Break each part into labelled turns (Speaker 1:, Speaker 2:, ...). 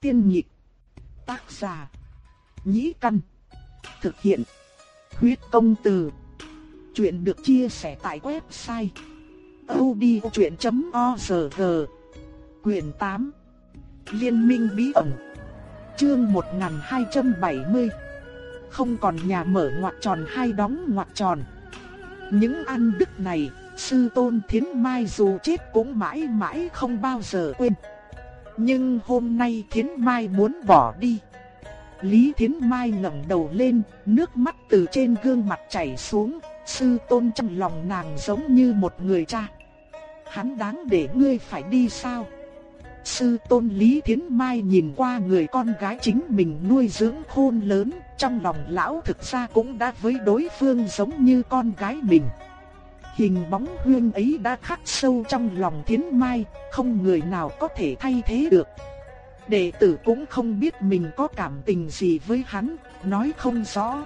Speaker 1: Tiên nhịp. Tác giả. Nhĩ căn. Thực hiện. Huyết công từ. Chuyện được chia sẻ tại website. odchuyện.org Quyền 8 Liên minh bí ẩn Chương 1270 Không còn nhà mở ngoặc tròn hay đóng ngoặc tròn Những ăn đức này, Sư tôn thiến mai dù chết cũng mãi mãi không bao giờ quên nhưng hôm nay thiến mai muốn bỏ đi. Lý thiến mai ngẩng đầu lên Nước mắt từ trên gương mặt chảy xuống Sư tôn trong lòng nàng giống như một người cha. Hắn đáng để ngươi phải đi sao? Sư tôn Lý Thiến Mai nhìn qua người con gái chính mình nuôi dưỡng khôn lớn, trong lòng lão thực ra cũng đã với đối phương giống như con gái mình. Hình bóng huyên ấy đã khắc sâu trong lòng Thiến Mai, không người nào có thể thay thế được. Đệ tử cũng không biết mình có cảm tình gì với hắn, nói không rõ.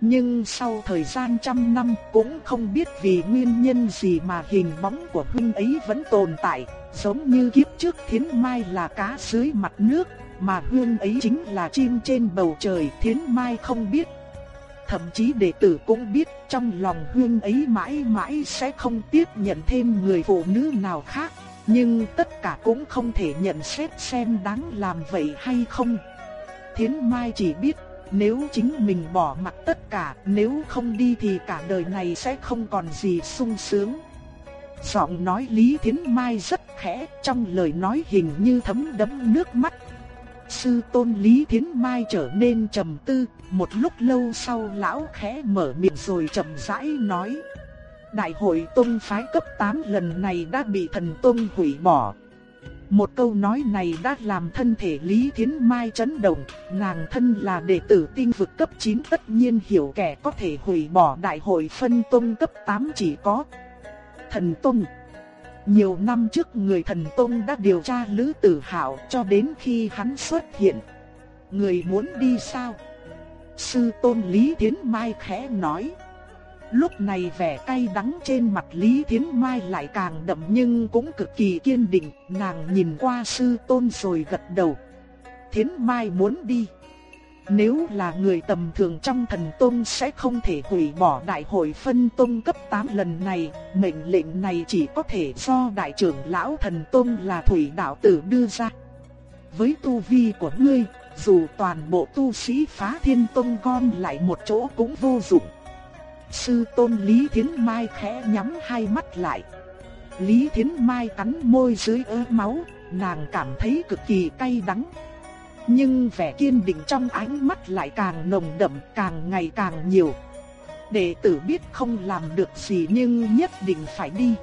Speaker 1: Nhưng sau thời gian trăm năm cũng không biết vì nguyên nhân gì mà hình bóng của huynh ấy vẫn tồn tại, giống như kiếp trước thiến mai là cá dưới mặt nước, mà huynh ấy chính là chim trên bầu trời thiến mai không biết. Thậm chí đệ tử cũng biết trong lòng huynh ấy mãi mãi sẽ không tiếp nhận thêm người phụ nữ nào khác, nhưng tất cả cũng không thể nhận xét xem đáng làm vậy hay không. Thiến Mai chỉ biết nếu chính mình bỏ mặc tất cả, nếu không đi thì cả đời này sẽ không còn gì sung sướng. Giọng nói Lý Thiến Mai rất khẽ, trong lời nói hình như thấm đẫm nước mắt. Sư tôn Lý Thiến Mai trở nên trầm tư, một lúc lâu sau lão khẽ mở miệng rồi chậm rãi nói. Đại hội tôn phái cấp 8 lần này đã bị thần tôn hủy bỏ, một câu nói này đã làm thân thể Lý Thiến Mai chấn động, nàng thân là đệ tử tinh vực cấp 9 tất nhiên hiểu kẻ có thể hủy bỏ đại hội phân tông cấp 8 chỉ có thần tông. Nhiều năm trước người thần tông đã điều tra Lữ Tử Hạo cho đến khi hắn xuất hiện. Người muốn đi sao? Sư tôn Lý Thiến Mai khẽ nói. Lúc này vẻ cay đắng trên mặt Lý Thiến Mai lại càng đậm nhưng cũng cực kỳ kiên định, nàng nhìn qua sư tôn rồi gật đầu. Thiến Mai muốn đi. Nếu là người tầm thường trong thần tôn sẽ không thể hủy bỏ đại hội phân tôn cấp 8 lần này, mệnh lệnh này chỉ có thể do đại trưởng lão thần tôn là Thủy Đạo Tử đưa ra. Với tu vi của ngươi, dù toàn bộ tu sĩ phá thiên tôn gom lại một chỗ cũng vô dụng. Sư tôn Lý Thiến Mai khẽ nhắm hai mắt lại. Lý Thiến Mai cắn môi dưới ớ máu, nàng cảm thấy cực kỳ cay đắng. Nhưng vẻ kiên định trong ánh mắt lại càng nồng đậm, càng ngày càng nhiều. Đệ tử biết không làm được gì nhưng nhất định phải đi.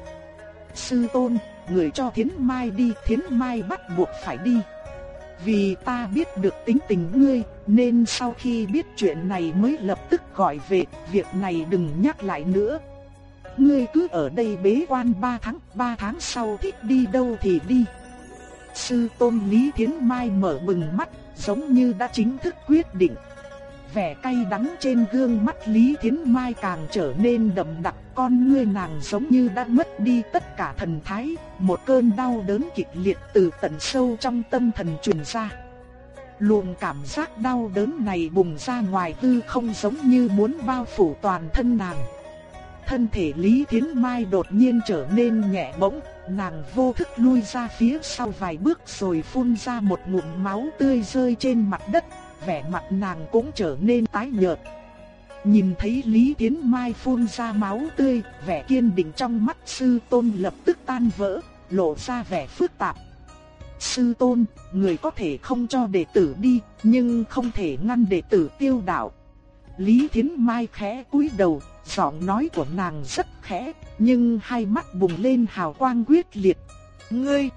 Speaker 1: Sư tôn, người cho Thiến Mai đi, Thiến Mai bắt buộc phải đi. Vì ta biết được tính tình ngươi, nên sau khi biết chuyện này mới lập tức gọi về, việc này đừng nhắc lại nữa. Ngươi cứ ở đây bế quan 3 tháng, 3 tháng sau thích đi đâu thì đi. Sư Tôn Lý Thiến Mai mở bừng mắt, giống như đã chính thức quyết định. Vẻ cay đắng trên gương mắt Lý Thiến Mai càng trở nên đậm đặc, con ngươi nàng giống như đã mất đi tất cả thần thái, một cơn đau đớn kịch liệt từ tận sâu trong tâm thần truyền ra. Luồng cảm giác đau đớn này bùng ra ngoài hư không giống như muốn bao phủ toàn thân nàng. Thân thể Lý Thiến Mai đột nhiên trở nên nhẹ bỗng, nàng vô thức lui ra phía sau vài bước rồi phun ra một ngụm máu tươi rơi trên mặt đất, vẻ mặt nàng cũng trở nên tái nhợt. Nhìn thấy Lý Tiến Mai phun ra máu tươi, vẻ kiên định trong mắt sư tôn lập tức tan vỡ, lộ ra vẻ phức tạp. Sư tôn, người có thể không cho đệ tử đi, nhưng không thể ngăn đệ tử tiêu đạo. Lý Thiến Mai khẽ cúi đầu, giọng nói của nàng rất khẽ, nhưng hai mắt bùng lên hào quang quyết liệt. Ngươi!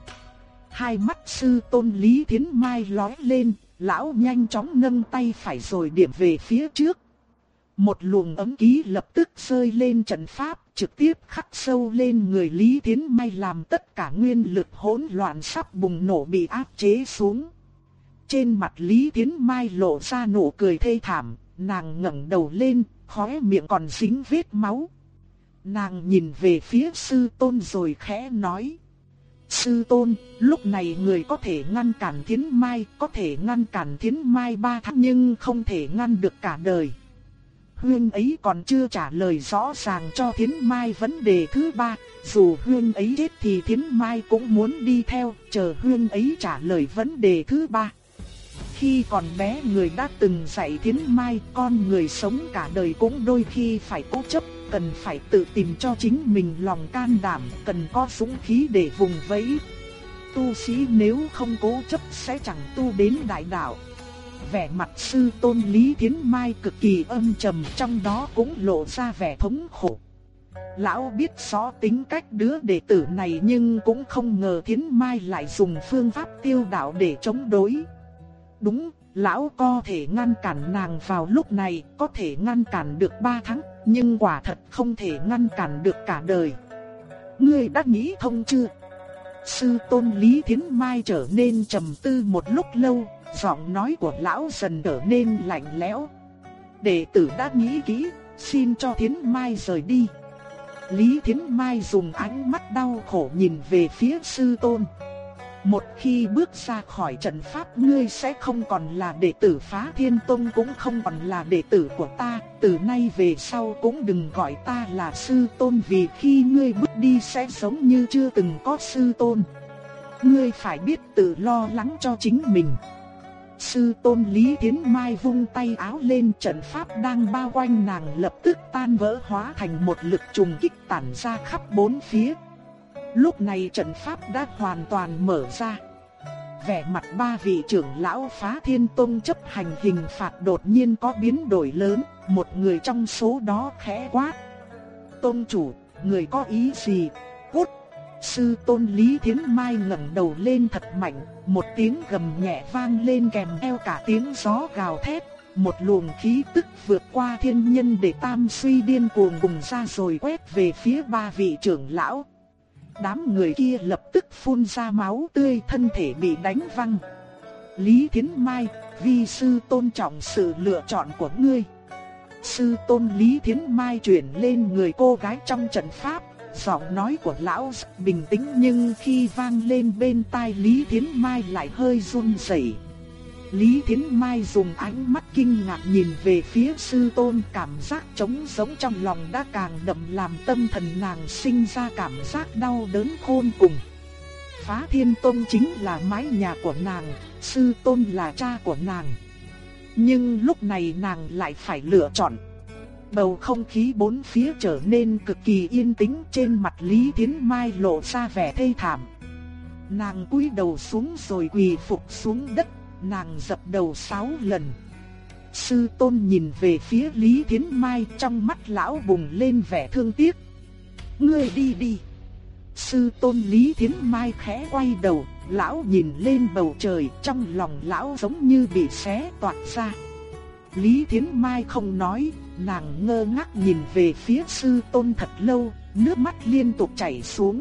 Speaker 1: Hai mắt sư tôn Lý Thiến Mai lóe lên, lão nhanh chóng nâng tay phải rồi điểm về phía trước. Một luồng ấm ký lập tức rơi lên trận pháp, trực tiếp khắc sâu lên người Lý Thiến Mai làm tất cả nguyên lực hỗn loạn sắp bùng nổ bị áp chế xuống. Trên mặt Lý Thiến Mai lộ ra nụ cười thê thảm, nàng ngẩng đầu lên, khóe miệng còn dính vết máu. Nàng nhìn về phía sư tôn rồi khẽ nói. Sư tôn, lúc này người có thể ngăn cản thiến mai, có thể ngăn cản thiến mai ba tháng nhưng không thể ngăn được cả đời. Huyên ấy còn chưa trả lời rõ ràng cho thiến mai vấn đề thứ ba, dù Huyên ấy chết thì thiến mai cũng muốn đi theo, chờ Huyên ấy trả lời vấn đề thứ ba. Khi còn bé người đã từng dạy thiến mai con người sống cả đời cũng đôi khi phải cố chấp cần phải tự tìm cho chính mình lòng can đảm, cần có dũng khí để vùng vẫy. Tu sĩ nếu không cố chấp sẽ chẳng tu đến đại đạo. Vẻ mặt sư tôn Lý Thiến Mai cực kỳ âm trầm trong đó cũng lộ ra vẻ thống khổ. Lão biết rõ tính cách đứa đệ tử này nhưng cũng không ngờ Thiến Mai lại dùng phương pháp tiêu đạo để chống đối. Đúng, lão có thể ngăn cản nàng vào lúc này, có thể ngăn cản được 3 tháng, nhưng quả thật không thể ngăn cản được cả đời. Ngươi đã nghĩ thông chưa? Sư tôn Lý Thiến Mai trở nên trầm tư một lúc lâu, giọng nói của lão dần trở nên lạnh lẽo. Đệ tử đã nghĩ kỹ, xin cho Thiến Mai rời đi. Lý Thiến Mai dùng ánh mắt đau khổ nhìn về phía sư tôn. Một khi bước ra khỏi trận pháp ngươi sẽ không còn là đệ tử phá thiên tông cũng không còn là đệ tử của ta, từ nay về sau cũng đừng gọi ta là sư tôn vì khi ngươi bước đi sẽ giống như chưa từng có sư tôn. Ngươi phải biết tự lo lắng cho chính mình. Sư tôn Lý Thiến Mai vung tay áo lên trận pháp đang bao quanh nàng lập tức tan vỡ hóa thành một lực trùng kích tản ra khắp bốn phía. Lúc này trận pháp đã hoàn toàn mở ra. Vẻ mặt ba vị trưởng lão phá thiên tông chấp hành hình phạt đột nhiên có biến đổi lớn, một người trong số đó khẽ quát. Tôn chủ, người có ý gì? Cút! Sư tôn Lý Thiến Mai ngẩng đầu lên thật mạnh, một tiếng gầm nhẹ vang lên kèm theo cả tiếng gió gào thét. Một luồng khí tức vượt qua thiên nhân để tam suy điên cuồng bùng ra rồi quét về phía ba vị trưởng lão. Đám người kia lập tức phun ra máu tươi thân thể bị đánh văng. Lý Thiến Mai, vi sư tôn trọng sự lựa chọn của ngươi. Sư tôn Lý Thiến Mai chuyển lên người cô gái trong trận pháp, giọng nói của lão bình tĩnh nhưng khi vang lên bên tai Lý Thiến Mai lại hơi run rẩy. Lý Thiến Mai dùng ánh mắt kinh ngạc nhìn về phía sư tôn cảm giác trống sống trong lòng đã càng đậm làm tâm thần nàng sinh ra cảm giác đau đớn khôn cùng. Phá Thiên Tôn chính là mái nhà của nàng, sư tôn là cha của nàng. Nhưng lúc này nàng lại phải lựa chọn. Bầu không khí bốn phía trở nên cực kỳ yên tĩnh trên mặt Lý Thiến Mai lộ ra vẻ thê thảm. Nàng cúi đầu xuống rồi quỳ phục xuống đất nàng dập đầu sáu lần. Sư tôn nhìn về phía Lý Thiến Mai trong mắt lão bùng lên vẻ thương tiếc. Ngươi đi đi. Sư tôn Lý Thiến Mai khẽ quay đầu, lão nhìn lên bầu trời trong lòng lão giống như bị xé toạc ra. Lý Thiến Mai không nói, nàng ngơ ngác nhìn về phía sư tôn thật lâu, nước mắt liên tục chảy xuống.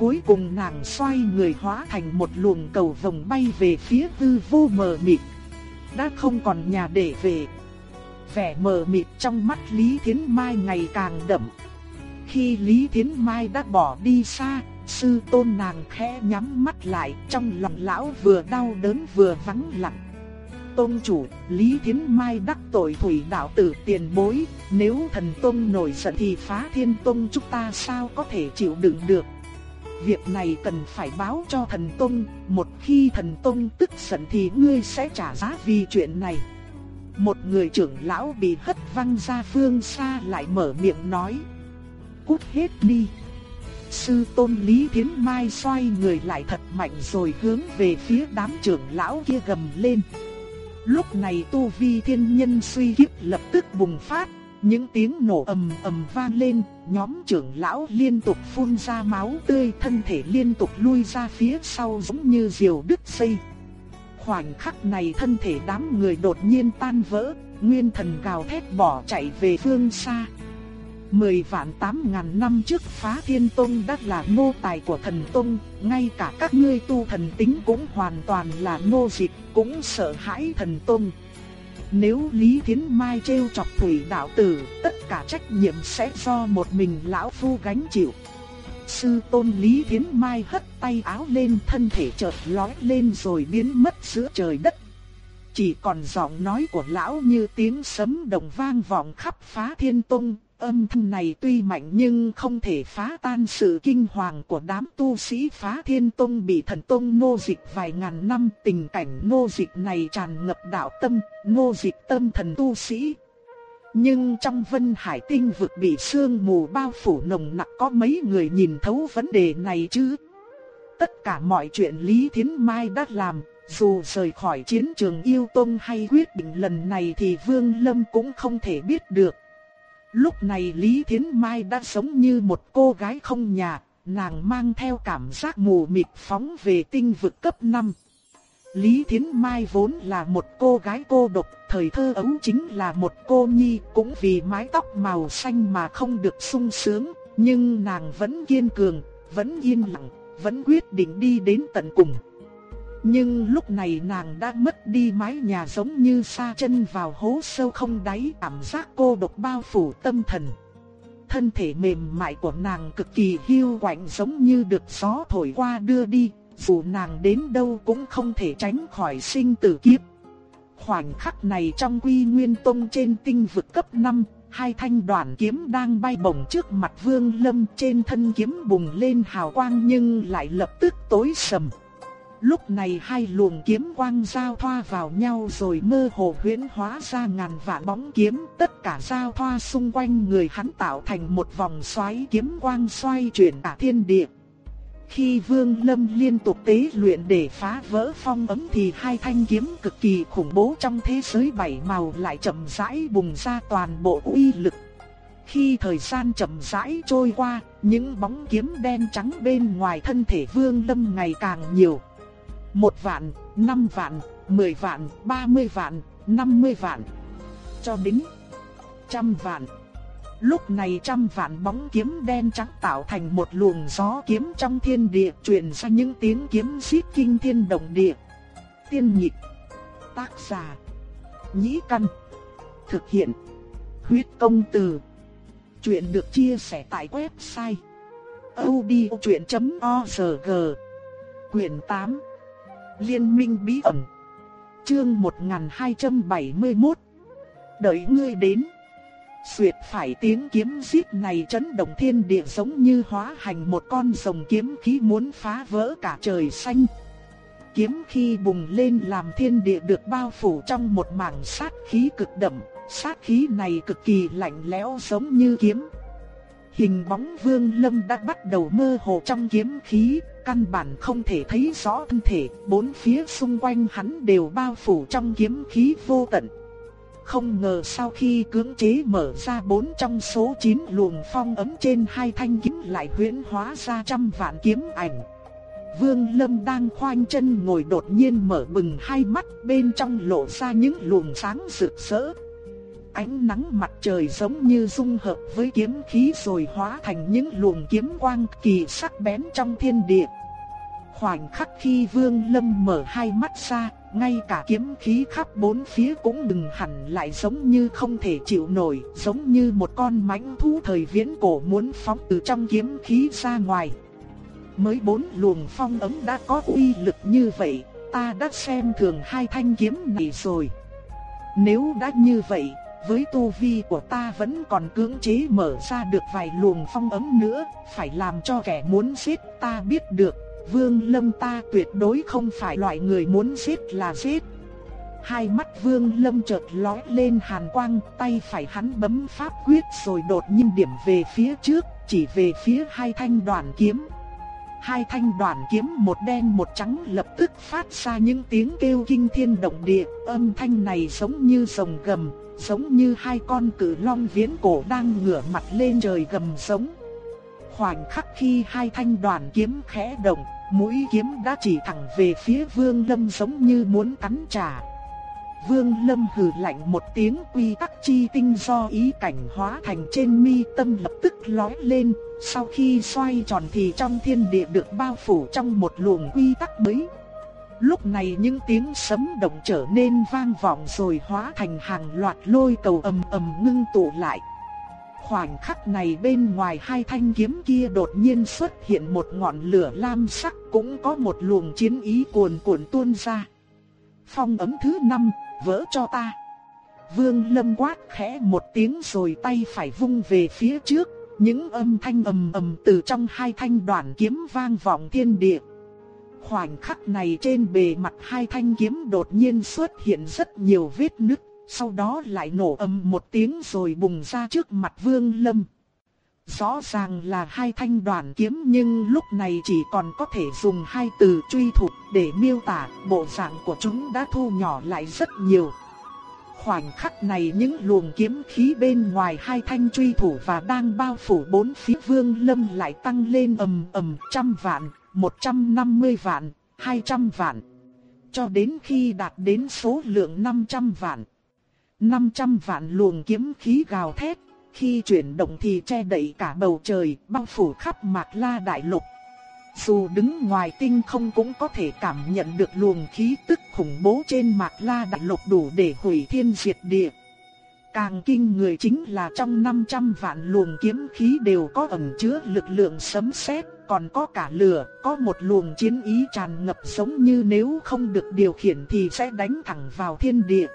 Speaker 1: Cuối cùng nàng xoay người hóa thành một luồng cầu vồng bay về phía hư vô mờ mịt. Đã không còn nhà để về. Vẻ mờ mịt trong mắt Lý Thiến Mai ngày càng đậm. Khi Lý Thiến Mai đã bỏ đi xa, sư tôn nàng khẽ nhắm mắt lại, trong lòng lão vừa đau đớn vừa vắng lặng. Tôn chủ, Lý Thiến Mai đắc tội thủy đạo tử tiền bối, nếu thần tôn nổi giận thì phá thiên tôn chúng ta sao có thể chịu đựng được. Việc này cần phải báo cho thần Tông, một khi thần Tông tức giận thì ngươi sẽ trả giá vì chuyện này. Một người trưởng lão bị hất văng ra phương xa lại mở miệng nói. Cút hết đi. Sư tôn Lý Thiến Mai xoay người lại thật mạnh rồi hướng về phía đám trưởng lão kia gầm lên. Lúc này tu vi thiên nhân suy kiếp lập tức bùng phát, những tiếng nổ ầm ầm vang lên, nhóm trưởng lão liên tục phun ra máu tươi, thân thể liên tục lui ra phía sau giống như diều đứt dây. Khoảnh khắc này thân thể đám người đột nhiên tan vỡ, nguyên thần gào thét bỏ chạy về phương xa. Mười vạn tám ngàn năm trước phá thiên tông đã là nô tài của thần tông, ngay cả các ngươi tu thần tính cũng hoàn toàn là nô dịch, cũng sợ hãi thần tông. Nếu Lý Thiến Mai trêu chọc thủy đạo tử, tất cả trách nhiệm sẽ do một mình lão phu gánh chịu. sư tôn Lý Thiến Mai hất tay áo lên thân thể chợt lói lên rồi biến mất giữa trời đất. Chỉ còn giọng nói của lão như tiếng sấm đồng vang vọng khắp phá thiên tông, âm thanh này tuy mạnh nhưng không thể phá tan sự kinh hoàng của đám tu sĩ phá thiên tông bị thần tông nô dịch vài ngàn năm. Tình cảnh nô dịch này tràn ngập đạo tâm, nô dịch tâm thần tu sĩ. Nhưng trong vân hải tinh vực bị sương mù bao phủ nồng nặc có mấy người nhìn thấu vấn đề này chứ? Tất cả mọi chuyện Lý Thiến Mai đã làm, dù rời khỏi chiến trường yêu tông hay quyết định lần này thì Vương Lâm cũng không thể biết được. Lúc này Lý Thiến Mai đã sống như một cô gái không nhà, nàng mang theo cảm giác mù mịt phóng về tinh vực cấp 5. Lý Thiến Mai vốn là một cô gái cô độc, thời thơ ấu chính là một cô nhi, cũng vì mái tóc màu xanh mà không được sung sướng, nhưng nàng vẫn kiên cường, vẫn yên lặng, vẫn quyết định đi đến tận cùng. Nhưng lúc này nàng đã mất đi mái nhà giống như sa chân vào hố sâu không đáy, cảm giác cô độc bao phủ tâm thần. Thân thể mềm mại của nàng cực kỳ hiu quạnh giống như được gió thổi qua đưa đi, dù nàng đến đâu cũng không thể tránh khỏi sinh tử kiếp. Khoảnh khắc này trong quy nguyên tông trên tinh vực cấp 5, hai thanh đoạn kiếm đang bay bổng trước mặt vương lâm trên thân kiếm bùng lên hào quang nhưng lại lập tức tối sầm. Lúc này hai luồng kiếm quang giao thoa vào nhau rồi mơ hồ huyễn hóa ra ngàn vạn bóng kiếm, tất cả giao thoa xung quanh người hắn tạo thành một vòng xoáy kiếm quang xoay chuyển cả thiên địa. Khi Vương Lâm liên tục tế luyện để phá vỡ phong ấn thì hai thanh kiếm cực kỳ khủng bố trong thế giới bảy màu lại chậm rãi bùng ra toàn bộ uy lực. Khi thời gian chậm rãi trôi qua, những bóng kiếm đen trắng bên ngoài thân thể Vương Lâm ngày càng nhiều. Một vạn, năm vạn, mười vạn, ba mươi vạn, năm mươi vạn, cho đến trăm vạn. Lúc này trăm vạn bóng kiếm đen trắng tạo thành một luồng gió kiếm trong thiên địa truyền ra những tiếng kiếm xít kinh thiên động địa. Tiên nhịp, tác giả, nhĩ căn, thực hiện, huyết công từ. Chuyện được chia sẻ tại website odchuyện.org Quyền 8 Liên minh bí ẩn. Chương 1271. Đợi ngươi đến. Xuyệt phải tiếng kiếm giết này chấn động thiên địa giống như hóa hành một con rồng kiếm khí muốn phá vỡ cả trời xanh. Kiếm khi bùng lên làm thiên địa được bao phủ trong một mảng sát khí cực đậm, sát khí này cực kỳ lạnh lẽo giống như kiếm. Hình bóng vương lâm đã bắt đầu mơ hồ trong kiếm khí, căn bản không thể thấy rõ thân thể, bốn phía xung quanh hắn đều bao phủ trong kiếm khí vô tận. Không ngờ sau khi cưỡng chế mở ra bốn trong số 9 luồng phong ấm trên hai thanh kiếm lại huyễn hóa ra trăm vạn kiếm ảnh. Vương Lâm đang khoanh chân ngồi đột nhiên mở bừng hai mắt bên trong lộ ra những luồng sáng rực rỡ. Ánh nắng mặt trời giống như dung hợp với kiếm khí rồi hóa thành những luồng kiếm quang kỳ sắc bén trong thiên địa. Khoảnh khắc khi Vương Lâm mở hai mắt ra, ngay cả kiếm khí khắp bốn phía cũng ngừng hẳn lại giống như không thể chịu nổi, giống như một con mãnh thú thời viễn cổ muốn phóng từ trong kiếm khí ra ngoài. Mới bốn luồng phong ấm đã có uy lực như vậy, ta đã xem thường hai thanh kiếm này rồi. Nếu đã như vậy, với tu vi của ta vẫn còn cưỡng chế mở ra được vài luồng phong ấm nữa, phải làm cho kẻ muốn giết ta biết được, Vương Lâm ta tuyệt đối không phải loại người muốn giết là giết. Hai mắt Vương Lâm chợt lóe lên hàn quang, tay phải hắn bấm pháp quyết rồi đột nhiên điểm về phía trước, chỉ về phía hai thanh đoàn kiếm. Hai thanh đoàn kiếm một đen một trắng lập tức phát ra những tiếng kêu kinh thiên động địa, âm thanh này giống như rồng gầm, giống như hai con cự long viễn cổ đang ngửa mặt lên trời gầm sống. Khoảnh khắc khi hai thanh đoàn kiếm khẽ động, mũi kiếm đã chỉ thẳng về phía Vương Lâm giống như muốn cắn trả. Vương Lâm hừ lạnh một tiếng quy tắc chi tinh do ý cảnh hóa thành trên mi tâm lập tức lói lên, sau khi xoay tròn thì trong thiên địa được bao phủ trong một luồng quy tắc mới. Lúc này những tiếng sấm động trở nên vang vọng rồi hóa thành hàng loạt lôi cầu ầm ầm ngưng tụ lại. Khoảnh khắc này bên ngoài hai thanh kiếm kia đột nhiên xuất hiện một ngọn lửa lam sắc cũng có một luồng chiến ý cuồn cuộn tuôn ra. Phong ấm thứ năm, vỡ cho ta. Vương Lâm quát khẽ một tiếng rồi tay phải vung về phía trước, những âm thanh ầm ầm từ trong hai thanh đoạn kiếm vang vọng thiên địa. Khoảnh khắc này trên bề mặt hai thanh kiếm đột nhiên xuất hiện rất nhiều vết nứt, sau đó lại nổ ầm một tiếng rồi bùng ra trước mặt Vương Lâm. Rõ ràng là hai thanh đoạn kiếm nhưng lúc này chỉ còn có thể dùng hai từ truy thủ để miêu tả bộ dạng của chúng đã thu nhỏ lại rất nhiều. Khoảnh khắc này những luồng kiếm khí bên ngoài hai thanh truy thủ và đang bao phủ bốn phía vương lâm lại tăng lên ầm ầm trăm vạn, một trăm năm mươi vạn, hai trăm vạn. Cho đến khi đạt đến số lượng năm trăm vạn năm trăm vạn luồng kiếm khí gào thét, khi chuyển động thì che đậy cả bầu trời, bao phủ khắp mạc la đại lục. Dù đứng ngoài tinh không cũng có thể cảm nhận được luồng khí tức khủng bố trên mạc la đại lục đủ để hủy thiên diệt địa. Càng kinh người chính là trong 500 vạn luồng kiếm khí đều có ẩn chứa lực lượng sấm sét, còn có cả lửa, có một luồng chiến ý tràn ngập giống như nếu không được điều khiển thì sẽ đánh thẳng vào thiên địa.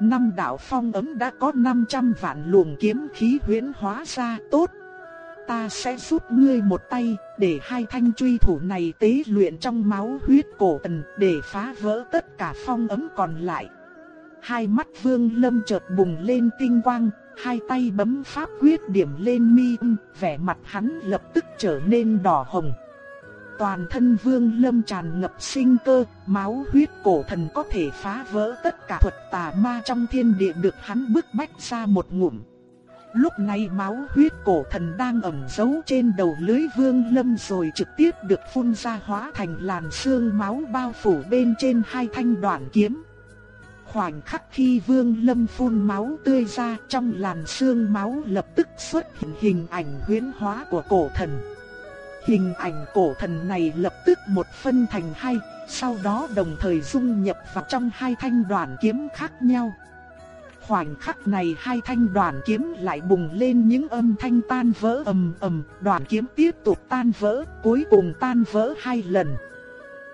Speaker 1: Năm đạo phong ấm đã có 500 vạn luồng kiếm khí huyễn hóa ra tốt, ta sẽ giúp ngươi một tay, để hai thanh truy thủ này tế luyện trong máu huyết cổ tần để phá vỡ tất cả phong ấm còn lại. Hai mắt vương lâm chợt bùng lên tinh quang, hai tay bấm pháp quyết điểm lên mi vẻ mặt hắn lập tức trở nên đỏ hồng. Toàn thân vương lâm tràn ngập sinh cơ, máu huyết cổ thần có thể phá vỡ tất cả thuật tà ma trong thiên địa được hắn bức bách ra một ngụm. Lúc này máu huyết cổ thần đang ẩn giấu trên đầu lưới vương lâm rồi trực tiếp được phun ra hóa thành làn xương máu bao phủ bên trên hai thanh đoạn kiếm. Khoảnh khắc khi vương lâm phun máu tươi ra trong làn xương máu lập tức xuất hiện hình ảnh huyễn hóa của cổ thần. Hình ảnh cổ thần này lập tức một phân thành hai, sau đó đồng thời dung nhập vào trong hai thanh đoạn kiếm khác nhau. Khoảnh khắc này hai thanh đoàn kiếm lại bùng lên những âm thanh tan vỡ ầm ầm, đoàn kiếm tiếp tục tan vỡ, cuối cùng tan vỡ hai lần.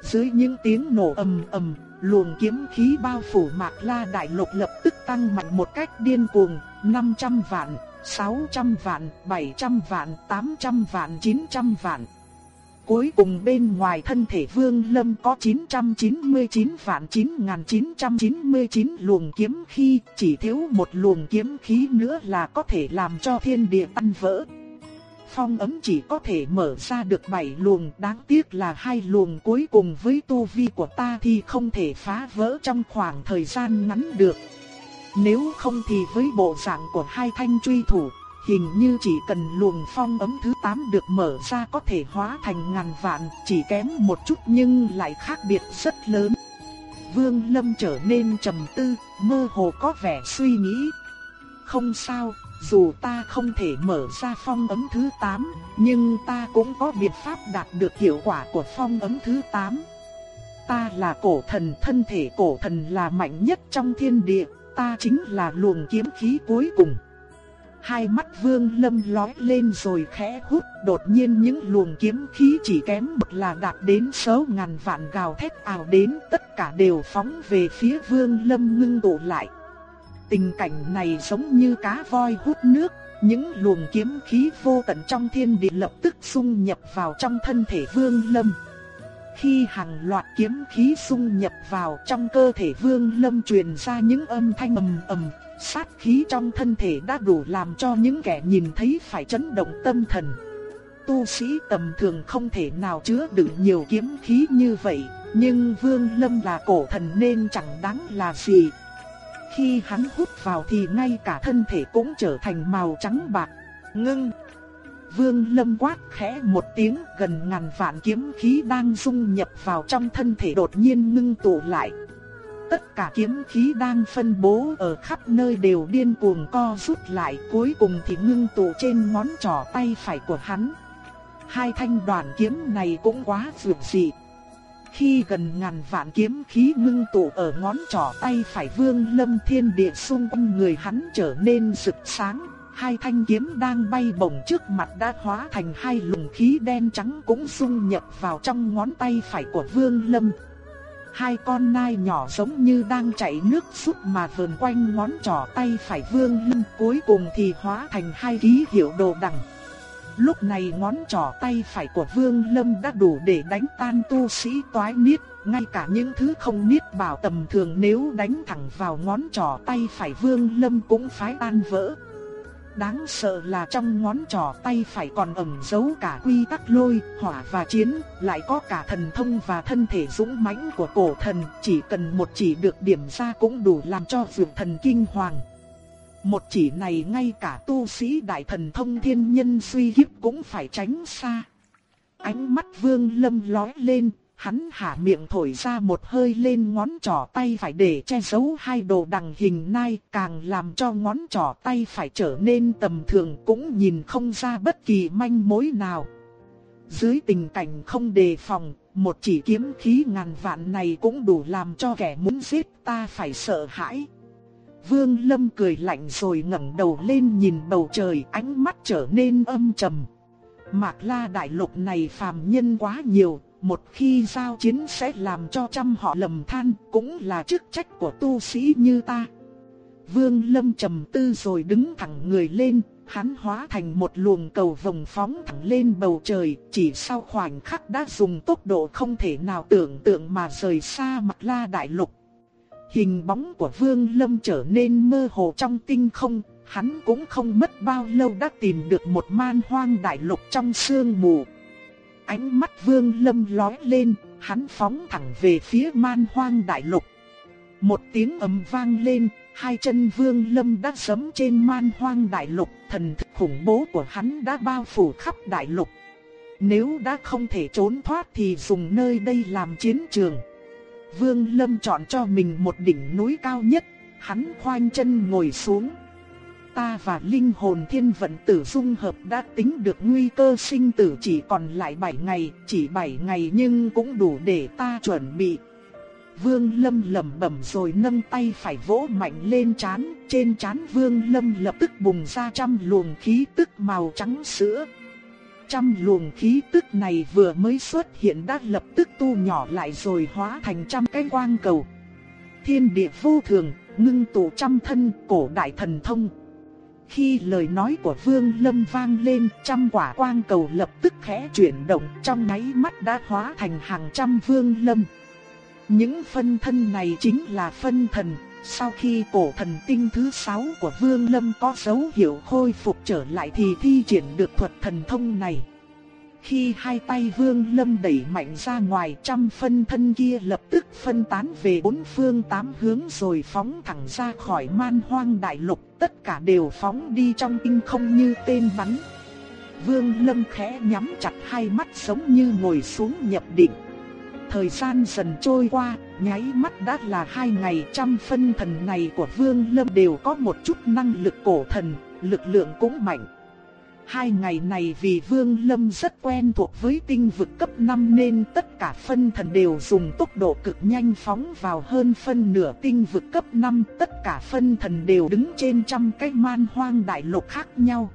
Speaker 1: Dưới những tiếng nổ ầm ầm, luồng kiếm khí bao phủ Mạc La Đại Lục lập tức tăng mạnh một cách điên cuồng, 500 vạn, 600 vạn, 700 vạn, 800 vạn, 900 vạn. Cuối cùng bên ngoài thân thể Vương Lâm có 999 vạn 9999 luồng kiếm khí, chỉ thiếu một luồng kiếm khí nữa là có thể làm cho thiên địa tan vỡ. Phong ấm chỉ có thể mở ra được 7 luồng, đáng tiếc là hai luồng cuối cùng với tu vi của ta thì không thể phá vỡ trong khoảng thời gian ngắn được. Nếu không thì với bộ dạng của hai thanh truy thủ, hình như chỉ cần luồng phong ấm thứ 8 được mở ra có thể hóa thành ngàn vạn, chỉ kém một chút nhưng lại khác biệt rất lớn. Vương Lâm trở nên trầm tư, mơ hồ có vẻ suy nghĩ. Không sao, dù ta không thể mở ra phong ấm thứ 8, nhưng ta cũng có biện pháp đạt được hiệu quả của phong ấm thứ 8. Ta là cổ thần, thân thể cổ thần là mạnh nhất trong thiên địa, ta chính là luồng kiếm khí cuối cùng. Hai mắt vương lâm lói lên rồi khẽ hút đột nhiên những luồng kiếm khí chỉ kém bậc là đạt đến số ngàn vạn gào thét ảo đến tất cả đều phóng về phía vương lâm ngưng tụ lại. Tình cảnh này giống như cá voi hút nước, những luồng kiếm khí vô tận trong thiên địa lập tức xung nhập vào trong thân thể vương lâm. Khi hàng loạt kiếm khí xung nhập vào trong cơ thể vương lâm truyền ra những âm thanh ầm ầm Sát khí trong thân thể đã đủ làm cho những kẻ nhìn thấy phải chấn động tâm thần. Tu sĩ tầm thường không thể nào chứa đựng nhiều kiếm khí như vậy, nhưng Vương Lâm là cổ thần nên chẳng đáng là gì. Khi hắn hút vào thì ngay cả thân thể cũng trở thành màu trắng bạc. Ngưng! Vương Lâm quát khẽ một tiếng gần ngàn vạn kiếm khí đang dung nhập vào trong thân thể đột nhiên ngưng tụ lại. Tất cả kiếm khí đang phân bố ở khắp nơi đều điên cuồng co rút lại cuối cùng thì ngưng tụ trên ngón trỏ tay phải của hắn. Hai thanh đoàn kiếm này cũng quá vượt dị. Khi gần ngàn vạn kiếm khí ngưng tụ ở ngón trỏ tay phải vương lâm thiên địa xung quanh người hắn trở nên rực sáng, hai thanh kiếm đang bay bổng trước mặt đã hóa thành hai luồng khí đen trắng cũng xung nhập vào trong ngón tay phải của Vương Lâm. Hai con nai nhỏ giống như đang chảy nước súp mà vờn quanh ngón trỏ tay phải Vương Lâm cuối cùng thì hóa thành hai ký hiệu đồ đằng. Lúc này ngón trỏ tay phải của Vương Lâm đã đủ để đánh tan tu sĩ toái niết, ngay cả những thứ không niết bảo tầm thường nếu đánh thẳng vào ngón trỏ tay phải Vương Lâm cũng phái tan vỡ. Đáng sợ là trong ngón trỏ tay phải còn ẩn giấu cả quy tắc lôi, hỏa và chiến, lại có cả thần thông và thân thể dũng mãnh của cổ thần, chỉ cần một chỉ được điểm ra cũng đủ làm cho vượt thần kinh hoàng. Một chỉ này ngay cả tu sĩ đại thần thông thiên nhân suy hiếp cũng phải tránh xa. Ánh mắt vương lâm lói lên, hắn hạ miệng thổi ra một hơi lên ngón trỏ tay phải để che giấu hai đồ đằng hình nai, càng làm cho ngón trỏ tay phải trở nên tầm thường cũng nhìn không ra bất kỳ manh mối nào. Dưới tình cảnh không đề phòng, một chỉ kiếm khí ngàn vạn này cũng đủ làm cho kẻ muốn giết ta phải sợ hãi. Vương Lâm cười lạnh rồi ngẩng đầu lên nhìn bầu trời ánh mắt trở nên âm trầm. Mạc La Đại Lục này phàm nhân quá nhiều, một khi giao chiến sẽ làm cho trăm họ lầm than, cũng là chức trách của tu sĩ như ta. Vương Lâm trầm tư rồi đứng thẳng người lên, hắn hóa thành một luồng cầu vồng phóng thẳng lên bầu trời, chỉ sau khoảnh khắc đã dùng tốc độ không thể nào tưởng tượng mà rời xa mặt la đại lục. Hình bóng của Vương Lâm trở nên mơ hồ trong tinh không, hắn cũng không mất bao lâu đã tìm được một man hoang đại lục trong sương mù. Ánh mắt Vương Lâm lóe lên, hắn phóng thẳng về phía man hoang đại lục. Một tiếng ầm vang lên, hai chân Vương Lâm đã sấm trên man hoang đại lục, thần thức khủng bố của hắn đã bao phủ khắp đại lục. Nếu đã không thể trốn thoát thì dùng nơi đây làm chiến trường. Vương Lâm chọn cho mình một đỉnh núi cao nhất, hắn khoanh chân ngồi xuống. Ta và linh hồn thiên vận tử dung hợp đã tính được nguy cơ sinh tử chỉ còn lại 7 ngày, chỉ 7 ngày nhưng cũng đủ để ta chuẩn bị. Vương Lâm lẩm bẩm rồi nâng tay phải vỗ mạnh lên chán, trên chán Vương Lâm lập tức bùng ra trăm luồng khí tức màu trắng sữa. Trăm luồng khí tức này vừa mới xuất hiện đã lập tức tu nhỏ lại rồi hóa thành trăm cái quang cầu. Thiên địa vô thường, ngưng tụ trăm thân, cổ đại thần thông. Khi lời nói của Vương Lâm vang lên, trăm quả quang cầu lập tức khẽ chuyển động, trong nháy mắt đã hóa thành hàng trăm Vương Lâm. Những phân thân này chính là phân thần, sau khi cổ thần tinh thứ 6 của Vương Lâm có dấu hiệu khôi phục trở lại thì thi triển được thuật thần thông này. Khi hai tay Vương Lâm đẩy mạnh ra ngoài trăm phân thân kia lập tức phân tán về bốn phương tám hướng rồi phóng thẳng ra khỏi man hoang đại lục, tất cả đều phóng đi trong tinh không như tên bắn. Vương Lâm khẽ nhắm chặt hai mắt giống như ngồi xuống nhập định. Thời gian dần trôi qua, nháy mắt đã là hai ngày trăm phân thần này của Vương Lâm đều có một chút năng lực cổ thần, lực lượng cũng mạnh. Hai ngày này vì Vương Lâm rất quen thuộc với tinh vực cấp 5 nên tất cả phân thần đều dùng tốc độ cực nhanh phóng vào hơn phân nửa tinh vực cấp 5. Tất cả phân thần đều đứng trên trăm cái man hoang đại lục khác nhau.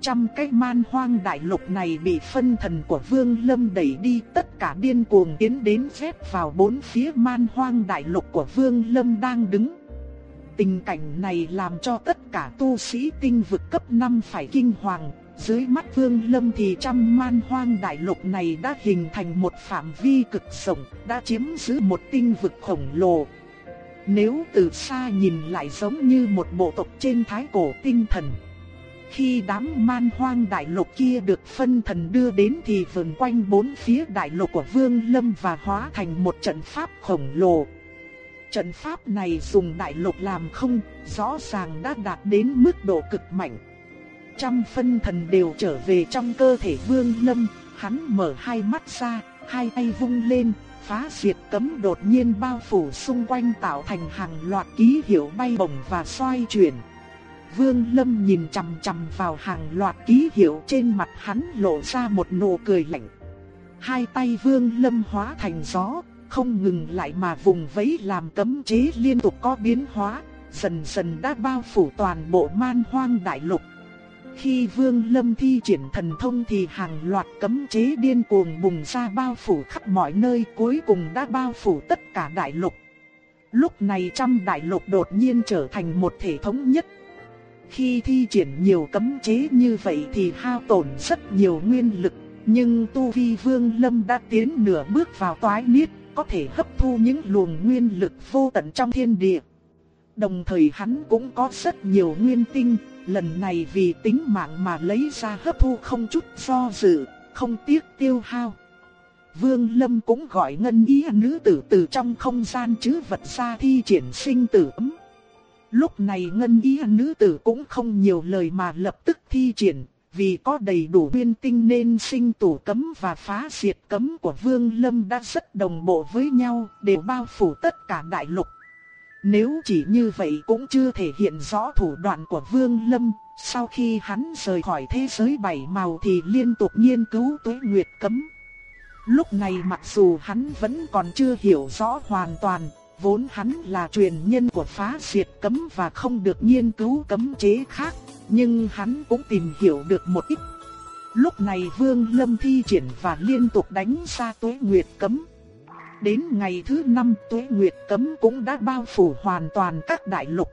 Speaker 1: Trăm cái man hoang đại lục này bị phân thần của Vương Lâm đẩy đi tất cả điên cuồng tiến đến phép vào bốn phía man hoang đại lục của Vương Lâm đang đứng. Tình cảnh này làm cho tất cả tu sĩ tinh vực cấp 5 phải kinh hoàng, dưới mắt Vương Lâm thì trăm man hoang đại lục này đã hình thành một phạm vi cực rộng, đã chiếm giữ một tinh vực khổng lồ. Nếu từ xa nhìn lại giống như một bộ tộc trên thái cổ tinh thần. Khi đám man hoang đại lục kia được phân thần đưa đến thì vần quanh bốn phía đại lục của Vương Lâm và hóa thành một trận pháp khổng lồ. Trận pháp này dùng đại lục làm không, rõ ràng đã đạt đến mức độ cực mạnh. Trăm phân thần đều trở về trong cơ thể Vương Lâm, hắn mở hai mắt ra, hai tay vung lên, phá diệt cấm đột nhiên bao phủ xung quanh tạo thành hàng loạt ký hiệu bay bổng và xoay chuyển. Vương Lâm nhìn chằm chằm vào hàng loạt ký hiệu trên mặt hắn lộ ra một nụ cười lạnh. Hai tay Vương Lâm hóa thành gió, không ngừng lại mà vùng vẫy làm cấm chế liên tục có biến hóa, dần dần đã bao phủ toàn bộ man hoang đại lục. Khi Vương Lâm thi triển thần thông thì hàng loạt cấm chế điên cuồng bùng ra bao phủ khắp mọi nơi cuối cùng đã bao phủ tất cả đại lục. Lúc này trăm đại lục đột nhiên trở thành một thể thống nhất. Khi thi triển nhiều cấm chế như vậy thì hao tổn rất nhiều nguyên lực, nhưng Tu Vi Vương Lâm đã tiến nửa bước vào toái niết, có thể hấp thu những luồng nguyên lực vô tận trong thiên địa. Đồng thời hắn cũng có rất nhiều nguyên tinh, lần này vì tính mạng mà lấy ra hấp thu không chút do dự, không tiếc tiêu hao. Vương Lâm cũng gọi ngân ý nữ tử từ trong không gian chứ vật ra thi triển sinh tử ấm. Lúc này ngân ý nữ tử cũng không nhiều lời mà lập tức thi triển, vì có đầy đủ nguyên tinh nên sinh tủ cấm và phá diệt cấm của Vương Lâm đã rất đồng bộ với nhau, đều bao phủ tất cả đại lục. Nếu chỉ như vậy cũng chưa thể hiện rõ thủ đoạn của Vương Lâm, sau khi hắn rời khỏi thế giới bảy màu thì liên tục nghiên cứu tuế nguyệt cấm. Lúc này mặc dù hắn vẫn còn chưa hiểu rõ hoàn toàn, vốn hắn là truyền nhân của phá diệt cấm và không được nghiên cứu cấm chế khác, nhưng hắn cũng tìm hiểu được một ít. Lúc này Vương Lâm thi triển và liên tục đánh ra tuế nguyệt cấm. Đến ngày thứ năm tuế nguyệt cấm cũng đã bao phủ hoàn toàn các đại lục.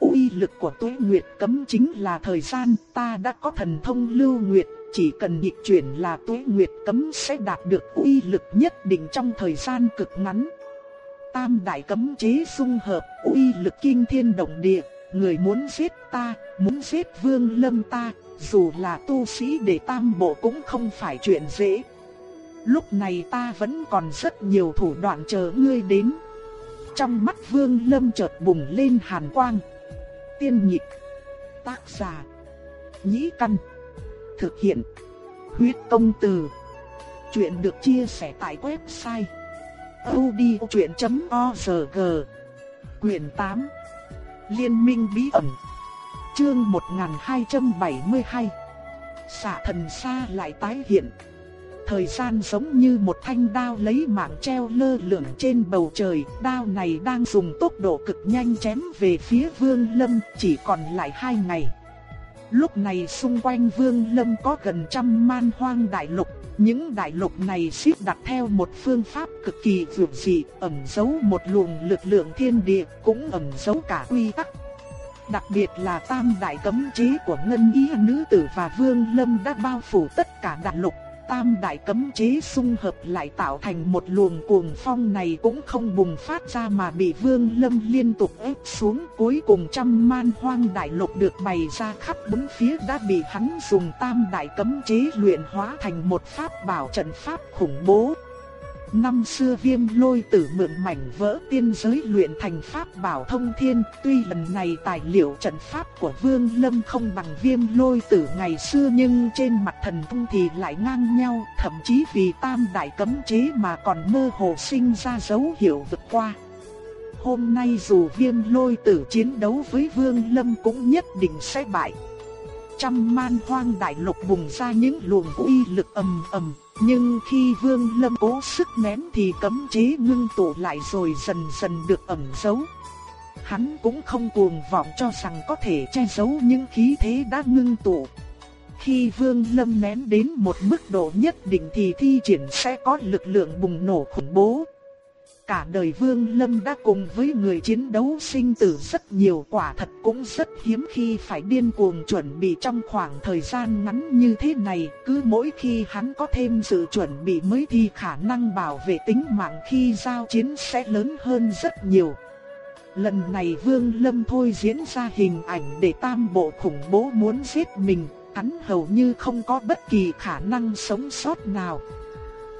Speaker 1: uy lực của tuế nguyệt cấm chính là thời gian ta đã có thần thông lưu nguyệt, chỉ cần nhịp chuyển là tuế nguyệt cấm sẽ đạt được uy lực nhất định trong thời gian cực ngắn. Tam đại cấm chế xung hợp, uy lực kinh thiên động địa, người muốn giết ta, muốn giết vương lâm ta, dù là tu sĩ để tam bộ cũng không phải chuyện dễ. Lúc này ta vẫn còn rất nhiều thủ đoạn chờ ngươi đến. Trong mắt vương lâm chợt bùng lên hàn quang. Tiên nhịp. Tác giả. Nhĩ căn. Thực hiện. Huyết công từ. Chuyện được chia sẻ tại website. odchuyện.org Quyền 8 Liên minh bí ẩn. Chương 1272 Xạ thần xa lại tái hiện. Thời gian giống như một thanh đao lấy mạng treo lơ lửng trên bầu trời, đao này đang dùng tốc độ cực nhanh chém về phía Vương Lâm, chỉ còn lại hai ngày. Lúc này xung quanh Vương Lâm có gần trăm man hoang đại lục, những đại lục này xếp đặt theo một phương pháp cực kỳ vượt dị, ẩn giấu một luồng lực lượng thiên địa, cũng ẩn giấu cả quy tắc. Đặc biệt là tam đại cấm chế của Ngân Y Nữ Tử và Vương Lâm đã bao phủ tất cả đại lục, tam đại cấm chế xung hợp lại tạo thành một luồng cuồng phong này cũng không bùng phát ra mà bị Vương Lâm liên tục ép xuống, cuối cùng trăm man hoang đại lục được bày ra khắp bốn phía đã bị hắn dùng tam đại cấm chế luyện hóa thành một pháp bảo trận pháp khủng bố. Năm xưa viêm lôi tử mượn mảnh vỡ tiên giới luyện thành pháp bảo thông thiên. Tuy lần này tài liệu trận pháp của Vương Lâm không bằng viêm lôi tử ngày xưa Nhưng trên mặt thần thông thì lại ngang nhau. Thậm chí vì tam đại cấm chế mà còn mơ hồ sinh ra dấu hiệu vượt qua. Hôm nay dù viêm lôi tử chiến đấu với Vương Lâm cũng nhất định sẽ bại. Trăm man hoang đại lục bùng ra những luồng uy lực ầm ầm nhưng khi Vương Lâm cố sức nén thì cấm chế ngưng tụ lại rồi dần dần được ẩn giấu. Hắn cũng không cuồng vọng cho rằng có thể che giấu những khí thế đã ngưng tụ. Khi Vương Lâm nén đến một mức độ nhất định thì thi triển sẽ có lực lượng bùng nổ khủng bố. Cả đời Vương Lâm đã cùng với người chiến đấu sinh tử rất nhiều quả thật cũng rất hiếm khi phải điên cuồng chuẩn bị trong khoảng thời gian ngắn như thế này. Cứ mỗi khi hắn có thêm sự chuẩn bị mới thì khả năng bảo vệ tính mạng khi giao chiến sẽ lớn hơn rất nhiều. Lần này Vương Lâm thôi diễn ra hình ảnh để tam bộ khủng bố muốn giết mình, hắn hầu như không có bất kỳ khả năng sống sót nào.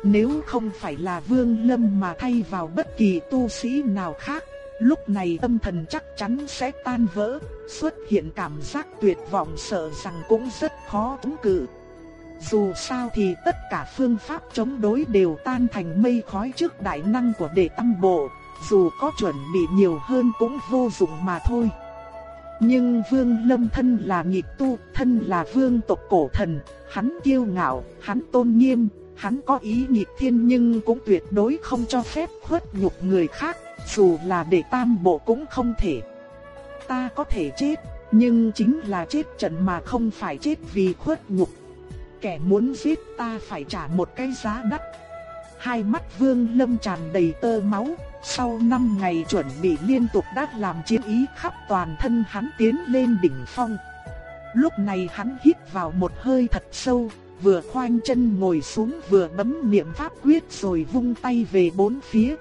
Speaker 1: Nếu không phải là Vương Lâm mà thay vào bất kỳ tu sĩ nào khác, lúc này tâm thần chắc chắn sẽ tan vỡ, xuất hiện cảm giác tuyệt vọng sợ rằng cũng rất khó chống cự. Dù sao thì tất cả phương pháp chống đối đều tan thành mây khói trước đại năng của đệ tâm bộ, dù có chuẩn bị nhiều hơn cũng vô dụng mà thôi. Nhưng Vương Lâm thân là nghịch tu, thân là vương tộc cổ thần, hắn kiêu ngạo, hắn tôn nghiêm, Hắn có ý nghịch thiên nhưng cũng tuyệt đối không cho phép khuất nhục người khác, dù là để tam bộ cũng không thể. ta có thể chết, nhưng chính là chết trận mà không phải chết vì khuất nhục. Kẻ muốn giết ta phải trả một cái giá đắt. Hai mắt Vương Lâm tràn đầy tơ máu, sau 5 ngày chuẩn bị liên tục đã làm chiến ý khắp toàn thân hắn tiến lên đỉnh phong. Lúc này hắn hít vào một hơi thật sâu, vừa khoanh chân ngồi xuống vừa bấm niệm pháp quyết rồi vung tay về bốn phía.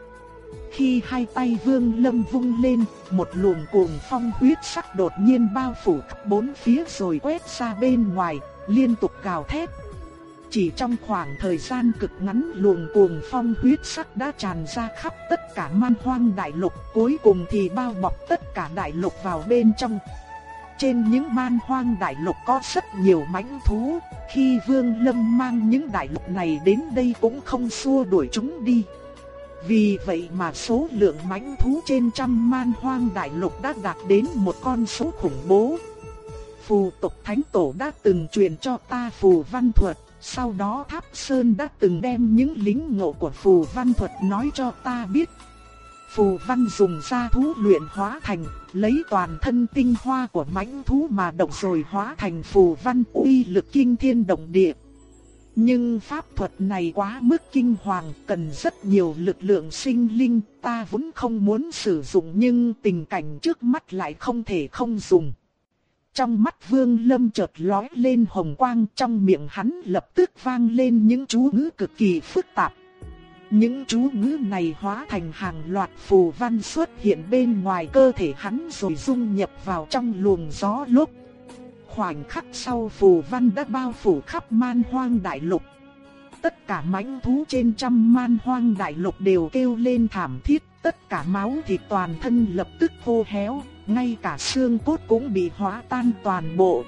Speaker 1: Khi hai tay Vương Lâm vung lên, một luồng cuồng phong huyết sắc đột nhiên bao phủ bốn phía rồi quét ra bên ngoài, liên tục gào thét. Chỉ trong khoảng thời gian cực ngắn luồng cuồng phong huyết sắc đã tràn ra khắp tất cả man hoang đại lục, cuối cùng thì bao bọc tất cả đại lục vào bên trong. Trên những man hoang đại lục có rất nhiều mãnh thú, khi Vương Lâm mang những đại lục này đến đây cũng không xua đuổi chúng đi. Vì vậy mà số lượng mãnh thú trên trăm man hoang đại lục đã đạt đến một con số khủng bố. Phù tộc Thánh Tổ đã từng truyền cho ta phù văn thuật, sau đó Tháp Sơn đã từng đem những lính ngộ của phù văn thuật nói cho ta biết. Phù văn dùng ra thú luyện hóa thành, lấy toàn thân tinh hoa của mãnh thú mà động rồi hóa thành phù văn uy lực kinh thiên động địa. Nhưng pháp thuật này quá mức kinh hoàng, cần rất nhiều lực lượng sinh linh, ta vốn không muốn sử dụng nhưng tình cảnh trước mắt lại không thể không dùng. Trong mắt Vương Lâm chợt lóe lên hồng quang, trong miệng hắn lập tức vang lên những chú ngữ cực kỳ phức tạp. Những chú ngữ này hóa thành hàng loạt phù văn xuất hiện bên ngoài cơ thể hắn rồi dung nhập vào trong luồng gió lúc. Khoảnh khắc sau phù văn đã bao phủ khắp man hoang đại lục. Tất cả mãnh thú trên trăm man hoang đại lục đều kêu lên thảm thiết, tất cả máu thịt toàn thân lập tức khô héo, ngay cả xương cốt cũng bị hóa tan toàn bộ.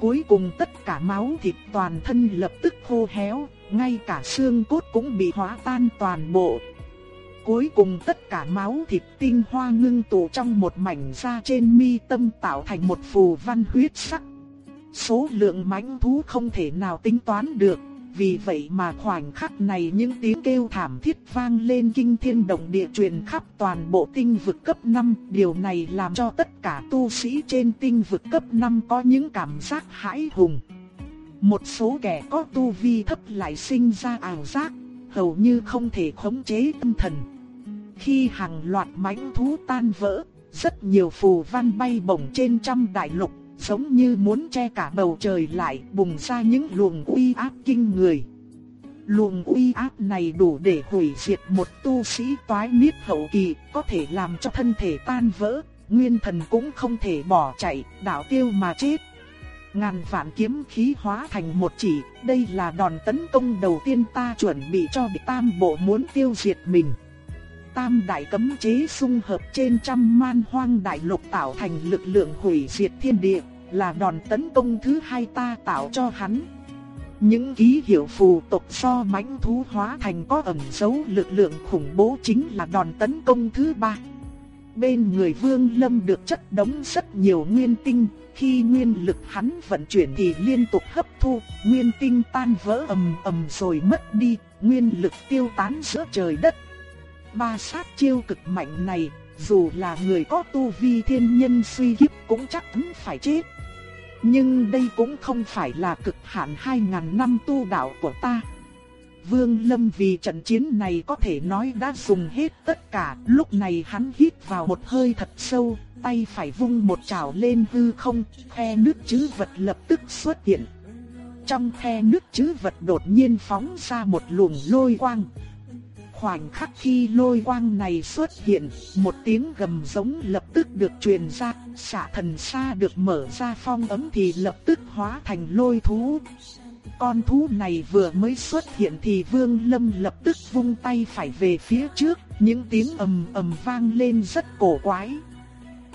Speaker 1: Cuối cùng tất cả máu thịt toàn thân lập tức khô héo, ngay cả xương cốt cũng bị hóa tan toàn bộ. Cuối cùng tất cả máu thịt tinh hoa ngưng tụ trong một mảnh da trên mi tâm tạo thành một phù văn huyết sắc. Số lượng mãnh thú không thể nào tính toán được, vì vậy mà khoảnh khắc này những tiếng kêu thảm thiết vang lên kinh thiên động địa truyền khắp toàn bộ tinh vực cấp 5. Điều này làm cho tất cả tu sĩ trên tinh vực cấp 5 có những cảm giác hãi hùng. Một số kẻ có tu vi thấp lại sinh ra ảo giác, hầu như không thể khống chế tâm thần. Khi hàng loạt mãnh thú tan vỡ, rất nhiều phù văn bay bổng trên trăm đại lục, giống như muốn che cả bầu trời lại, bùng ra những luồng uy áp kinh người. Luồng uy áp này đủ để hủy diệt một tu sĩ toái niết hậu kỳ, có thể làm cho thân thể tan vỡ, nguyên thần cũng không thể bỏ chạy, đạo tiêu mà chết. Ngàn vạn kiếm khí hóa thành một chỉ, đây là đòn tấn công đầu tiên ta chuẩn bị cho địch tam bộ muốn tiêu diệt mình. Tam đại cấm chế xung hợp trên trăm man hoang đại lục tạo thành lực lượng hủy diệt thiên địa, là đòn tấn công thứ hai ta tạo cho hắn. Những ký hiệu phù tộc so mãnh thú hóa thành có ẩn dấu lực lượng khủng bố chính là đòn tấn công thứ ba. Bên người Vương Lâm được chất đống rất nhiều nguyên tinh, khi nguyên lực hắn vận chuyển thì liên tục hấp thu, nguyên tinh tan vỡ ầm ầm rồi mất đi, nguyên lực tiêu tán giữa trời đất. Ba sát chiêu cực mạnh này, dù là người có tu vi thiên nhân suy kiếp cũng chắc chắn phải chết. Nhưng đây cũng không phải là cực hạn 2.000 năm tu đạo của ta. Vương Lâm vì trận chiến này có thể nói đã dùng hết tất cả, lúc này hắn hít vào một hơi thật sâu, tay phải vung một trảo lên hư không, khe nước chữ vật lập tức xuất hiện. Trong khe nước chữ vật đột nhiên phóng ra một luồng lôi quang. Khoảnh khắc khi lôi quang này xuất hiện, một tiếng gầm giống lập tức được truyền ra, xạ thần xa được mở ra phong ấm thì lập tức hóa thành lôi thú. Con thú này vừa mới xuất hiện thì Vương Lâm lập tức vung tay phải về phía trước, những tiếng ầm ầm vang lên rất cổ quái.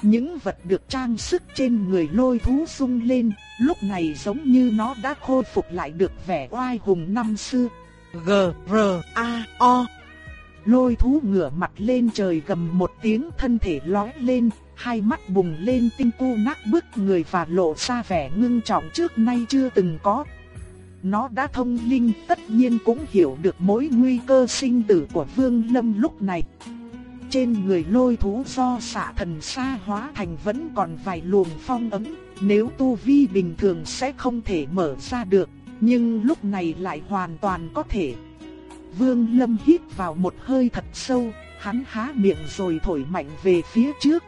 Speaker 1: Những vật được trang sức trên người lôi thú sung lên, lúc này giống như nó đã khôi phục lại được vẻ oai hùng năm xưa. G R A O Lôi thú ngửa mặt lên trời gầm một tiếng thân thể lói lên, hai mắt bùng lên tinh cu nát bước người và lộ ra vẻ ngưng trọng trước nay chưa từng có. Nó đã thông linh tất nhiên cũng hiểu được mối nguy cơ sinh tử của Vương Lâm lúc này trên người lôi thú do xạ thần xa hóa thành vẫn còn vài luồng phong ấm, nếu tu vi bình thường sẽ không thể mở ra được, nhưng lúc này lại hoàn toàn có thể. Vương Lâm hít vào một hơi thật sâu, hắn há miệng rồi thổi mạnh về phía trước.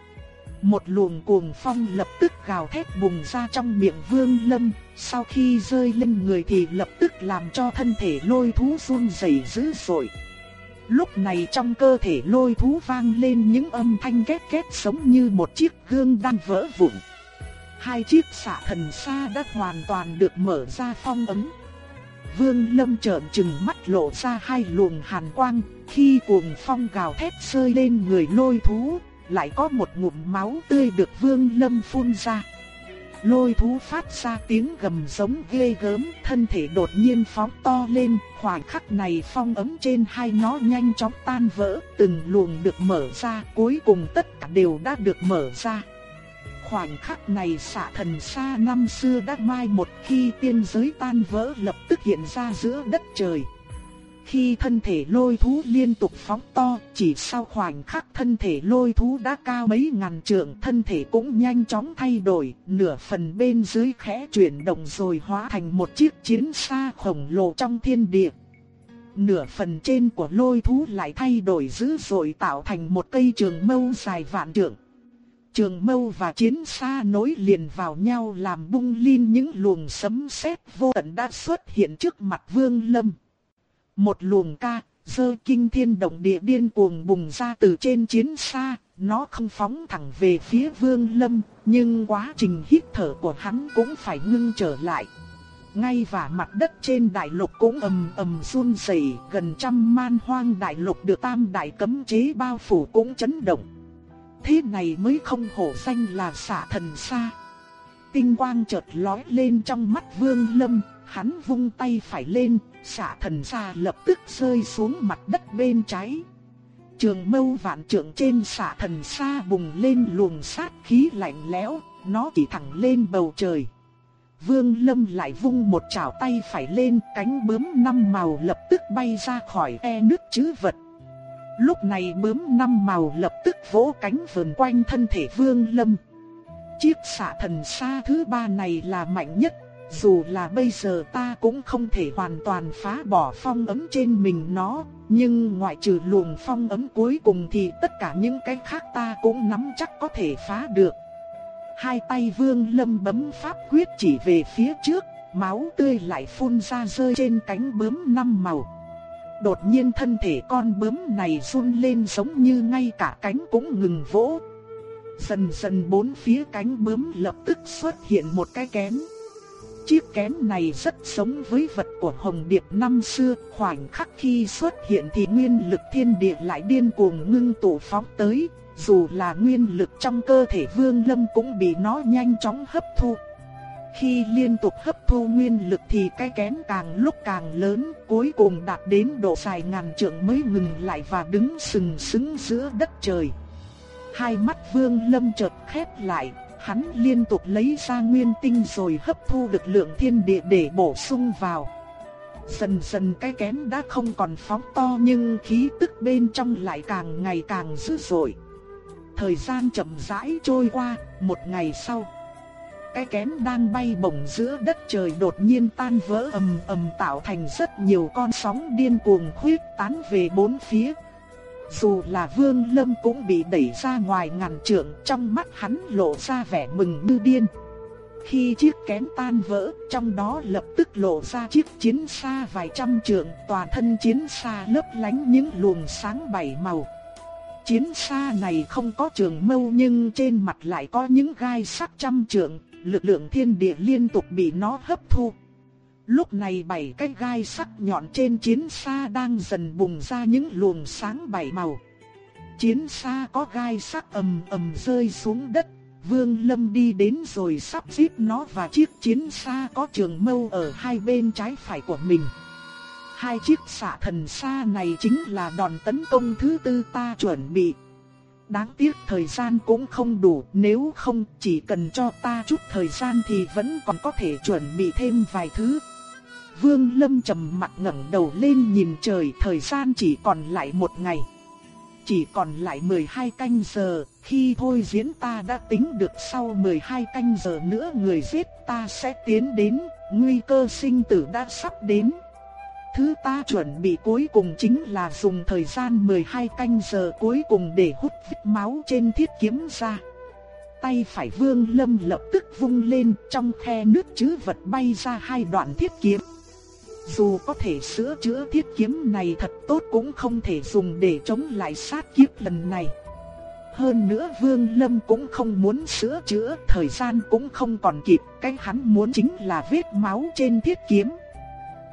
Speaker 1: Một luồng cuồng phong lập tức gào thét bùng ra trong miệng Vương Lâm, sau khi rơi lên người thì lập tức làm cho thân thể lôi thú run rẩy dữ dội. Lúc này trong cơ thể lôi thú vang lên những âm thanh két két giống như một chiếc gương đang vỡ vụn. Hai chiếc xạ thần xa đã hoàn toàn được mở ra phong ấn. Vương Lâm trợn trừng mắt lộ ra hai luồng hàn quang, khi cuồng phong gào thét rơi lên người lôi thú, lại có một ngụm máu tươi được Vương Lâm phun ra. Lôi thú phát ra tiếng gầm giống ghê gớm, thân thể đột nhiên phóng to lên, khoảnh khắc này phong ấm trên hai nó nhanh chóng tan vỡ, từng luồng được mở ra, cuối cùng tất cả đều đã được mở ra. Khoảnh khắc này xạ thần xa năm xưa đã mai một khi tiên giới tan vỡ lập tức hiện ra giữa đất trời. Khi thân thể lôi thú liên tục phóng to, chỉ sau khoảnh khắc thân thể lôi thú đã cao mấy ngàn trượng, thân thể cũng nhanh chóng thay đổi, nửa phần bên dưới khẽ chuyển động rồi hóa thành một chiếc chiến xa khổng lồ trong thiên địa. Nửa phần trên của lôi thú lại thay đổi dữ dội tạo thành một cây trường mâu dài vạn trượng. Trường mâu và chiến xa nối liền vào nhau làm bung lên những luồng sấm sét vô tận đã xuất hiện trước mặt Vương Lâm. Một luồng ca, dơ kinh thiên động địa điên cuồng bùng ra từ trên chiến xa, nó không phóng thẳng về phía Vương Lâm, nhưng quá trình hít thở của hắn cũng phải ngưng trở lại. Ngay và mặt đất trên đại lục cũng ầm ầm run rẩy, gần trăm man hoang đại lục được tam đại cấm chế bao phủ cũng chấn động. Thế này mới không hổ danh là xả thần xa. Tinh quang chợt lói lên trong mắt Vương Lâm, hắn vung tay phải lên, xạ thần xa lập tức rơi xuống mặt đất bên trái. Trường mâu vạn trượng trên xạ thần xa bùng lên luồng sát khí lạnh lẽo, nó chỉ thẳng lên bầu trời. Vương Lâm lại vung một chảo tay phải lên, cánh bướm năm màu lập tức bay ra khỏi e nước chứ vật. Lúc này bướm năm màu lập tức vỗ cánh vườn quanh thân thể Vương Lâm. Chiếc xạ thần xa thứ ba này là mạnh nhất, dù là bây giờ ta cũng không thể hoàn toàn phá bỏ phong ấm trên mình nó, nhưng ngoại trừ luồng phong ấm cuối cùng thì tất cả những cái khác ta cũng nắm chắc có thể phá được. Hai tay vương lâm bấm pháp quyết chỉ về phía trước, máu tươi lại phun ra rơi trên cánh bướm năm màu. Đột nhiên thân thể con bướm này run lên giống như ngay cả cánh cũng ngừng vỗ. Dần dần bốn phía cánh bướm lập tức xuất hiện một cái kén. Chiếc kén này rất giống với vật của Hồng Điệp năm xưa, khoảnh khắc khi xuất hiện thì nguyên lực thiên địa lại điên cuồng ngưng tụ phóng tới, dù là nguyên lực trong cơ thể Vương Lâm cũng bị nó nhanh chóng hấp thu. Khi liên tục hấp thu nguyên lực thì cái kén càng lúc càng lớn, cuối cùng đạt đến độ dài ngàn trượng mới ngừng lại và đứng sừng sững giữa đất trời. Hai mắt Vương Lâm chợt khép lại, hắn liên tục lấy ra nguyên tinh rồi hấp thu được lượng thiên địa để bổ sung vào. Dần dần cái kén đã không còn phóng to nhưng khí tức bên trong lại càng ngày càng dữ dội. Thời gian chậm rãi trôi qua, một ngày sau. Cái kén đang bay bổng giữa đất trời đột nhiên tan vỡ ầm ầm tạo thành rất nhiều con sóng điên cuồng khuyết tán về bốn phía. Dù là Vương Lâm cũng bị đẩy ra ngoài ngàn trượng, trong mắt hắn lộ ra vẻ mừng như điên. Khi chiếc kén tan vỡ, trong đó lập tức lộ ra chiếc chiến xa vài trăm trượng, toàn thân chiến xa lấp lánh những luồng sáng bảy màu. Chiến xa này không có trường mâu nhưng trên mặt lại có những gai sắc trăm trượng, lực lượng thiên địa liên tục bị nó hấp thu. Lúc này bảy cái gai sắc nhọn trên chiến xa đang dần bùng ra những luồng sáng bảy màu. Chiến xa có gai sắc ầm ầm rơi xuống đất, Vương Lâm đi đến rồi sắp giết nó và chiếc chiến xa có trường mâu ở hai bên trái phải của mình. Hai chiếc xạ thần xa này chính là đòn tấn công thứ tư ta chuẩn bị. Đáng tiếc thời gian cũng không đủ, nếu không chỉ cần cho ta chút thời gian thì vẫn còn có thể chuẩn bị thêm vài thứ. Vương Lâm trầm mặt ngẩng đầu lên nhìn trời, thời gian chỉ còn lại một ngày. chỉ còn lại 12 canh giờ, khi thôi diễn ta đã tính được sau 12 canh giờ nữa người giết ta sẽ tiến đến, nguy cơ sinh tử đã sắp đến. Thứ ta chuẩn bị cuối cùng chính là dùng thời gian 12 canh giờ cuối cùng để hút vết máu trên thiết kiếm ra. Tay phải vương lâm lập tức vung lên trong khe nước chứ vật bay ra hai đoạn thiết kiếm. Dù có thể sửa chữa thiết kiếm này thật tốt cũng không thể dùng để chống lại sát kiếp lần này. Hơn nữa Vương Lâm cũng không muốn sửa chữa, thời gian cũng không còn kịp, cái hắn muốn chính là vết máu trên thiết kiếm.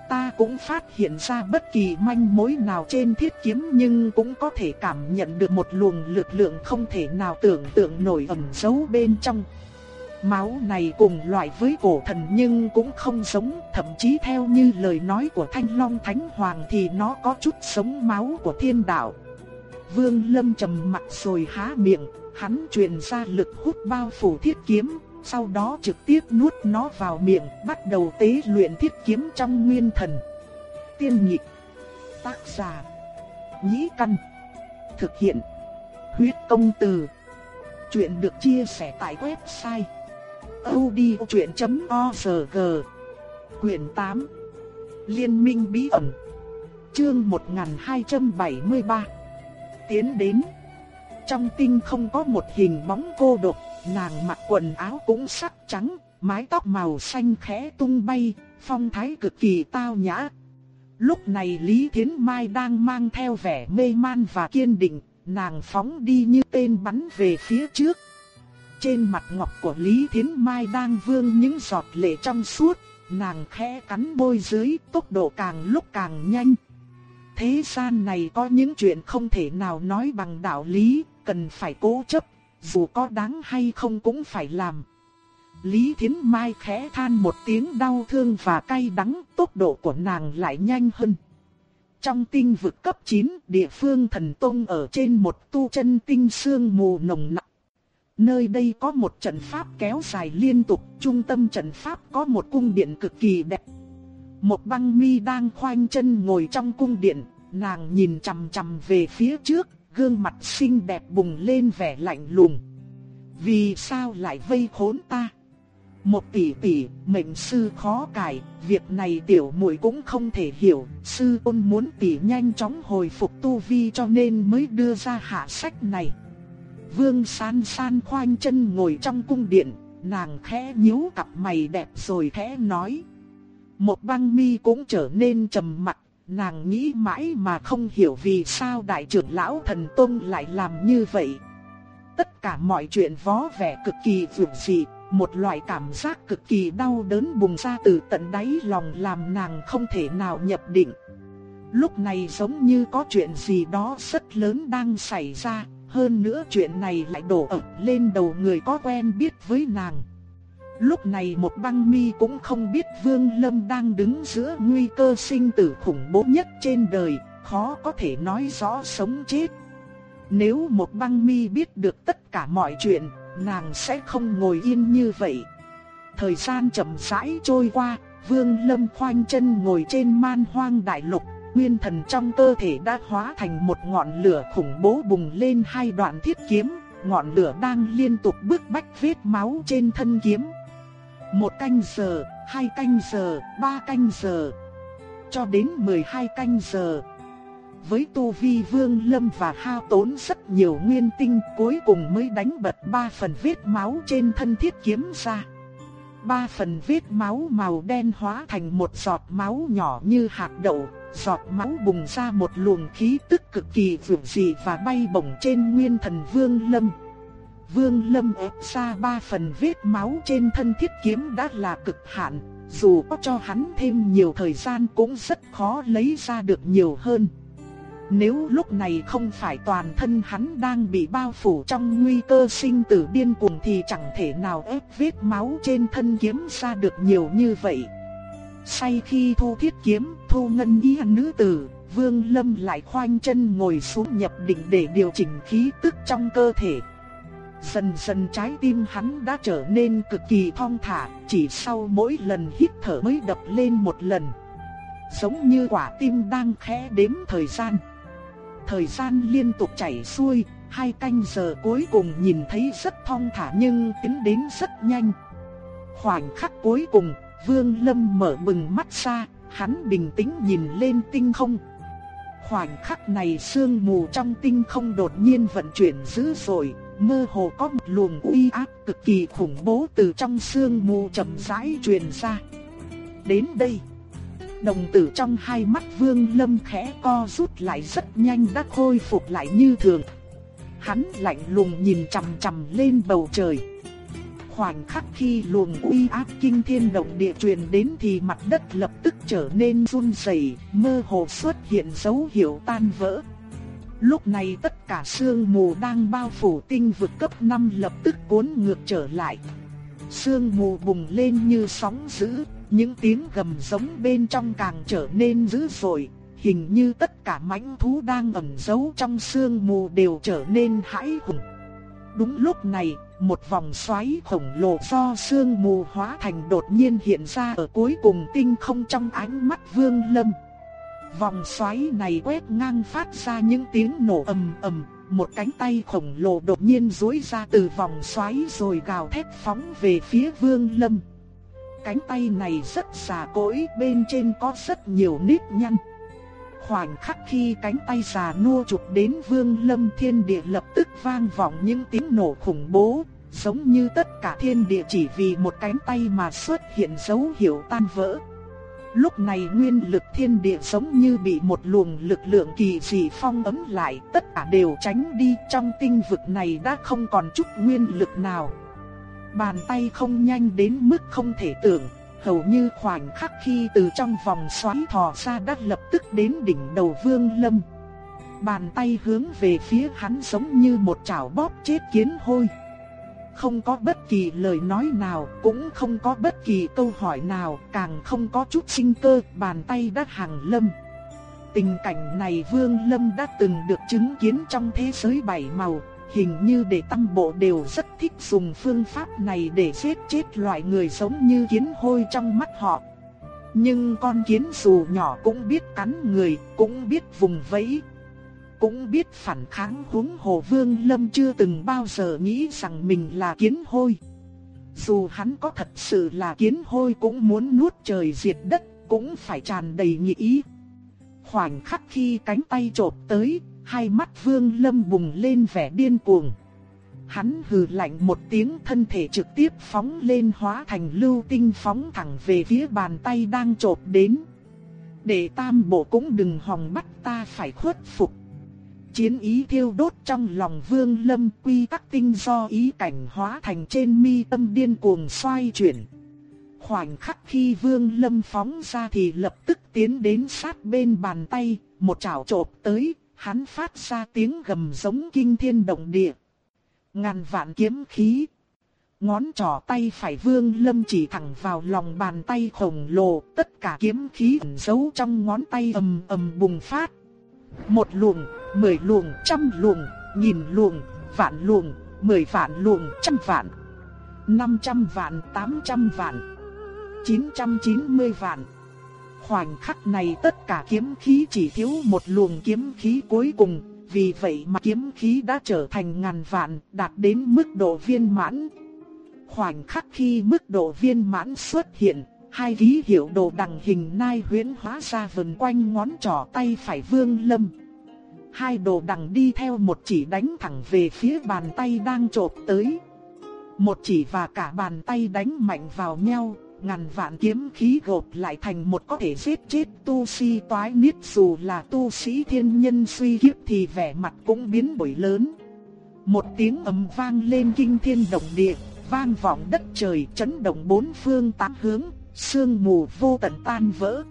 Speaker 1: Ta cũng phát hiện ra bất kỳ manh mối nào trên thiết kiếm nhưng cũng có thể cảm nhận được một luồng lực lượng không thể nào tưởng tượng nổi ẩn giấu bên trong. Máu này cùng loại với cổ thần nhưng cũng không giống, thậm chí theo như lời nói của Thanh Long Thánh Hoàng thì nó có chút sống máu của thiên đạo. Vương Lâm trầm mặt rồi há miệng, hắn truyền ra lực hút bao phủ thiết kiếm, sau đó trực tiếp nuốt nó vào miệng, bắt đầu tế luyện thiết kiếm trong nguyên thần. Tiên nhị tác giả, nhĩ căn, thực hiện, huyết công từ. Chuyện được chia sẻ tại website audiochuyện.org Quyền 8 Liên minh bí ẩn, Chương 1273 Tiến đến, Trong tinh không có một hình bóng cô độc, Nàng mặc quần áo cũng sắc trắng, Mái tóc màu xanh khẽ tung bay, Phong thái cực kỳ tao nhã. Lúc này Lý Thiến Mai đang mang theo vẻ mê man và kiên định, Nàng phóng đi như tên bắn về phía trước trên mặt ngọc của Lý Thiến Mai đang vương những giọt lệ trong suốt, nàng khẽ cắn môi dưới, tốc độ càng lúc càng nhanh. Thế gian này có những chuyện không thể nào nói bằng đạo lý, cần phải cố chấp, dù có đáng hay không cũng phải làm. Lý Thiến Mai khẽ than một tiếng đau thương và cay đắng, tốc độ của nàng lại nhanh hơn. Trong tinh vực cấp 9, địa phương thần tông ở trên một tu chân tinh xương mù nồng nặng. Nơi đây có một trận pháp kéo dài liên tục, trung tâm trận pháp có một cung điện cực kỳ đẹp. Một băng mi đang khoanh chân ngồi trong cung điện, nàng nhìn chằm chằm về phía trước, gương mặt xinh đẹp bùng lên vẻ lạnh lùng. Vì sao lại vây khốn ta? Một tỷ tỷ, mệnh sư khó cải, việc này tiểu muội cũng không thể hiểu, sư ôn muốn tỷ nhanh chóng hồi phục tu vi cho nên mới đưa ra hạ sách này. Vương san san khoanh chân ngồi trong cung điện, nàng khẽ nhíu cặp mày đẹp rồi khẽ nói. Một băng mi cũng trở nên trầm mặc, nàng nghĩ mãi mà không hiểu vì sao đại trưởng lão thần tôn lại làm như vậy. Tất cả mọi chuyện vó vẻ cực kỳ vượt dị, một loại cảm giác cực kỳ đau đớn bùng ra từ tận đáy lòng làm nàng không thể nào nhập định. Lúc này giống như có chuyện gì đó rất lớn đang xảy ra, hơn nữa chuyện này lại đổ ập lên đầu người có quen biết với nàng. Lúc này một băng mi cũng không biết Vương Lâm đang đứng giữa nguy cơ sinh tử khủng bố nhất trên đời, khó có thể nói rõ sống chết. Nếu một băng mi biết được tất cả mọi chuyện, nàng sẽ không ngồi yên như vậy. Thời gian chậm rãi trôi qua, Vương Lâm khoanh chân ngồi trên man hoang đại lục, nguyên thần trong cơ thể đã hóa thành một ngọn lửa khủng bố bùng lên hai đoạn thiết kiếm, ngọn lửa đang liên tục bức bách vết máu trên thân kiếm. Một canh giờ, hai canh giờ, ba canh giờ, cho đến 12 canh giờ. Với tu vi vương lâm và hao tốn rất nhiều nguyên tinh cuối cùng mới đánh bật ba phần vết máu trên thân thiết kiếm ra. Ba phần vết máu màu đen hóa thành một giọt máu nhỏ như hạt đậu, giọt máu bùng ra một luồng khí tức cực kỳ vượng dị và bay bổng trên nguyên thần Vương Lâm. Vương Lâm ép ra ba phần vết máu trên thân thiết kiếm đã là cực hạn, dù có cho hắn thêm nhiều thời gian cũng rất khó lấy ra được nhiều hơn. Nếu lúc này không phải toàn thân hắn đang bị bao phủ trong nguy cơ sinh tử điên cuồng thì chẳng thể nào ép vết máu trên thân kiếm ra được nhiều như vậy. Say khi thu thiết kiếm, thu ngân ý nữ tử, Vương Lâm lại khoanh chân ngồi xuống nhập định để điều chỉnh khí tức trong cơ thể. Dần dần trái tim hắn đã trở nên cực kỳ thong thả, chỉ sau mỗi lần hít thở mới đập lên một lần. Giống như quả tim đang khẽ đếm thời gian. Thời gian liên tục chảy xuôi, hai canh giờ cuối cùng nhìn thấy rất thong thả nhưng tiến đến rất nhanh. Khoảnh khắc cuối cùng, Vương Lâm mở bừng mắt ra, hắn bình tĩnh nhìn lên tinh không. Khoảnh khắc này sương mù trong tinh không đột nhiên vận chuyển dữ dội, mơ hồ có một luồng uy áp cực kỳ khủng bố từ trong sương mù chậm rãi truyền ra. Đến đây, đồng tử trong hai mắt Vương Lâm khẽ co rút lại rất nhanh đã khôi phục lại như thường. Hắn lạnh lùng nhìn chằm chằm lên bầu trời. Khoảnh khắc khi luồng uy áp kinh thiên động địa truyền đến thì mặt đất lập tức trở nên run rẩy, mơ hồ xuất hiện dấu hiệu tan vỡ. Lúc này tất cả sương mù đang bao phủ tinh vực cấp 5 lập tức cuốn ngược trở lại. Sương mù bùng lên như sóng dữ, những tiếng gầm giống bên trong càng trở nên dữ dội, hình như tất cả mãnh thú đang ẩn giấu trong sương mù đều trở nên hãi hùng. Đúng lúc này, một vòng xoáy khổng lồ do sương mù hóa thành đột nhiên hiện ra ở cuối cùng tinh không trong ánh mắt Vương Lâm. Vòng xoáy này quét ngang phát ra những tiếng nổ ầm ầm, một cánh tay khổng lồ đột nhiên duỗi ra từ vòng xoáy rồi gào thét phóng về phía Vương Lâm. Cánh tay này rất già cỗi, bên trên có rất nhiều nếp nhăn. Khoảnh khắc khi cánh tay già nua chụp đến Vương Lâm thiên địa lập tức vang vọng những tiếng nổ khủng bố, giống như tất cả thiên địa chỉ vì một cánh tay mà xuất hiện dấu hiệu tan vỡ. Lúc này nguyên lực thiên địa giống như bị một luồng lực lượng kỳ dị phong ấm lại, tất cả đều tránh đi trong tinh vực này đã không còn chút nguyên lực nào. Bàn tay không nhanh đến mức không thể tưởng, hầu như khoảnh khắc khi từ trong vòng xoáy thò ra đã lập tức đến đỉnh đầu Vương Lâm. Bàn tay hướng về phía hắn giống như một chảo bóp chết kiến hôi. Không có bất kỳ lời nói nào, cũng không có bất kỳ câu hỏi nào, càng không có chút sinh cơ, bàn tay đã hàng lâm. Tình cảnh này Vương Lâm đã từng được chứng kiến trong thế giới bảy màu, hình như để tâm bộ đều rất thích dùng phương pháp này để giết chết loại người giống như kiến hôi trong mắt họ. Nhưng con kiến dù nhỏ cũng biết cắn người, cũng biết vùng vẫy, cũng biết phản kháng huống hồ vương lâm chưa từng bao giờ nghĩ rằng mình là kiến hôi. Dù hắn có thật sự là kiến hôi cũng muốn nuốt trời diệt đất, cũng phải tràn đầy nghị ý. Khoảnh khắc khi cánh tay trộp tới, hai mắt vương lâm bùng lên vẻ điên cuồng. Hắn hừ lạnh một tiếng thân thể trực tiếp phóng lên hóa thành lưu tinh phóng thẳng về phía bàn tay đang trộp đến. Để tam bộ cũng đừng hòng bắt ta phải khuất phục. Chiến ý thiêu đốt trong lòng vương lâm quy tắc tinh do ý cảnh hóa thành trên mi tâm điên cuồng xoay chuyển. Khoảnh khắc khi vương lâm phóng ra thì lập tức tiến đến sát bên bàn tay, một chảo trộp tới, hắn phát ra tiếng gầm giống kinh thiên động địa. Ngàn vạn kiếm khí. Ngón trỏ tay phải vương lâm chỉ thẳng vào lòng bàn tay khổng lồ, tất cả kiếm khí ẩn giấu trong ngón tay ầm ầm bùng phát. Một luồng, mười luồng, trăm luồng, nghìn luồng, vạn luồng, mười vạn luồng, trăm vạn. Năm trăm vạn, tám trăm vạn, chín trăm chín mươi vạn. Khoảnh khắc này tất cả kiếm khí chỉ thiếu một luồng kiếm khí cuối cùng, vì vậy mà kiếm khí đã trở thành ngàn vạn, đạt đến mức độ viên mãn. Khoảnh khắc khi mức độ viên mãn xuất hiện, hai ký hiệu đồ đằng hình nai huyễn hóa ra vần quanh ngón trỏ tay phải vương lâm. Hai đồ đằng đi theo một chỉ đánh thẳng về phía bàn tay đang trộp tới. Một chỉ và cả bàn tay đánh mạnh vào nhau, ngàn vạn kiếm khí gộp lại thành một có thể giết chết tu sĩ toái niết dù là tu sĩ thiên nhân suy kiếp thì vẻ mặt cũng biến đổi lớn. Một tiếng ầm vang lên kinh thiên động địa, vang vọng đất trời chấn động bốn phương tám hướng, sương mù vô tận tan vỡ.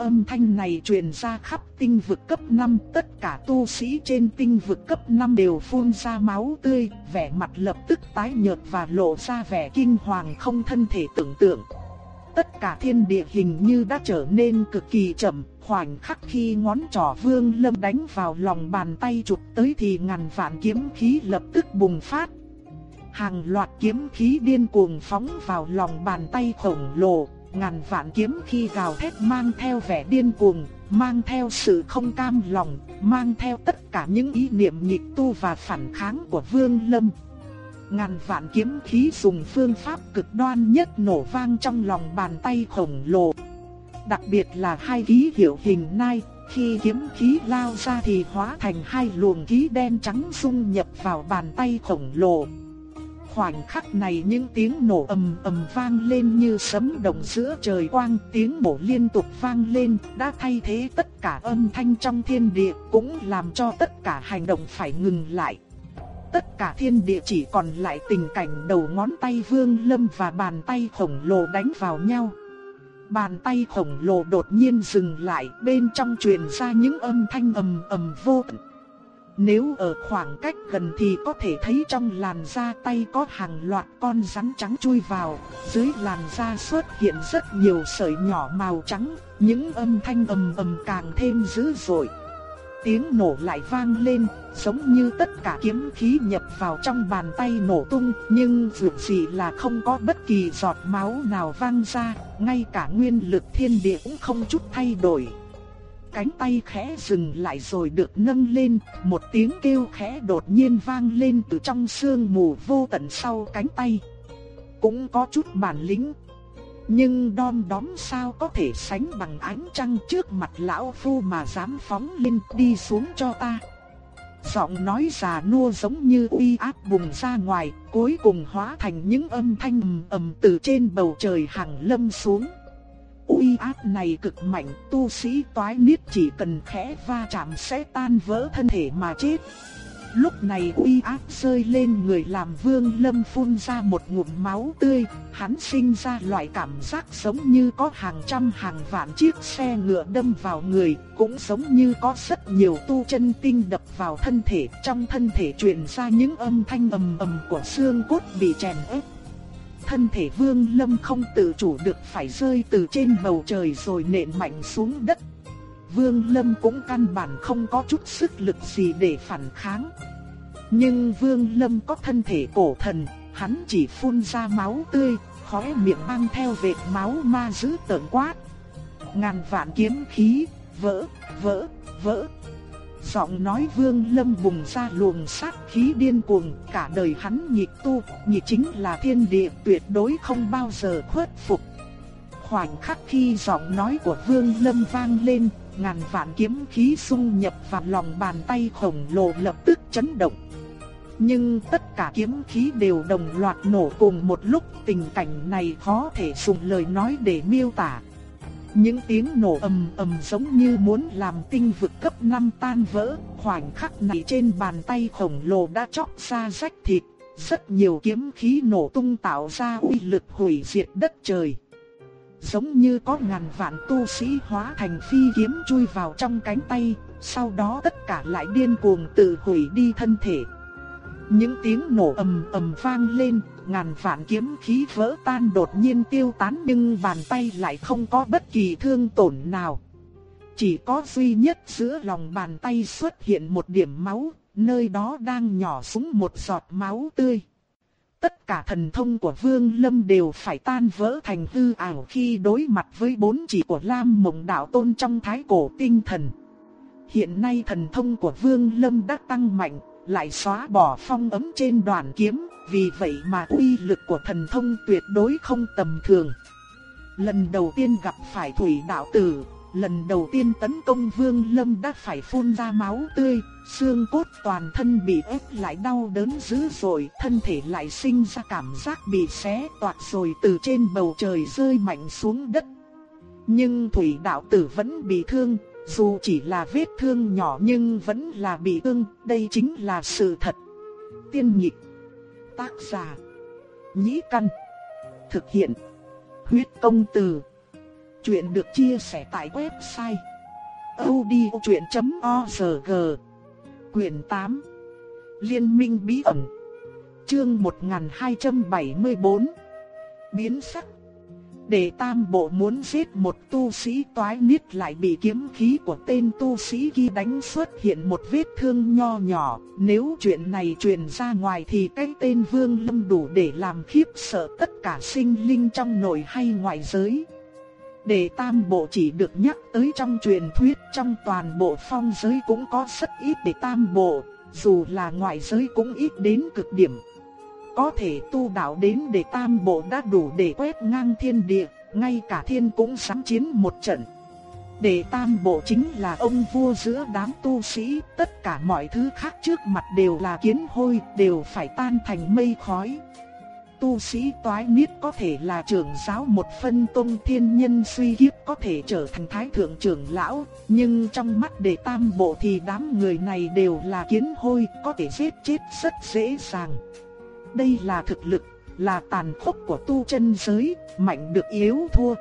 Speaker 1: Âm thanh này truyền ra khắp tinh vực cấp 5, tất cả tu sĩ trên tinh vực cấp 5 đều phun ra máu tươi, vẻ mặt lập tức tái nhợt và lộ ra vẻ kinh hoàng không thân thể tưởng tượng. Tất cả thiên địa hình như đã trở nên cực kỳ chậm, khoảnh khắc khi ngón trỏ vương lâm đánh vào lòng bàn tay chụp tới thì ngàn vạn kiếm khí lập tức bùng phát. Hàng loạt kiếm khí điên cuồng phóng vào lòng bàn tay khổng lồ, ngàn vạn kiếm khi gào thét mang theo vẻ điên cuồng, mang theo sự không cam lòng, mang theo tất cả những ý niệm nghịch tu và phản kháng của Vương Lâm. Ngàn vạn kiếm khí dùng phương pháp cực đoan nhất nổ vang trong lòng bàn tay khổng lồ. Đặc biệt là hai ký hiệu hình nai, khi kiếm khí lao ra thì hóa thành hai luồng khí đen trắng xung nhập vào bàn tay khổng lồ. Khoảnh khắc này những tiếng nổ ầm ầm vang lên như sấm động giữa trời quang, tiếng bổ liên tục vang lên, đã thay thế tất cả âm thanh trong thiên địa, cũng làm cho tất cả hành động phải ngừng lại. Tất cả thiên địa chỉ còn lại tình cảnh đầu ngón tay Vương Lâm và bàn tay khổng lồ đánh vào nhau. Bàn tay khổng lồ đột nhiên dừng lại, bên trong truyền ra những âm thanh ầm ầm vô tận. Nếu ở khoảng cách gần thì có thể thấy trong làn da tay có hàng loạt con rắn trắng chui vào, dưới làn da xuất hiện rất nhiều sợi nhỏ màu trắng, những âm thanh ầm ầm càng thêm dữ dội. Tiếng nổ lại vang lên, giống như tất cả kiếm khí nhập vào trong bàn tay nổ tung, nhưng dù gì là không có bất kỳ giọt máu nào vang ra, ngay cả nguyên lực thiên địa cũng không chút thay đổi cánh tay khẽ dừng lại rồi được nâng lên, một tiếng kêu khẽ đột nhiên vang lên từ trong sương mù vô tận sau cánh tay. Cũng có chút bản lĩnh. Nhưng đom đóm sao có thể sánh bằng ánh trăng trước mặt lão phu mà dám phóng lên đi xuống cho ta. Giọng nói già nua giống như uy áp bùng ra ngoài, cuối cùng hóa thành những âm thanh ầm ầm từ trên bầu trời hàng lâm xuống uy áp này cực mạnh, tu sĩ toái niết chỉ cần khẽ va chạm sẽ tan vỡ thân thể mà chết. Lúc này uy áp rơi lên người làm vương lâm phun ra một ngụm máu tươi, hắn sinh ra loại cảm giác giống như có hàng trăm hàng vạn chiếc xe ngựa đâm vào người, cũng giống như có rất nhiều tu chân tinh đập vào thân thể, trong thân thể truyền ra những âm thanh ầm ầm của xương cốt bị chèn ép thân thể Vương Lâm không tự chủ được phải rơi từ trên bầu trời rồi nện mạnh xuống đất. Vương Lâm cũng căn bản không có chút sức lực gì để phản kháng. Nhưng Vương Lâm có thân thể cổ thần, hắn chỉ phun ra máu tươi, khóe miệng mang theo vệt máu ma dữ tợn quát. Ngàn vạn kiếm khí, vỡ, vỡ, vỡ, Giọng nói vương lâm bùng ra luồng sát khí điên cuồng, cả đời hắn nhịp tu, nhịp chính là thiên địa tuyệt đối không bao giờ khuất phục. Khoảnh khắc khi giọng nói của vương lâm vang lên, ngàn vạn kiếm khí xung nhập vào lòng bàn tay khổng lồ lập tức chấn động. Nhưng tất cả kiếm khí đều đồng loạt nổ cùng một lúc, tình cảnh này khó thể dùng lời nói để miêu tả. Những tiếng nổ ầm ầm giống như muốn làm tinh vực cấp 5 tan vỡ, khoảnh khắc này trên bàn tay khổng lồ đã chóc ra rách thịt, rất nhiều kiếm khí nổ tung tạo ra uy lực hủy diệt đất trời. Giống như có ngàn vạn tu sĩ hóa thành phi kiếm chui vào trong cánh tay, sau đó tất cả lại điên cuồng tự hủy đi thân thể. Những tiếng nổ ầm ầm vang lên, ngàn vạn kiếm khí vỡ tan đột nhiên tiêu tán nhưng bàn tay lại không có bất kỳ thương tổn nào. Chỉ có duy nhất giữa lòng bàn tay xuất hiện một điểm máu, nơi đó đang nhỏ xuống một giọt máu tươi. Tất cả thần thông của Vương Lâm đều phải tan vỡ thành hư ảo khi đối mặt với bốn chỉ của Lam Mộng Đạo Tôn trong thái cổ tinh thần. Hiện nay thần thông của Vương Lâm đã tăng mạnh, lại xóa bỏ phong ấm trên đoàn kiếm, vì vậy mà uy lực của thần thông tuyệt đối không tầm thường. Lần đầu tiên gặp phải thủy đạo tử, lần đầu tiên tấn công vương lâm đã phải phun ra máu tươi, xương cốt toàn thân bị ép lại đau đớn dữ dội, thân thể lại sinh ra cảm giác bị xé toạc rồi từ trên bầu trời rơi mạnh xuống đất. Nhưng thủy đạo tử vẫn bị thương, dù chỉ là vết thương nhỏ nhưng vẫn là bị thương, đây chính là sự thật. Tiên nhịp, tác giả, nhĩ căn, thực hiện, huyết công từ. Chuyện được chia sẻ tại website odchuyện.org Quyền 8 Liên minh bí ẩn Chương 1274 Biến sắc để tam bộ muốn giết một tu sĩ toái niết lại bị kiếm khí của tên tu sĩ kia đánh xuất hiện một vết thương nho nhỏ. Nếu chuyện này truyền ra ngoài thì cái tên Vương Lâm đủ để làm khiếp sợ tất cả sinh linh trong nội hay ngoại giới. Đề tam bộ chỉ được nhắc tới trong truyền thuyết trong toàn bộ phong giới cũng có rất ít đề tam bộ, dù là ngoại giới cũng ít đến cực điểm. Có thể tu đạo đến để tam bộ đã đủ để quét ngang thiên địa, ngay cả thiên cũng sẵn chiến một trận. để tam bộ chính là ông vua giữa đám tu sĩ, tất cả mọi thứ khác trước mặt đều là kiến hôi, đều phải tan thành mây khói tu sĩ toái niết có thể là trưởng giáo một phân tôn thiên nhân suy kiếp có thể trở thành thái thượng trưởng lão, nhưng trong mắt đệ tam bộ thì đám người này đều là kiến hôi, có thể giết chết rất dễ dàng. Đây là thực lực, là tàn khốc của tu chân giới, mạnh được yếu thua.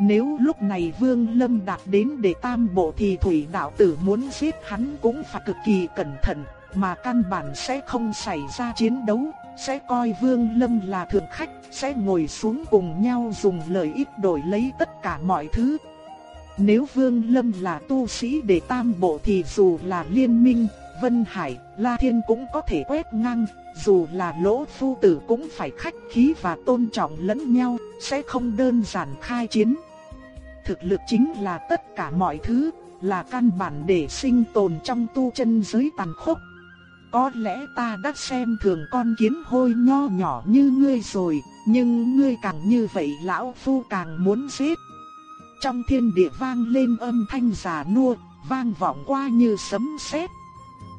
Speaker 1: Nếu lúc này Vương Lâm đạt đến để tam bộ thì thủy đạo tử muốn giết hắn cũng phải cực kỳ cẩn thận, mà căn bản sẽ không xảy ra chiến đấu, sẽ coi Vương Lâm là thượng khách, sẽ ngồi xuống cùng nhau dùng lợi ích đổi lấy tất cả mọi thứ. Nếu Vương Lâm là tu sĩ để tam bộ thì dù là liên minh, Vân Hải, La Thiên cũng có thể quét ngang, dù là lỗ phu tử cũng phải khách khí và tôn trọng lẫn nhau, sẽ không đơn giản khai chiến. Thực lực chính là tất cả mọi thứ, là căn bản để sinh tồn trong tu chân giới tàn khốc. Có lẽ ta đã xem thường con kiến hôi nho nhỏ như ngươi rồi, nhưng ngươi càng như vậy lão phu càng muốn giết. Trong thiên địa vang lên âm thanh già nua, vang vọng qua như sấm sét.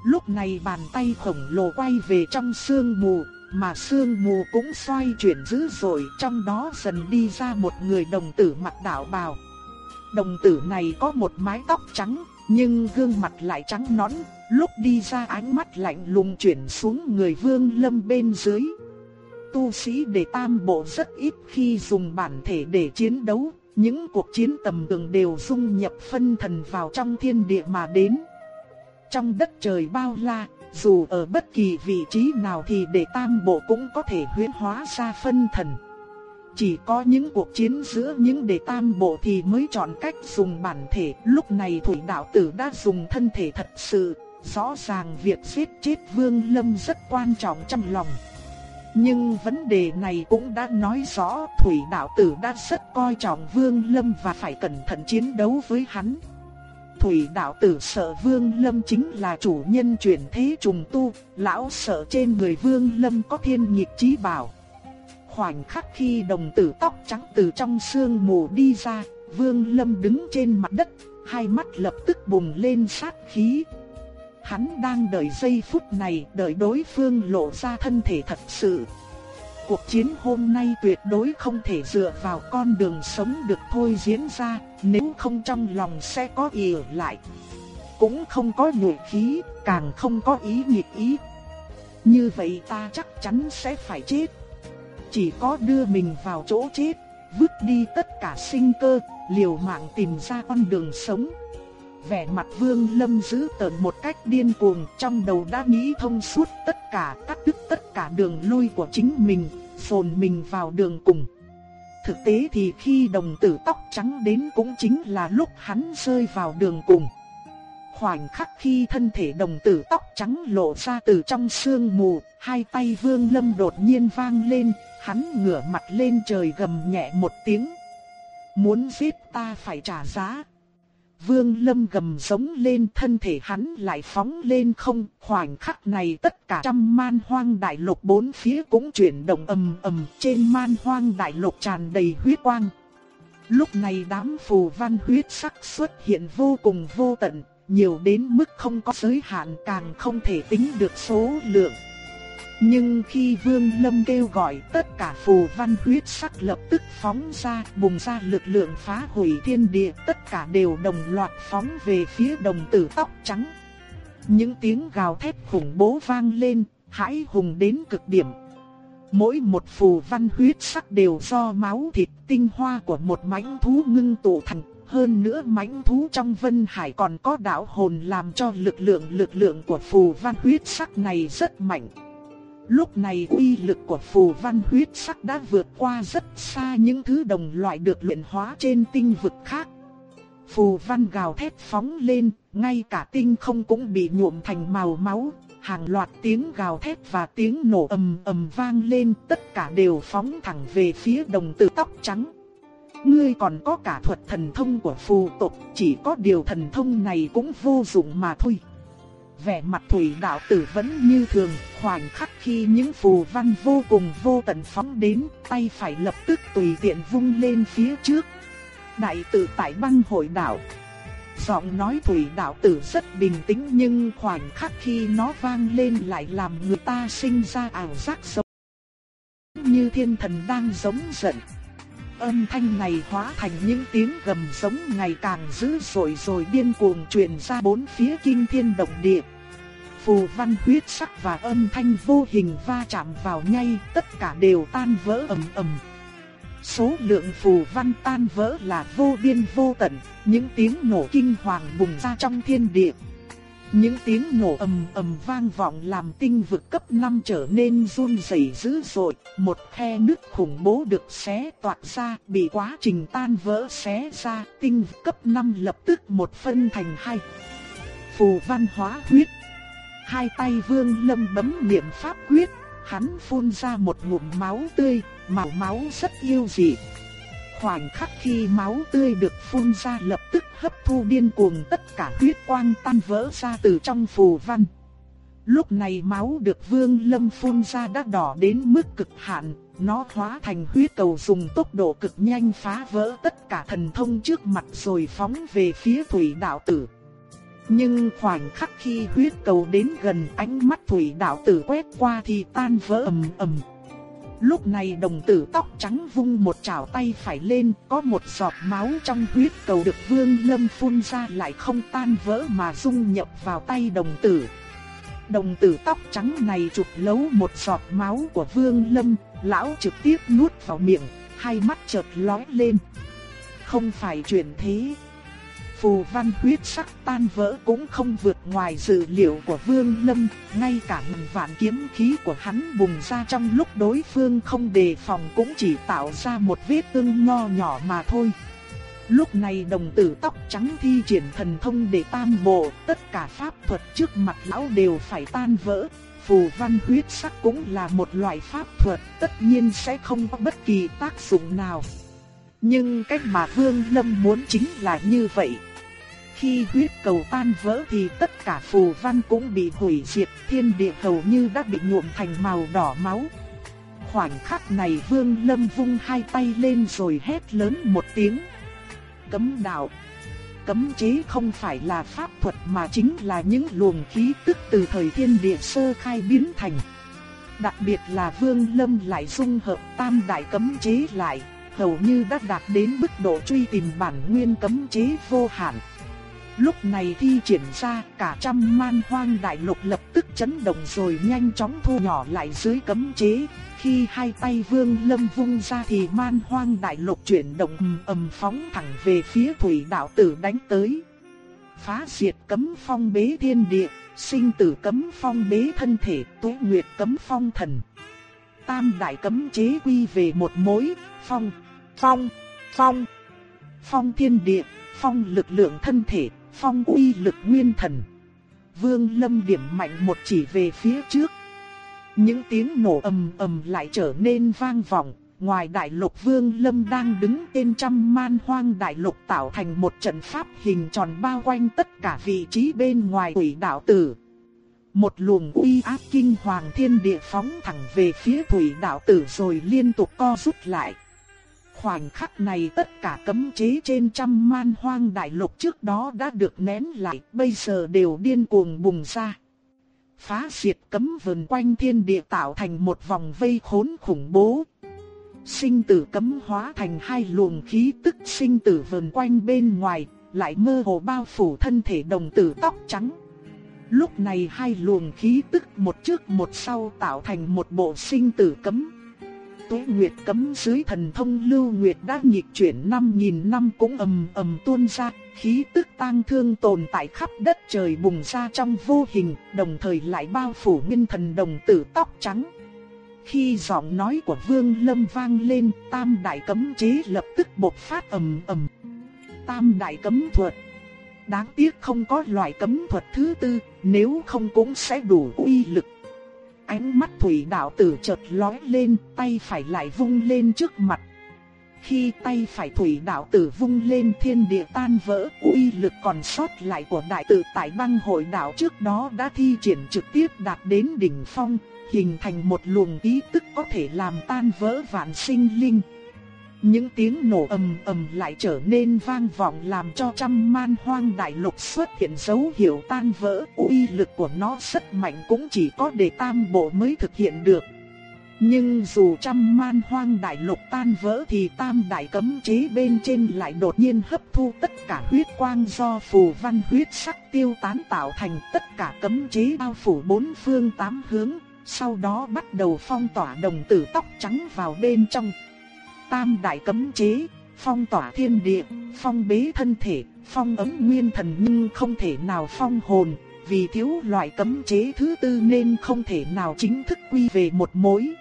Speaker 1: Lúc này bàn tay khổng lồ quay về trong sương mù, mà sương mù cũng xoay chuyển dữ dội, trong đó dần đi ra một người đồng tử mặc đạo bào. Đồng tử này có một mái tóc trắng, nhưng gương mặt lại trắng nõn, lúc đi ra ánh mắt lạnh lùng chuyển xuống người Vương Lâm bên dưới. Tu sĩ để tam bộ rất ít khi dùng bản thể để chiến đấu, những cuộc chiến tầm thường đều dung nhập phân thần vào trong thiên địa mà đến. Trong đất trời bao la, dù ở bất kỳ vị trí nào thì để tam bộ cũng có thể huyễn hóa ra phân thần. Chỉ có những cuộc chiến giữa những đệ tam bộ thì mới chọn cách dùng bản thể. Lúc này thủy đạo tử đã dùng thân thể thật sự. Rõ ràng việc giết chết Vương Lâm rất quan trọng trong lòng. Nhưng vấn đề này cũng đã nói rõ Thủy đạo tử đã rất coi trọng Vương Lâm và phải cẩn thận chiến đấu với hắn. Thủy đạo tử sợ Vương Lâm chính là chủ nhân chuyển thế trùng tu, lão sợ trên người Vương Lâm có thiên nhịp chí bảo. Khoảnh khắc khi đồng tử tóc trắng từ trong sương mù đi ra, Vương Lâm đứng trên mặt đất, hai mắt lập tức bùng lên sát khí. Hắn đang đợi giây phút này, đợi đối phương lộ ra thân thể thật sự. Cuộc chiến hôm nay tuyệt đối không thể dựa vào con đường sống được thôi diễn ra, nếu không trong lòng sẽ có ỉ lại. Cũng không có nhuệ khí, càng không có ý nghịch ý. Như vậy ta chắc chắn sẽ phải chết. Chỉ có đưa mình vào chỗ chết, vứt đi tất cả sinh cơ, liều mạng tìm ra con đường sống. Vẻ mặt Vương Lâm giữ tợn một cách điên cuồng, trong đầu đã nghĩ thông suốt tất cả, cắt đứt tất cả đường lui của chính mình, phồn mình vào đường cùng. Thực tế thì khi đồng tử tóc trắng đến cũng chính là lúc hắn rơi vào đường cùng. Khoảnh khắc khi thân thể đồng tử tóc trắng lộ ra từ trong sương mù, hai tay Vương Lâm đột nhiên vang lên, hắn ngửa mặt lên trời gầm nhẹ một tiếng. Muốn giết ta phải trả giá. Vương Lâm gầm giống lên thân thể hắn lại phóng lên không, khoảnh khắc này tất cả trăm man hoang đại lục bốn phía cũng chuyển động ầm ầm, trên man hoang đại lục tràn đầy huyết quang. Lúc này đám phù văn huyết sắc xuất hiện vô cùng vô tận, nhiều đến mức không có giới hạn càng không thể tính được số lượng. Nhưng khi Vương Lâm kêu gọi tất cả phù văn huyết sắc lập tức phóng ra, bùng ra lực lượng phá hủy thiên địa, tất cả đều đồng loạt phóng về phía đồng tử tóc trắng. Những tiếng gào thét khủng bố vang lên, hãi hùng đến cực điểm. Mỗi một phù văn huyết sắc đều do máu thịt tinh hoa của một mãnh thú ngưng tụ thành. Hơn nữa mãnh thú trong vân hải còn có đạo hồn làm cho lực lượng lực lượng của phù văn huyết sắc này rất mạnh. Lúc này uy lực của phù văn huyết sắc đã vượt qua rất xa những thứ đồng loại được luyện hóa trên tinh vực khác. Phù văn gào thét phóng lên, ngay cả tinh không cũng bị nhuộm thành màu máu, hàng loạt tiếng gào thét và tiếng nổ ầm ầm vang lên, tất cả đều phóng thẳng về phía đồng tử tóc trắng. ngươi còn có cả thuật thần thông của phù tộc, chỉ có điều thần thông này cũng vô dụng mà thôi. Vẻ mặt thủy đạo tử vẫn như thường, khoảnh khắc khi những phù văn vô cùng vô tận phóng đến, tay phải lập tức tùy tiện vung lên phía trước. Đại tử tại băng hội đạo Giọng nói thủy đạo tử rất bình tĩnh nhưng khoảnh khắc khi nó vang lên lại làm người ta sinh ra ảo giác sống. Như thiên thần đang giống giận. Âm thanh này hóa thành những tiếng gầm giống ngày càng dữ dội rồi điên cuồng truyền ra bốn phía kinh thiên động địa. Phù văn huyết sắc và âm thanh vô hình va chạm vào nhau, tất cả đều tan vỡ ầm ầm. Số lượng phù văn tan vỡ là vô biên vô tận, những tiếng nổ kinh hoàng bùng ra trong thiên địa. Những tiếng nổ ầm ầm vang vọng làm tinh vực cấp 5 trở nên run rẩy dữ dội, một khe nước khủng bố được xé toạc ra, bị quá trình tan vỡ xé ra, tinh vực cấp 5 lập tức một phân thành hai. Phù văn hóa huyết. Hai tay Vương Lâm bấm niệm pháp quyết, hắn phun ra một ngụm máu tươi, màu máu rất yêu dị. Khoảnh khắc khi máu tươi được phun ra lập tức hấp thu điên cuồng tất cả huyết quang tan vỡ ra từ trong phù văn. Lúc này máu được Vương Lâm phun ra đã đỏ đến mức cực hạn, nó hóa thành huyết cầu dùng tốc độ cực nhanh phá vỡ tất cả thần thông trước mặt rồi phóng về phía thủy đạo tử. Nhưng khoảnh khắc khi huyết cầu đến gần ánh mắt thủy đạo tử quét qua thì tan vỡ ầm ầm. Lúc này đồng tử tóc trắng vung một chảo tay phải lên, có một giọt máu trong huyết cầu được Vương Lâm phun ra lại không tan vỡ mà dung nhập vào tay đồng tử. Đồng tử tóc trắng này chụp lấu một giọt máu của Vương Lâm, lão trực tiếp nuốt vào miệng, hai mắt chợt lóe lên. Không phải chuyện thế phù văn huyết sắc tan vỡ cũng không vượt ngoài dự liệu của Vương Lâm, ngay cả ngàn vạn kiếm khí của hắn bùng ra trong lúc đối phương không đề phòng cũng chỉ tạo ra một vết thương nho nhỏ mà thôi. Lúc này đồng tử tóc trắng thi triển thần thông để tam bộ, tất cả pháp thuật trước mặt lão đều phải tan vỡ. Phù văn huyết sắc cũng là một loại pháp thuật, tất nhiên sẽ không có bất kỳ tác dụng nào. Nhưng cách mà Vương Lâm muốn chính là như vậy. Khi huyết cầu tan vỡ thì tất cả phù văn cũng bị hủy diệt, thiên địa hầu như đã bị nhuộm thành màu đỏ máu. Khoảnh khắc này Vương Lâm vung hai tay lên rồi hét lớn một tiếng. Cấm đạo. Cấm chế không phải là pháp thuật mà chính là những luồng khí tức từ thời thiên địa sơ khai biến thành. Đặc biệt là Vương Lâm lại dung hợp tam đại cấm chế lại, hầu như đã đạt đến mức độ truy tìm bản nguyên cấm chế vô hạn. Lúc này thi triển ra cả trăm man hoang đại lục lập tức chấn động rồi nhanh chóng thu nhỏ lại dưới cấm chế. Khi hai tay vương lâm vung ra thì man hoang đại lục chuyển động ầm ầm phóng thẳng về phía thủy đạo tử đánh tới. Phá diệt cấm phong bế thiên địa, sinh tử cấm phong bế thân thể, tuế nguyệt cấm phong thần. Tam đại cấm chế quy về một mối, phong, phong, phong, phong thiên địa, phong lực lượng thân thể, phong uy lực nguyên thần. Vương Lâm điểm mạnh một chỉ về phía trước. Những tiếng nổ ầm ầm lại trở nên vang vọng. Ngoài đại lục Vương Lâm đang đứng trên trăm man hoang đại lục tạo thành một trận pháp hình tròn bao quanh tất cả vị trí bên ngoài quỷ đạo tử. Một luồng uy áp kinh hoàng thiên địa phóng thẳng về phía thủy đạo tử rồi liên tục co rút lại. Khoảnh khắc này tất cả cấm chế trên trăm man hoang đại lục trước đó đã được nén lại, bây giờ đều điên cuồng bùng ra. Phá diệt cấm vần quanh thiên địa tạo thành một vòng vây khốn khủng bố. Sinh tử cấm hóa thành hai luồng khí tức sinh tử vần quanh bên ngoài, lại mơ hồ bao phủ thân thể đồng tử tóc trắng. Lúc này hai luồng khí tức một trước một sau tạo thành một bộ sinh tử cấm tuế nguyệt cấm dưới thần thông lưu nguyệt đã nghịch chuyển 5.000 năm cũng ầm ầm tuôn ra, khí tức tang thương tồn tại khắp đất trời bùng ra trong vô hình, đồng thời lại bao phủ nguyên thần đồng tử tóc trắng. Khi giọng nói của Vương Lâm vang lên, tam đại cấm chế lập tức bộc phát ầm ầm. Tam đại cấm thuật. Đáng tiếc không có loại cấm thuật thứ tư, nếu không cũng sẽ đủ uy lực Ánh mắt thủy đạo tử chợt lóe lên, tay phải lại vung lên trước mặt. Khi tay phải thủy đạo tử vung lên thiên địa tan vỡ, uy lực còn sót lại của đại tử tại băng hội đạo trước đó đã thi triển trực tiếp đạt đến đỉnh phong, hình thành một luồng ý tức có thể làm tan vỡ vạn sinh linh. Những tiếng nổ ầm ầm lại trở nên vang vọng làm cho trăm man hoang đại lục xuất hiện dấu hiệu tan vỡ. uy lực của nó rất mạnh cũng chỉ có để tam bộ mới thực hiện được. Nhưng dù trăm man hoang đại lục tan vỡ thì tam đại cấm chế bên trên lại đột nhiên hấp thu tất cả huyết quang do phù văn huyết sắc tiêu tán tạo thành tất cả cấm chế bao phủ bốn phương tám hướng, sau đó bắt đầu phong tỏa đồng tử tóc trắng vào bên trong. Tam đại cấm chế, phong tỏa thiên địa, phong bế thân thể, phong ấm nguyên thần nhưng không thể nào phong hồn, vì thiếu loại cấm chế thứ tư nên không thể nào chính thức quy về một mối.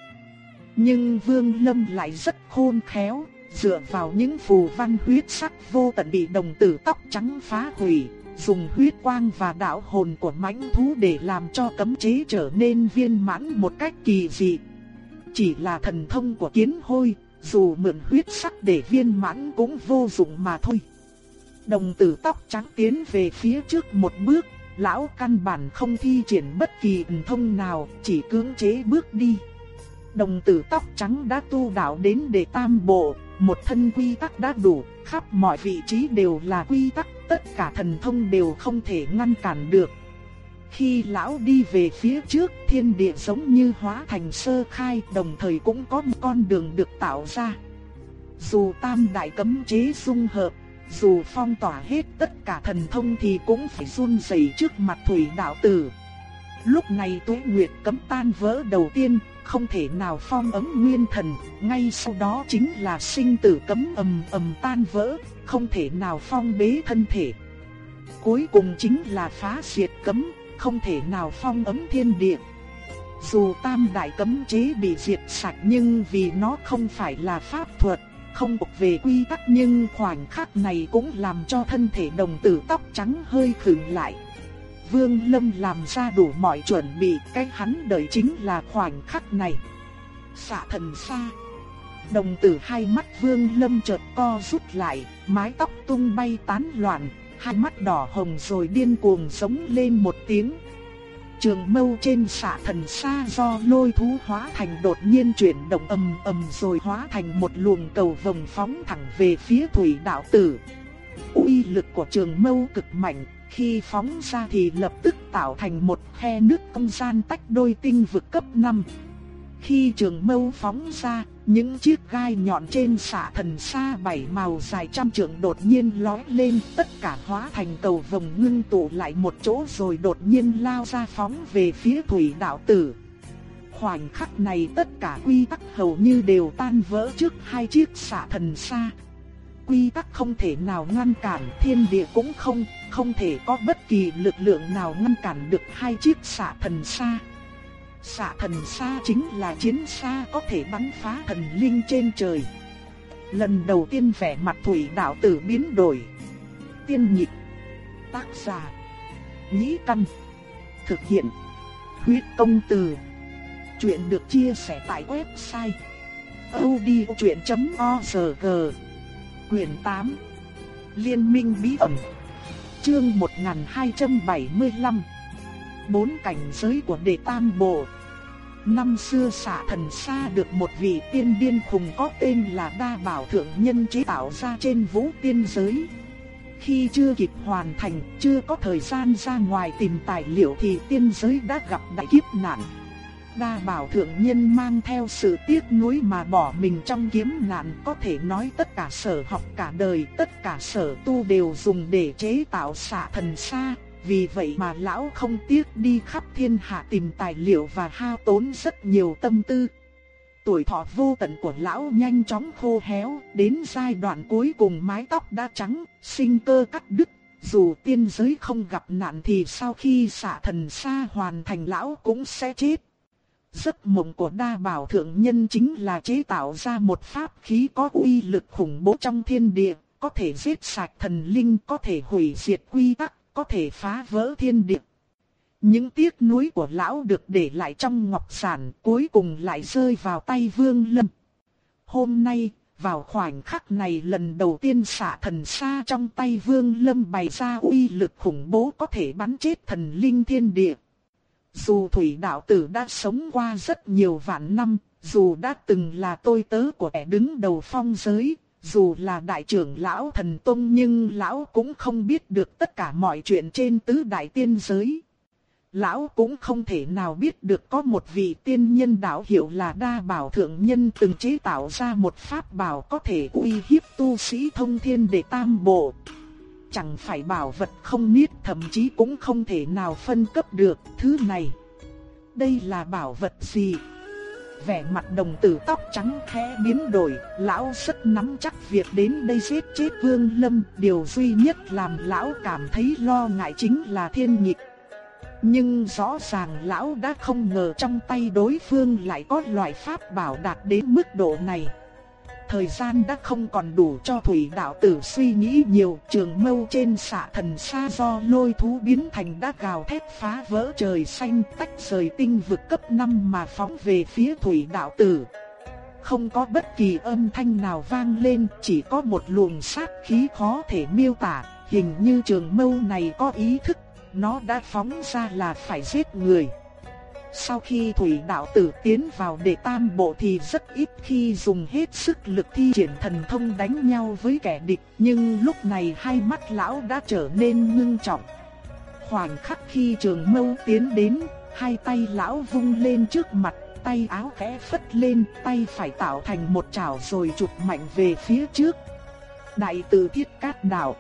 Speaker 1: Nhưng Vương Lâm lại rất khôn khéo, dựa vào những phù văn huyết sắc vô tận bị đồng tử tóc trắng phá hủy, dùng huyết quang và đạo hồn của mãnh thú để làm cho cấm chế trở nên viên mãn một cách kỳ dị. Chỉ là thần thông của kiến hôi, dù mượn huyết sắc để viên mãn cũng vô dụng mà thôi. Đồng tử tóc trắng tiến về phía trước một bước, lão căn bản không thi triển bất kỳ thần thông nào, chỉ cưỡng chế bước đi. Đồng tử tóc trắng đã tu đạo đến để tam bộ, một thân quy tắc đã đủ, khắp mọi vị trí đều là quy tắc, tất cả thần thông đều không thể ngăn cản được. Khi lão đi về phía trước, thiên địa giống như hóa thành sơ khai, đồng thời cũng có một con đường được tạo ra. Dù tam đại cấm chế dung hợp, dù phong tỏa hết tất cả thần thông thì cũng phải run rẩy trước mặt thủy đạo tử. Lúc này tuế nguyệt cấm tan vỡ đầu tiên, không thể nào phong ấm nguyên thần, ngay sau đó chính là sinh tử cấm ầm ầm tan vỡ, không thể nào phong bế thân thể. Cuối cùng chính là phá diệt cấm, không thể nào phong ấm thiên địa. Dù tam đại cấm chế bị diệt sạch nhưng vì nó không phải là pháp thuật, không thuộc về quy tắc nhưng khoảnh khắc này cũng làm cho thân thể đồng tử tóc trắng hơi khựng lại. Vương Lâm làm ra đủ mọi chuẩn bị, cái hắn đợi chính là khoảnh khắc này. Xạ thần xa. Đồng tử hai mắt Vương Lâm chợt co rút lại, mái tóc tung bay tán loạn, hai mắt đỏ hồng rồi điên cuồng sống lên một tiếng. Trường mâu trên xạ thần xa do lôi thú hóa thành đột nhiên chuyển động ầm ầm rồi hóa thành một luồng cầu vồng phóng thẳng về phía thủy đạo tử. Uy lực của trường mâu cực mạnh, khi phóng ra thì lập tức tạo thành một khe nước không gian tách đôi tinh vực cấp 5. Khi trường mâu phóng ra, những chiếc gai nhọn trên xạ thần xa bảy màu dài trăm trượng đột nhiên lói lên, tất cả hóa thành cầu vồng ngưng tụ lại một chỗ rồi đột nhiên lao ra phóng về phía thủy đạo tử. Khoảnh khắc này tất cả quy tắc hầu như đều tan vỡ trước hai chiếc xạ thần xa. Quy tắc không thể nào ngăn cản, thiên địa cũng không, không thể có bất kỳ lực lượng nào ngăn cản được hai chiếc xạ thần xa. Xạ thần xa chính là chiến xa có thể bắn phá thần linh trên trời. Lần đầu tiên vẻ mặt thủy đạo tử biến đổi. Tiên nhịp. Tác giả. Nhĩ căn. Thực hiện. Huyết công từ. Chuyện được chia sẻ tại website. odchuyện.org Quyền 8 Liên minh bí ẩn Chương 1275 Bốn cảnh giới của đệ tam bộ Năm xưa xạ thần xa được một vị tiên điên khùng có tên là Đa Bảo Thượng Nhân chế tạo ra trên vũ tiên giới. Khi chưa kịp hoàn thành, chưa có thời gian ra ngoài tìm tài liệu thì tiên giới đã gặp đại kiếp nạn. Đa Bảo Thượng Nhân mang theo sự tiếc nuối mà bỏ mình trong kiếm nạn có thể nói tất cả sở học cả đời, tất cả sở tu đều dùng để chế tạo xạ thần xa, vì vậy mà lão không tiếc đi khắp thiên hạ tìm tài liệu và hao tốn rất nhiều tâm tư. Tuổi thọ vô tận của lão nhanh chóng khô héo, đến giai đoạn cuối cùng mái tóc đã trắng, sinh cơ cắt đứt. Dù tiên giới không gặp nạn thì sau khi xạ thần xa hoàn thành lão cũng sẽ chết. Giấc mộng của đa bảo thượng nhân chính là chế tạo ra một pháp khí có uy lực khủng bố trong thiên địa, có thể giết sạch thần linh, có thể hủy diệt quy tắc, có thể phá vỡ thiên địa. Những tiếc nuối của lão được để lại trong ngọc sản cuối cùng lại rơi vào tay vương lâm. Hôm nay, vào khoảnh khắc này lần đầu tiên xạ thần xa trong tay Vương Lâm bày ra uy lực khủng bố có thể bắn chết thần linh thiên địa. Dù thủy đạo tử đã sống qua rất nhiều vạn năm, dù đã từng là tôi tớ của kẻ đứng đầu phong giới, dù là đại trưởng lão thần tông nhưng lão cũng không biết được tất cả mọi chuyện trên tứ đại tiên giới. Lão cũng không thể nào biết được có một vị tiên nhân đạo hiệu là đa bảo thượng nhân từng chế tạo ra một pháp bảo có thể uy hiếp tu sĩ thông thiên để tam bộ. Chẳng phải bảo vật không niết, thậm chí cũng không thể nào phân cấp được, thứ này. Đây là bảo vật gì? Vẻ mặt đồng tử tóc trắng khẽ biến đổi, lão rất nắm chắc việc đến đây giết chết Vương Lâm, điều duy nhất làm lão cảm thấy lo ngại chính là thiên nhịp. Nhưng rõ ràng lão đã không ngờ trong tay đối phương lại có loại pháp bảo đạt đến mức độ này. Thời gian đã không còn đủ cho thủy đạo tử suy nghĩ nhiều trường mâu trên xạ thần xa do lôi thú biến thành đã gào thét phá vỡ trời xanh, tách rời tinh vực cấp 5 mà phóng về phía thủy đạo tử. Không có bất kỳ âm thanh nào vang lên, chỉ có một luồng sát khí khó thể miêu tả hình như trường mâu này có ý thức, nó đã phóng ra là phải giết người. Sau khi thủy đạo tử tiến vào đệ tam bộ thì rất ít khi dùng hết sức lực thi triển thần thông đánh nhau với kẻ địch, nhưng lúc này hai mắt lão đã trở nên ngưng trọng. Khoảnh khắc khi trường mâu tiến đến, hai tay lão vung lên trước mặt, tay áo khẽ phất lên, tay phải tạo thành một chảo rồi chụp mạnh về phía trước. Đại tử thiết cát đạo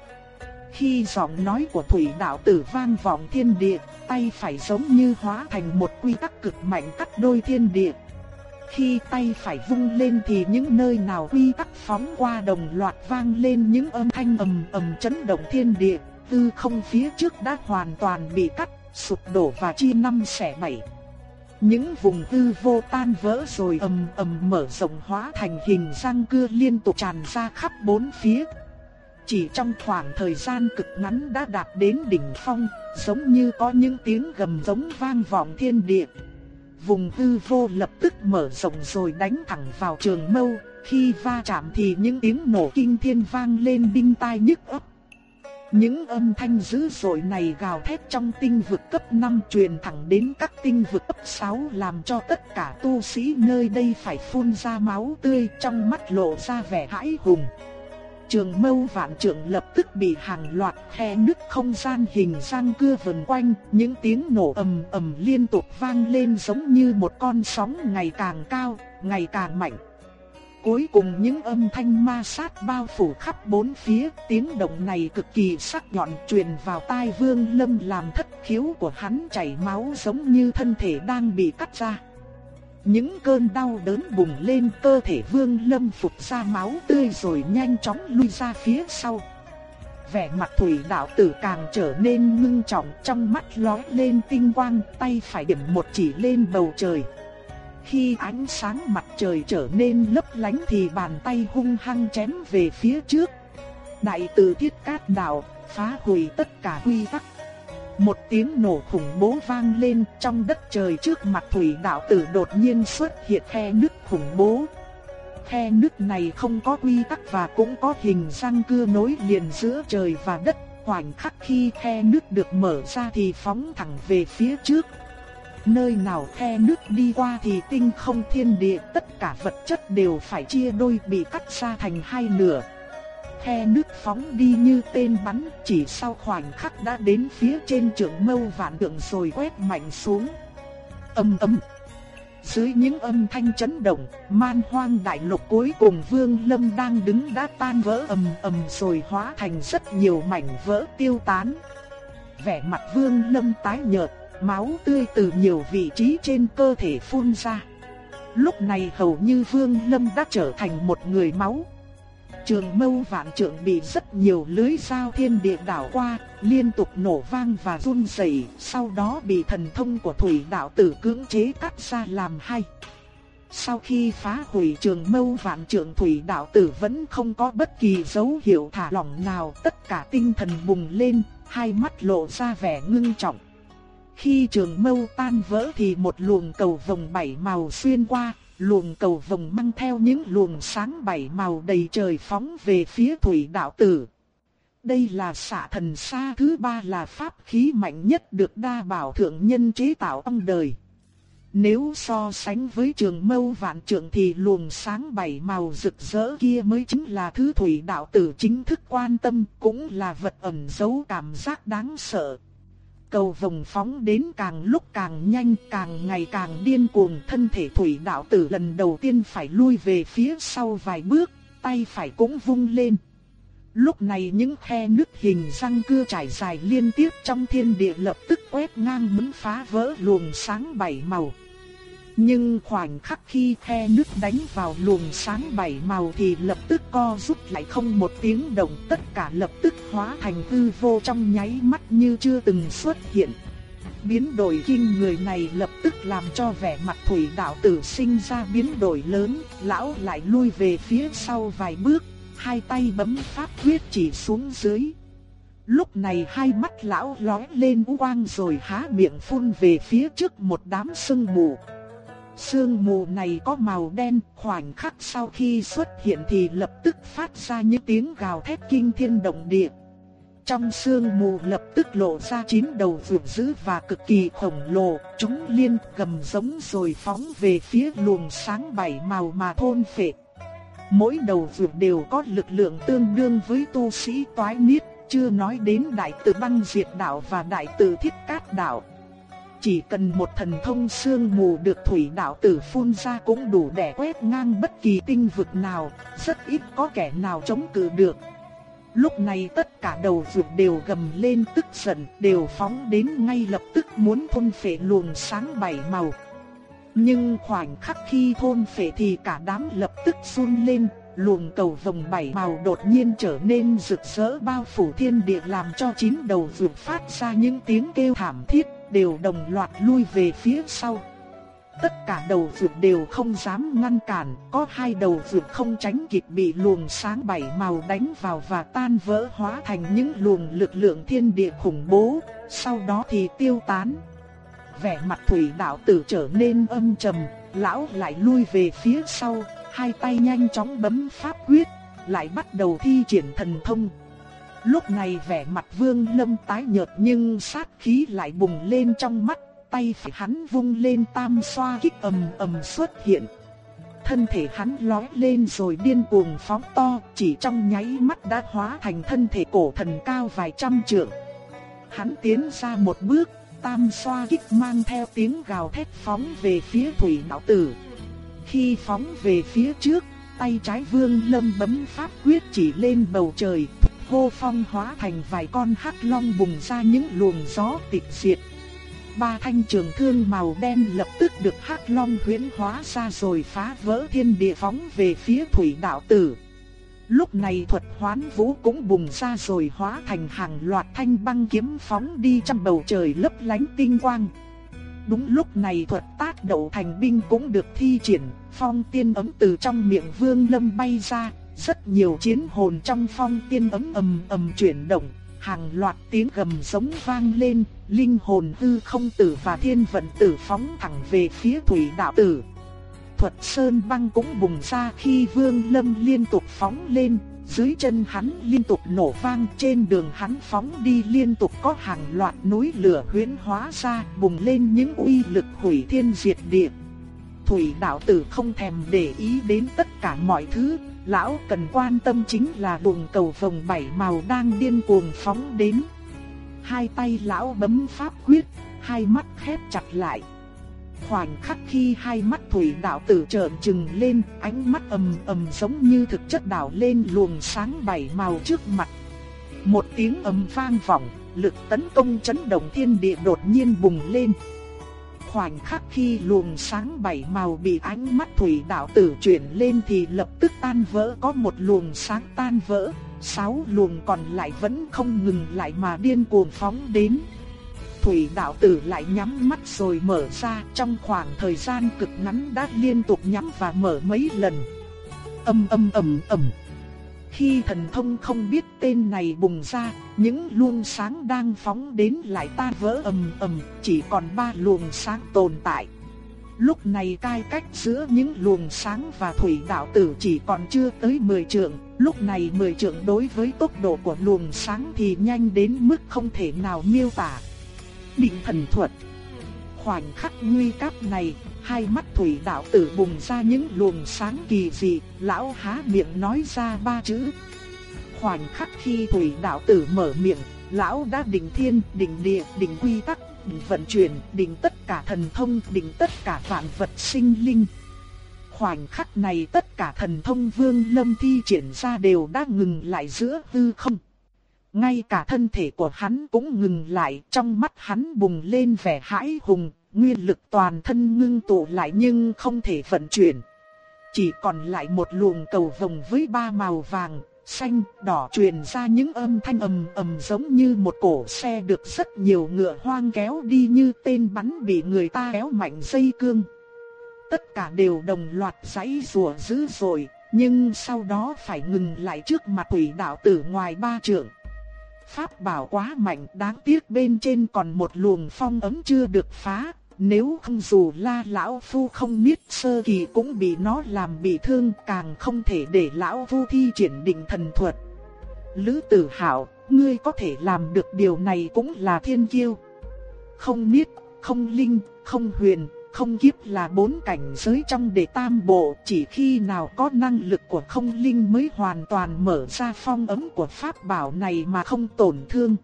Speaker 1: khi giọng nói của thủy đạo tử vang vọng thiên địa, tay phải giống như hóa thành một quy tắc cực mạnh cắt đôi thiên địa. Khi tay phải vung lên thì những nơi nào quy tắc phóng qua đồng loạt vang lên những âm thanh ầm ầm chấn động thiên địa, tư không phía trước đã hoàn toàn bị cắt, sụp đổ và chia năm xẻ bảy. Những vùng tư vô tan vỡ rồi ầm ầm mở rộng hóa thành hình răng cưa liên tục tràn ra khắp bốn phía, chỉ trong khoảng thời gian cực ngắn đã đạt đến đỉnh phong, giống như có những tiếng gầm giống vang vọng thiên địa. Vùng hư vô lập tức mở rộng rồi đánh thẳng vào trường mâu, khi va chạm thì những tiếng nổ kinh thiên vang lên đinh tai nhức óc. Những âm thanh dữ dội này gào thét trong tinh vực cấp 5 truyền thẳng đến các tinh vực cấp 6 làm cho tất cả tu sĩ nơi đây phải phun ra máu tươi trong mắt lộ ra vẻ hãi hùng. Trường mâu vạn trượng lập tức bị hàng loạt khe nứt không gian hình răng cưa vần quanh, những tiếng nổ ầm ầm liên tục vang lên giống như một con sóng ngày càng cao, ngày càng mạnh. Cuối cùng những âm thanh ma sát bao phủ khắp bốn phía, tiếng động này cực kỳ sắc nhọn truyền vào tai Vương Lâm làm thất khiếu của hắn chảy máu giống như thân thể đang bị cắt ra. Những cơn đau đớn bùng lên, cơ thể vương lâm phục ra máu tươi rồi nhanh chóng lui ra phía sau. Vẻ mặt thủy đạo tử càng trở nên ngưng trọng, trong mắt lóe lên tinh quang, tay phải điểm một chỉ lên bầu trời. Khi ánh sáng mặt trời trở nên lấp lánh thì bàn tay hung hăng chém về phía trước. Đại tử thiết cát đạo phá hủy tất cả quy tắc một tiếng nổ khủng bố vang lên trong đất trời trước mặt thủy đạo tử đột nhiên xuất hiện khe nứt khủng bố. Khe nứt này không có quy tắc và cũng có hình răng cưa nối liền giữa trời và đất. Khoảnh khắc khi khe nứt được mở ra thì phóng thẳng về phía trước. Nơi nào khe nứt đi qua thì tinh không thiên địa, tất cả vật chất đều phải chia đôi, bị cắt ra thành hai nửa khe nước phóng đi như tên bắn, chỉ sau khoảnh khắc đã đến phía trên trưởng mâu vạn tượng rồi quét mạnh xuống. Âm âm Dưới những âm thanh chấn động, man hoang đại lục cuối cùng Vương Lâm đang đứng đã tan vỡ ầm ầm rồi hóa thành rất nhiều mảnh vỡ tiêu tán. Vẻ mặt Vương Lâm tái nhợt, máu tươi từ nhiều vị trí trên cơ thể phun ra. Lúc này hầu như Vương Lâm đã trở thành một người máu. Trường mâu vạn trượng bị rất nhiều lưới sao thiên địa đảo qua, liên tục nổ vang và run rẩy, sau đó bị thần thông của thủy đạo tử cưỡng chế cắt ra làm hai. Sau khi phá hủy trường mâu vạn trượng thủy đạo tử vẫn không có bất kỳ dấu hiệu thả lỏng nào, tất cả tinh thần bùng lên, hai mắt lộ ra vẻ ngưng trọng. Khi trường mâu tan vỡ thì một luồng cầu vồng bảy màu xuyên qua, luồng cầu vồng mang theo những luồng sáng bảy màu đầy trời phóng về phía thủy đạo tử. Đây là xạ thần xa thứ ba là pháp khí mạnh nhất được đa bảo thượng nhân chế tạo ông đời. Nếu so sánh với trường mâu vạn trường thì luồng sáng bảy màu rực rỡ kia mới chính là thứ thủy đạo tử chính thức quan tâm, cũng là vật ẩn giấu cảm giác đáng sợ. Cầu vồng phóng đến càng lúc càng nhanh, càng ngày càng điên cuồng, thân thể thủy đạo tử lần đầu tiên phải lui về phía sau vài bước, tay phải cũng vung lên. Lúc này những khe nứt hình răng cưa trải dài liên tiếp trong thiên địa lập tức quét ngang bấn phá vỡ luồng sáng bảy màu. Nhưng khoảnh khắc khi khe nước đánh vào luồng sáng bảy màu thì lập tức co rút lại không một tiếng động tất cả lập tức hóa thành hư vô trong nháy mắt như chưa từng xuất hiện. Biến đổi kinh người này lập tức làm cho vẻ mặt thủy đạo tử sinh ra biến đổi lớn, lão lại lui về phía sau vài bước, hai tay bấm pháp quyết chỉ xuống dưới. Lúc này hai mắt lão lóe lên quang rồi há miệng phun về phía trước một đám sương mù. Sương mù này có màu đen, khoảnh khắc sau khi xuất hiện thì lập tức phát ra những tiếng gào thét kinh thiên động địa. Trong sương mù lập tức lộ ra chín đầu vượt dữ và cực kỳ khổng lồ, chúng liên gầm giống rồi phóng về phía luồng sáng bảy màu mà thôn phệ. Mỗi đầu vượt đều có lực lượng tương đương với tu sĩ toái niết, chưa nói đến đại tử băng diệt đạo và đại tử thiết cát đạo. Chỉ cần một thần thông xương mù được thủy đạo tử phun ra cũng đủ để quét ngang bất kỳ tinh vực nào, rất ít có kẻ nào chống cự được. Lúc này tất cả đầu ruột đều gầm lên tức giận, đều phóng đến ngay lập tức muốn thôn phệ luồng sáng bảy màu. Nhưng khoảnh khắc khi thôn phệ thì cả đám lập tức run lên, luồng cầu vòng bảy màu đột nhiên trở nên rực rỡ bao phủ thiên địa làm cho chín đầu ruột phát ra những tiếng kêu thảm thiết đều đồng loạt lui về phía sau. Tất cả đầu vượt đều không dám ngăn cản, có hai đầu vượt không tránh kịp bị luồng sáng bảy màu đánh vào và tan vỡ hóa thành những luồng lực lượng thiên địa khủng bố, sau đó thì tiêu tán. Vẻ mặt thủy đạo tử trở nên âm trầm, lão lại lui về phía sau, hai tay nhanh chóng bấm pháp quyết, lại bắt đầu thi triển thần thông. Lúc này vẻ mặt Vương Lâm tái nhợt nhưng sát khí lại bùng lên trong mắt, tay phải hắn vung lên tam xoa kích ầm ầm xuất hiện. Thân thể hắn lói lên rồi điên cuồng phóng to, chỉ trong nháy mắt đã hóa thành thân thể cổ thần cao vài trăm trượng. Hắn tiến ra một bước, tam xoa kích mang theo tiếng gào thét phóng về phía thủy đạo tử. Khi phóng về phía trước, tay trái vương lâm bấm pháp quyết chỉ lên bầu trời, hô phong hóa thành vài con hắc long bùng ra những luồng gió tịch diệt. Ba thanh trường thương màu đen lập tức được hắc long huyễn hóa ra rồi phá vỡ thiên địa phóng về phía thủy đạo tử. Lúc này thuật hoán vũ cũng bùng ra rồi hóa thành hàng loạt thanh băng kiếm phóng đi trong bầu trời lấp lánh tinh quang. Đúng lúc này thuật tác đậu thành binh cũng được thi triển, phong tiên ấm từ trong miệng vương lâm bay ra, rất nhiều chiến hồn trong phong tiên ấm ầm ầm chuyển động, hàng loạt tiếng gầm giống vang lên, linh hồn hư không tử và thiên vận tử phóng thẳng về phía thủy đạo tử. Thuật sơn băng cũng bùng ra khi vương lâm liên tục phóng lên, dưới chân hắn liên tục nổ vang trên đường hắn phóng đi liên tục có hàng loạt núi lửa huyễn hóa ra bùng lên những uy lực hủy thiên diệt địa. Thủy đạo tử không thèm để ý đến tất cả mọi thứ, lão cần quan tâm chính là đụng cầu vòng bảy màu đang điên cuồng phóng đến. Hai tay lão bấm pháp quyết, hai mắt khép chặt lại. Khoảnh khắc khi hai mắt thủy đạo tử trợn trừng lên, ánh mắt ầm ầm giống như thực chất đảo lên luồng sáng bảy màu trước mặt. Một tiếng ầm vang vọng, lực tấn công chấn động thiên địa đột nhiên bùng lên khoảnh khắc khi luồng sáng bảy màu bị ánh mắt thủy đạo tử chuyển lên thì lập tức tan vỡ có một luồng sáng tan vỡ, sáu luồng còn lại vẫn không ngừng lại mà điên cuồng phóng đến. Thủy đạo tử lại nhắm mắt rồi mở ra trong khoảng thời gian cực ngắn đã liên tục nhắm và mở mấy lần. Âm âm ầm ầm. Khi thần thông không biết tên này bùng ra, những luồng sáng đang phóng đến lại tan vỡ ầm ầm, chỉ còn ba luồng sáng tồn tại. Lúc này cai cách giữa những luồng sáng và thủy đạo tử chỉ còn chưa tới 10 trượng, lúc này 10 trượng đối với tốc độ của luồng sáng thì nhanh đến mức không thể nào miêu tả. Định thần thuật Khoảnh khắc nguy cấp này, hai mắt thủy đạo tử bùng ra những luồng sáng kỳ dị, lão há miệng nói ra ba chữ. Khoảnh khắc khi thủy đạo tử mở miệng, lão đã định thiên, định địa, định quy tắc, định vận chuyển, định tất cả thần thông, định tất cả vạn vật sinh linh. Khoảnh khắc này tất cả thần thông vương lâm thi triển ra đều đã ngừng lại giữa hư không. Ngay cả thân thể của hắn cũng ngừng lại, trong mắt hắn bùng lên vẻ hãi hùng, nguyên lực toàn thân ngưng tụ lại nhưng không thể vận chuyển. Chỉ còn lại một luồng cầu vồng với ba màu vàng, xanh, đỏ truyền ra những âm thanh ầm ầm giống như một cổ xe được rất nhiều ngựa hoang kéo đi như tên bắn bị người ta kéo mạnh dây cương. Tất cả đều đồng loạt giãy rùa dữ dội, nhưng sau đó phải ngừng lại trước mặt quỷ đạo tử ngoài ba trượng. Pháp bảo quá mạnh đáng tiếc bên trên còn một luồng phong ấm chưa được phá, nếu không dù la lão phu không biết sơ kỳ cũng bị nó làm bị thương càng không thể để lão phu thi triển định thần thuật. Lữ tử hảo, ngươi có thể làm được điều này cũng là thiên kiêu. Không niết, không linh, không huyền, không kiếp là bốn cảnh giới trong đệ tam bộ chỉ khi nào có năng lực của không linh mới hoàn toàn mở ra phong ấm của pháp bảo này mà không tổn thương.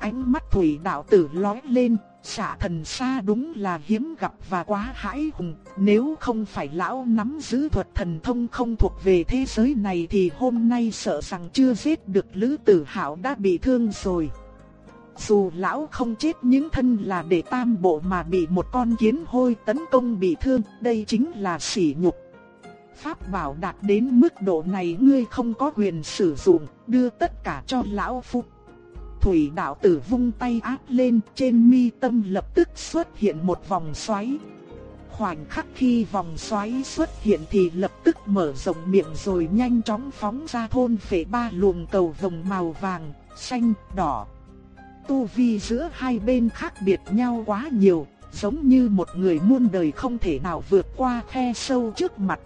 Speaker 1: Ánh mắt thủy đạo tử lói lên, xạ thần xa đúng là hiếm gặp và quá hãi hùng, nếu không phải lão nắm giữ thuật thần thông không thuộc về thế giới này thì hôm nay sợ rằng chưa giết được Lữ Tử Hạo đã bị thương rồi. Dù lão không chết những thân là để tam bộ mà bị một con kiến hôi tấn công bị thương, đây chính là sỉ nhục. Pháp bảo đạt đến mức độ này ngươi không có quyền sử dụng, đưa tất cả cho lão phục thủy đạo tử vung tay áp lên trên mi tâm lập tức xuất hiện một vòng xoáy. Khoảnh khắc khi vòng xoáy xuất hiện thì lập tức mở rộng miệng rồi nhanh chóng phóng ra thôn phệ ba luồng cầu vồng màu vàng, xanh, đỏ. Tu vi giữa hai bên khác biệt nhau quá nhiều, giống như một người muôn đời không thể nào vượt qua khe sâu trước mặt.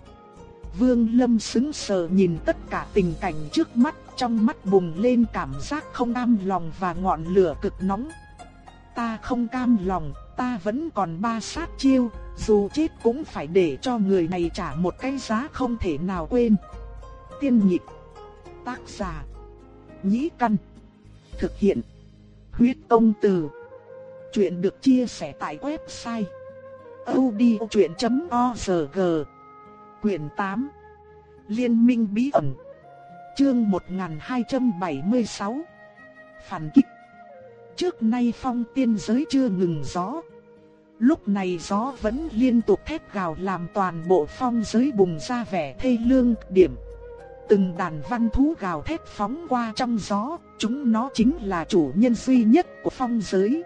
Speaker 1: Vương Lâm sững sờ nhìn tất cả tình cảnh trước mắt trong mắt bùng lên cảm giác không cam lòng và ngọn lửa cực nóng. Ta không cam lòng, ta vẫn còn ba sát chiêu, dù chết cũng phải để cho người này trả một cái giá không thể nào quên. Tiên nhịp, tác giả, nhĩ căn, thực hiện, huyết công từ. Chuyện được chia sẻ tại website odchuyện.org, quyển 8, Liên minh bí ẩn. Chương 1276 Phản kích. Trước nay phong tiên giới chưa ngừng gió. Lúc này gió vẫn liên tục thét gào làm toàn bộ phong giới bùng ra vẻ thê lương, điểm. Từng đàn văn thú gào thét phóng qua trong gió, Chúng nó chính là chủ nhân duy nhất của phong giới.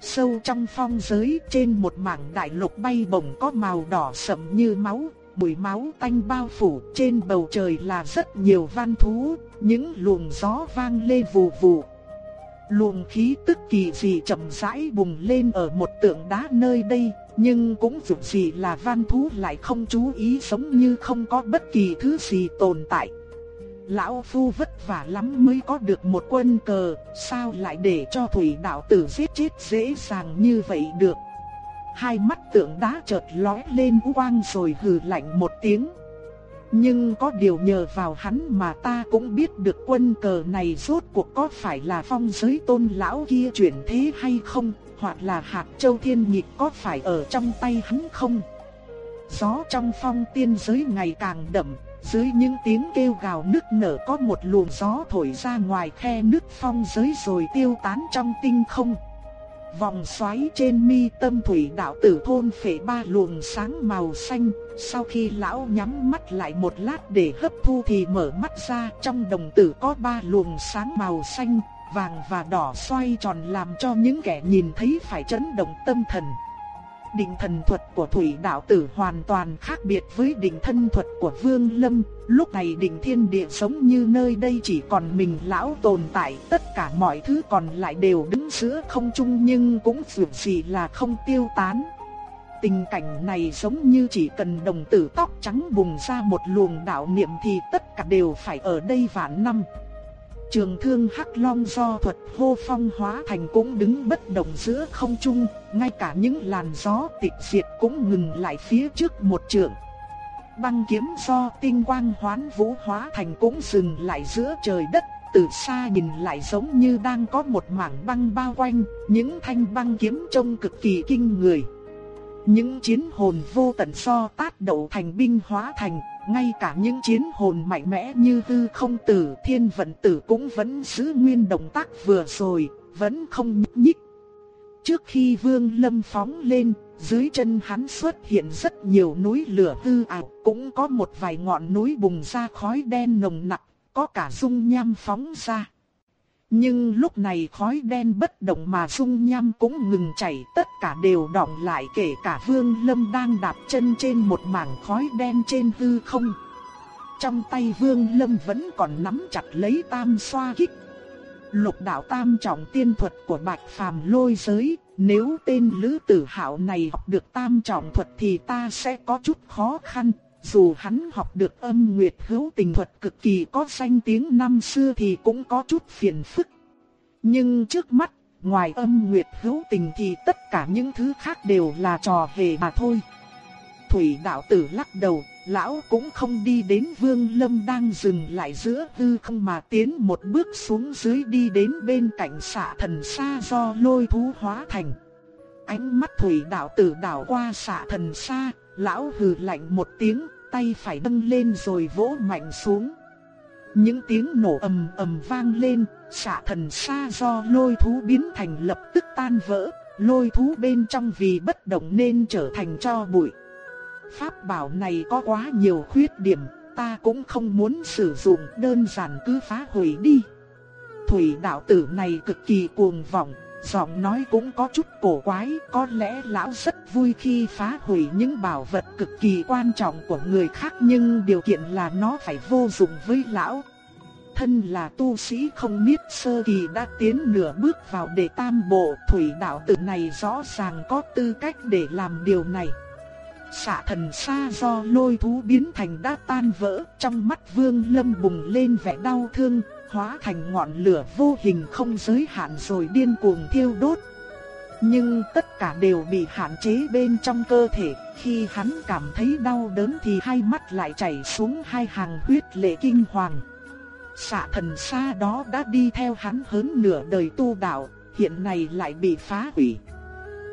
Speaker 1: Sâu trong phong giới, trên một mảng đại lục bay bổng có màu đỏ sậm như máu bụi máu tanh bao phủ trên bầu trời là rất nhiều văn thú, những luồng gió vang lên vù vù. Luồng khí tức kỳ dị chậm rãi bùng lên ở một tượng đá nơi đây, nhưng cũng dù gì là văn thú lại không chú ý giống như không có bất kỳ thứ gì tồn tại. Lão Phu vất vả lắm mới có được một quân cờ, sao lại để cho thủy đạo tử giết chết dễ dàng như vậy được hai mắt tượng đá chợt lóe lên quang rồi hừ lạnh một tiếng. Nhưng có điều nhờ vào hắn mà ta cũng biết được quân cờ này rốt cuộc có phải là phong giới tôn lão kia chuyển thế hay không, hoặc là hạt châu thiên nhịp có phải ở trong tay hắn không. Gió trong phong tiên giới ngày càng đậm, dưới những tiếng kêu gào nức nở có một luồng gió thổi ra ngoài khe nước phong giới rồi tiêu tán trong tinh không. Vòng xoáy trên mi tâm thủy đạo tử thôn phệ ba luồng sáng màu xanh, sau khi lão nhắm mắt lại một lát để hấp thu thì mở mắt ra trong đồng tử có ba luồng sáng màu xanh, vàng và đỏ xoay tròn làm cho những kẻ nhìn thấy phải chấn động tâm thần. Định thần thuật của thủy đạo tử hoàn toàn khác biệt với định thân thuật của Vương Lâm, lúc này định thiên địa sống như nơi đây chỉ còn mình lão tồn tại, tất cả mọi thứ còn lại đều đứng giữa không trung nhưng cũng dường gì là không tiêu tán. Tình cảnh này giống như chỉ cần đồng tử tóc trắng bùng ra một luồng đạo niệm thì tất cả đều phải ở đây vạn năm. Trường thương Hắc Long do thuật hô phong hóa thành cũng đứng bất động giữa không trung, ngay cả những làn gió tịch diệt cũng ngừng lại phía trước một trường. Băng kiếm do tinh quang hoán vũ hóa thành cũng dừng lại giữa trời đất, từ xa nhìn lại giống như đang có một mảng băng bao quanh, những thanh băng kiếm trông cực kỳ kinh người. Những chiến hồn vô tận so tát đậu thành binh hóa thành, ngay cả những chiến hồn mạnh mẽ như tư không tử thiên vận tử cũng vẫn giữ nguyên động tác vừa rồi, vẫn không nhúc nhích. Trước khi vương lâm phóng lên, dưới chân hắn xuất hiện rất nhiều núi lửa tư ảo, cũng có một vài ngọn núi bùng ra khói đen nồng nặc, có cả dung nham phóng ra. Nhưng lúc này khói đen bất động mà dung nham cũng ngừng chảy, tất cả đều đọng lại kể cả Vương Lâm đang đạp chân trên một mảng khói đen trên hư không. Trong tay Vương Lâm vẫn còn nắm chặt lấy tam xoa kích. Lục đạo tam trọng tiên thuật của Bạch Phàm lôi giới, nếu tên Lữ Tử Hạo này học được tam trọng thuật thì ta sẽ có chút khó khăn, dù hắn học được âm nguyệt hữu tình thuật cực kỳ có danh tiếng năm xưa thì cũng có chút phiền phức. Nhưng trước mắt, ngoài âm nguyệt hữu tình thì tất cả những thứ khác đều là trò hề mà thôi. Thủy đạo tử lắc đầu, lão cũng không đi đến vương lâm đang dừng lại giữa hư không mà tiến một bước xuống dưới đi đến bên cạnh xạ thần xa do lôi thú hóa thành. Ánh mắt thủy đạo tử đảo qua xạ thần xa, lão hừ lạnh một tiếng, tay phải nâng lên rồi vỗ mạnh xuống. Những tiếng nổ ầm ầm vang lên, xạ thần xa do lôi thú biến thành lập tức tan vỡ, lôi thú bên trong vì bất động nên trở thành cho bụi. Pháp bảo này có quá nhiều khuyết điểm, ta cũng không muốn sử dụng đơn giản cứ phá hủy đi. Thủy đạo tử này cực kỳ cuồng vọng, giọng nói cũng có chút cổ quái, có lẽ lão rất vui khi phá hủy những bảo vật cực kỳ quan trọng của người khác nhưng điều kiện là nó phải vô dụng với lão. Thân là tu sĩ không biết sơ kỳ đã tiến nửa bước vào đệ tam bộ thủy đạo tử này rõ ràng có tư cách để làm điều này. Xạ thần xa do lôi thú biến thành đã tan vỡ trong mắt vương lâm bùng lên vẻ đau thương, hóa thành ngọn lửa vô hình không giới hạn rồi điên cuồng thiêu đốt. Nhưng tất cả đều bị hạn chế bên trong cơ thể, khi hắn cảm thấy đau đớn thì hai mắt lại chảy xuống hai hàng huyết lệ kinh hoàng. Xạ thần xa đó đã đi theo hắn hơn nửa đời tu đạo, hiện nay lại bị phá hủy.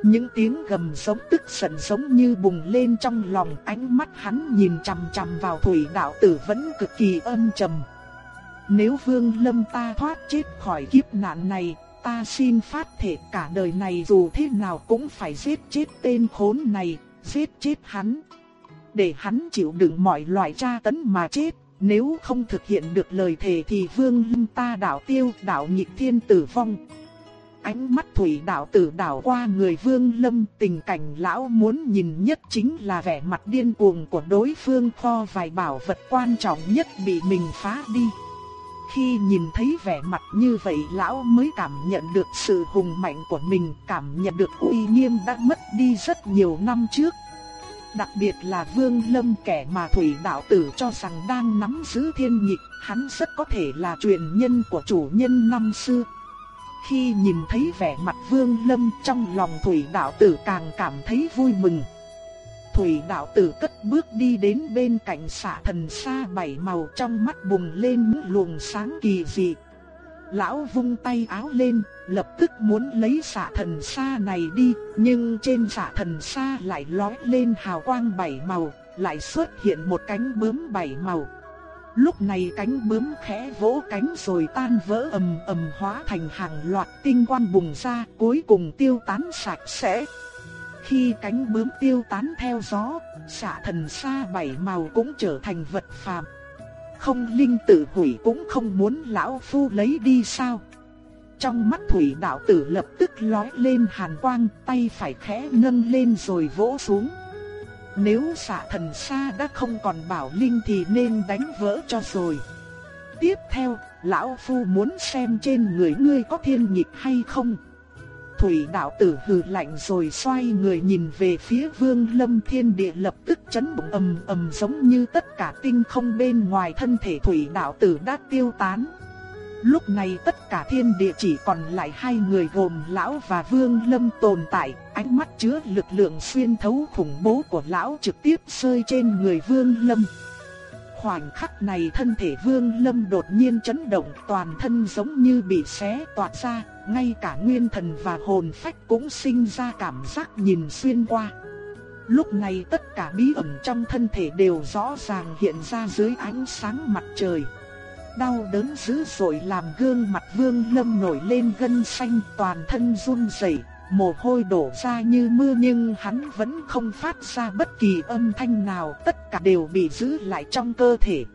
Speaker 1: Những tiếng gầm sống tức giận giống như bùng lên trong lòng ánh mắt hắn nhìn chằm chằm vào thủy đạo tử vẫn cực kỳ âm trầm. Nếu vương lâm ta thoát chết khỏi kiếp nạn này, ta xin phát thể cả đời này dù thế nào cũng phải giết chết tên khốn này, giết chết hắn. Để hắn chịu đựng mọi loại tra tấn mà chết, nếu không thực hiện được lời thề thì vương lâm ta đảo tiêu đảo nhịp thiên tử vong. Ánh mắt thủy đạo tử đảo qua người vương lâm tình cảnh lão muốn nhìn nhất chính là vẻ mặt điên cuồng của đối phương kho vài bảo vật quan trọng nhất bị mình phá đi. Khi nhìn thấy vẻ mặt như vậy lão mới cảm nhận được sự hùng mạnh của mình, cảm nhận được uy nghiêm đã mất đi rất nhiều năm trước. Đặc biệt là Vương Lâm kẻ mà Thủy Đạo Tử cho rằng đang nắm giữ thiên nhịp, hắn rất có thể là truyền nhân của chủ nhân năm xưa. Khi nhìn thấy vẻ mặt Vương Lâm trong lòng Thủy Đạo Tử càng cảm thấy vui mừng. Thủy đạo tử cất bước đi đến bên cạnh xạ thần xa bảy màu trong mắt bùng lên những luồng sáng kỳ dị. Lão vung tay áo lên, lập tức muốn lấy xạ thần xa này đi, nhưng trên xạ thần xa lại lói lên hào quang bảy màu, lại xuất hiện một cánh bướm bảy màu. Lúc này cánh bướm khẽ vỗ cánh rồi tan vỡ ầm ầm hóa thành hàng loạt tinh quang bùng ra, cuối cùng tiêu tán sạch sẽ. Khi cánh bướm tiêu tán theo gió, xạ thần xa bảy màu cũng trở thành vật phàm. Không linh tử hủy cũng không muốn lão phu lấy đi sao. Trong mắt thủy đạo tử lập tức lói lên hàn quang, tay phải khẽ nâng lên rồi vỗ xuống. Nếu xạ thần xa đã không còn bảo linh thì nên đánh vỡ cho rồi. Tiếp theo, lão phu muốn xem trên người ngươi có thiên nhịp hay không. Thủy đạo tử hừ lạnh rồi xoay người nhìn về phía vương lâm thiên địa lập tức chấn động ầm ầm giống như tất cả tinh không bên ngoài thân thể thủy đạo tử đã tiêu tán. Lúc này tất cả thiên địa chỉ còn lại hai người gồm lão và vương lâm tồn tại, ánh mắt chứa lực lượng xuyên thấu khủng bố của lão trực tiếp rơi trên người vương lâm. Khoảnh khắc này thân thể vương lâm đột nhiên chấn động toàn thân giống như bị xé toạt ra, ngay cả nguyên thần và hồn phách cũng sinh ra cảm giác nhìn xuyên qua. Lúc này tất cả bí ẩn trong thân thể đều rõ ràng hiện ra dưới ánh sáng mặt trời. Đau đớn dữ dội làm gương mặt vương lâm nổi lên gân xanh toàn thân run rẩy, mồ hôi đổ ra như mưa nhưng hắn vẫn không phát ra bất kỳ âm thanh nào, tất cả đều bị giữ lại trong cơ thể.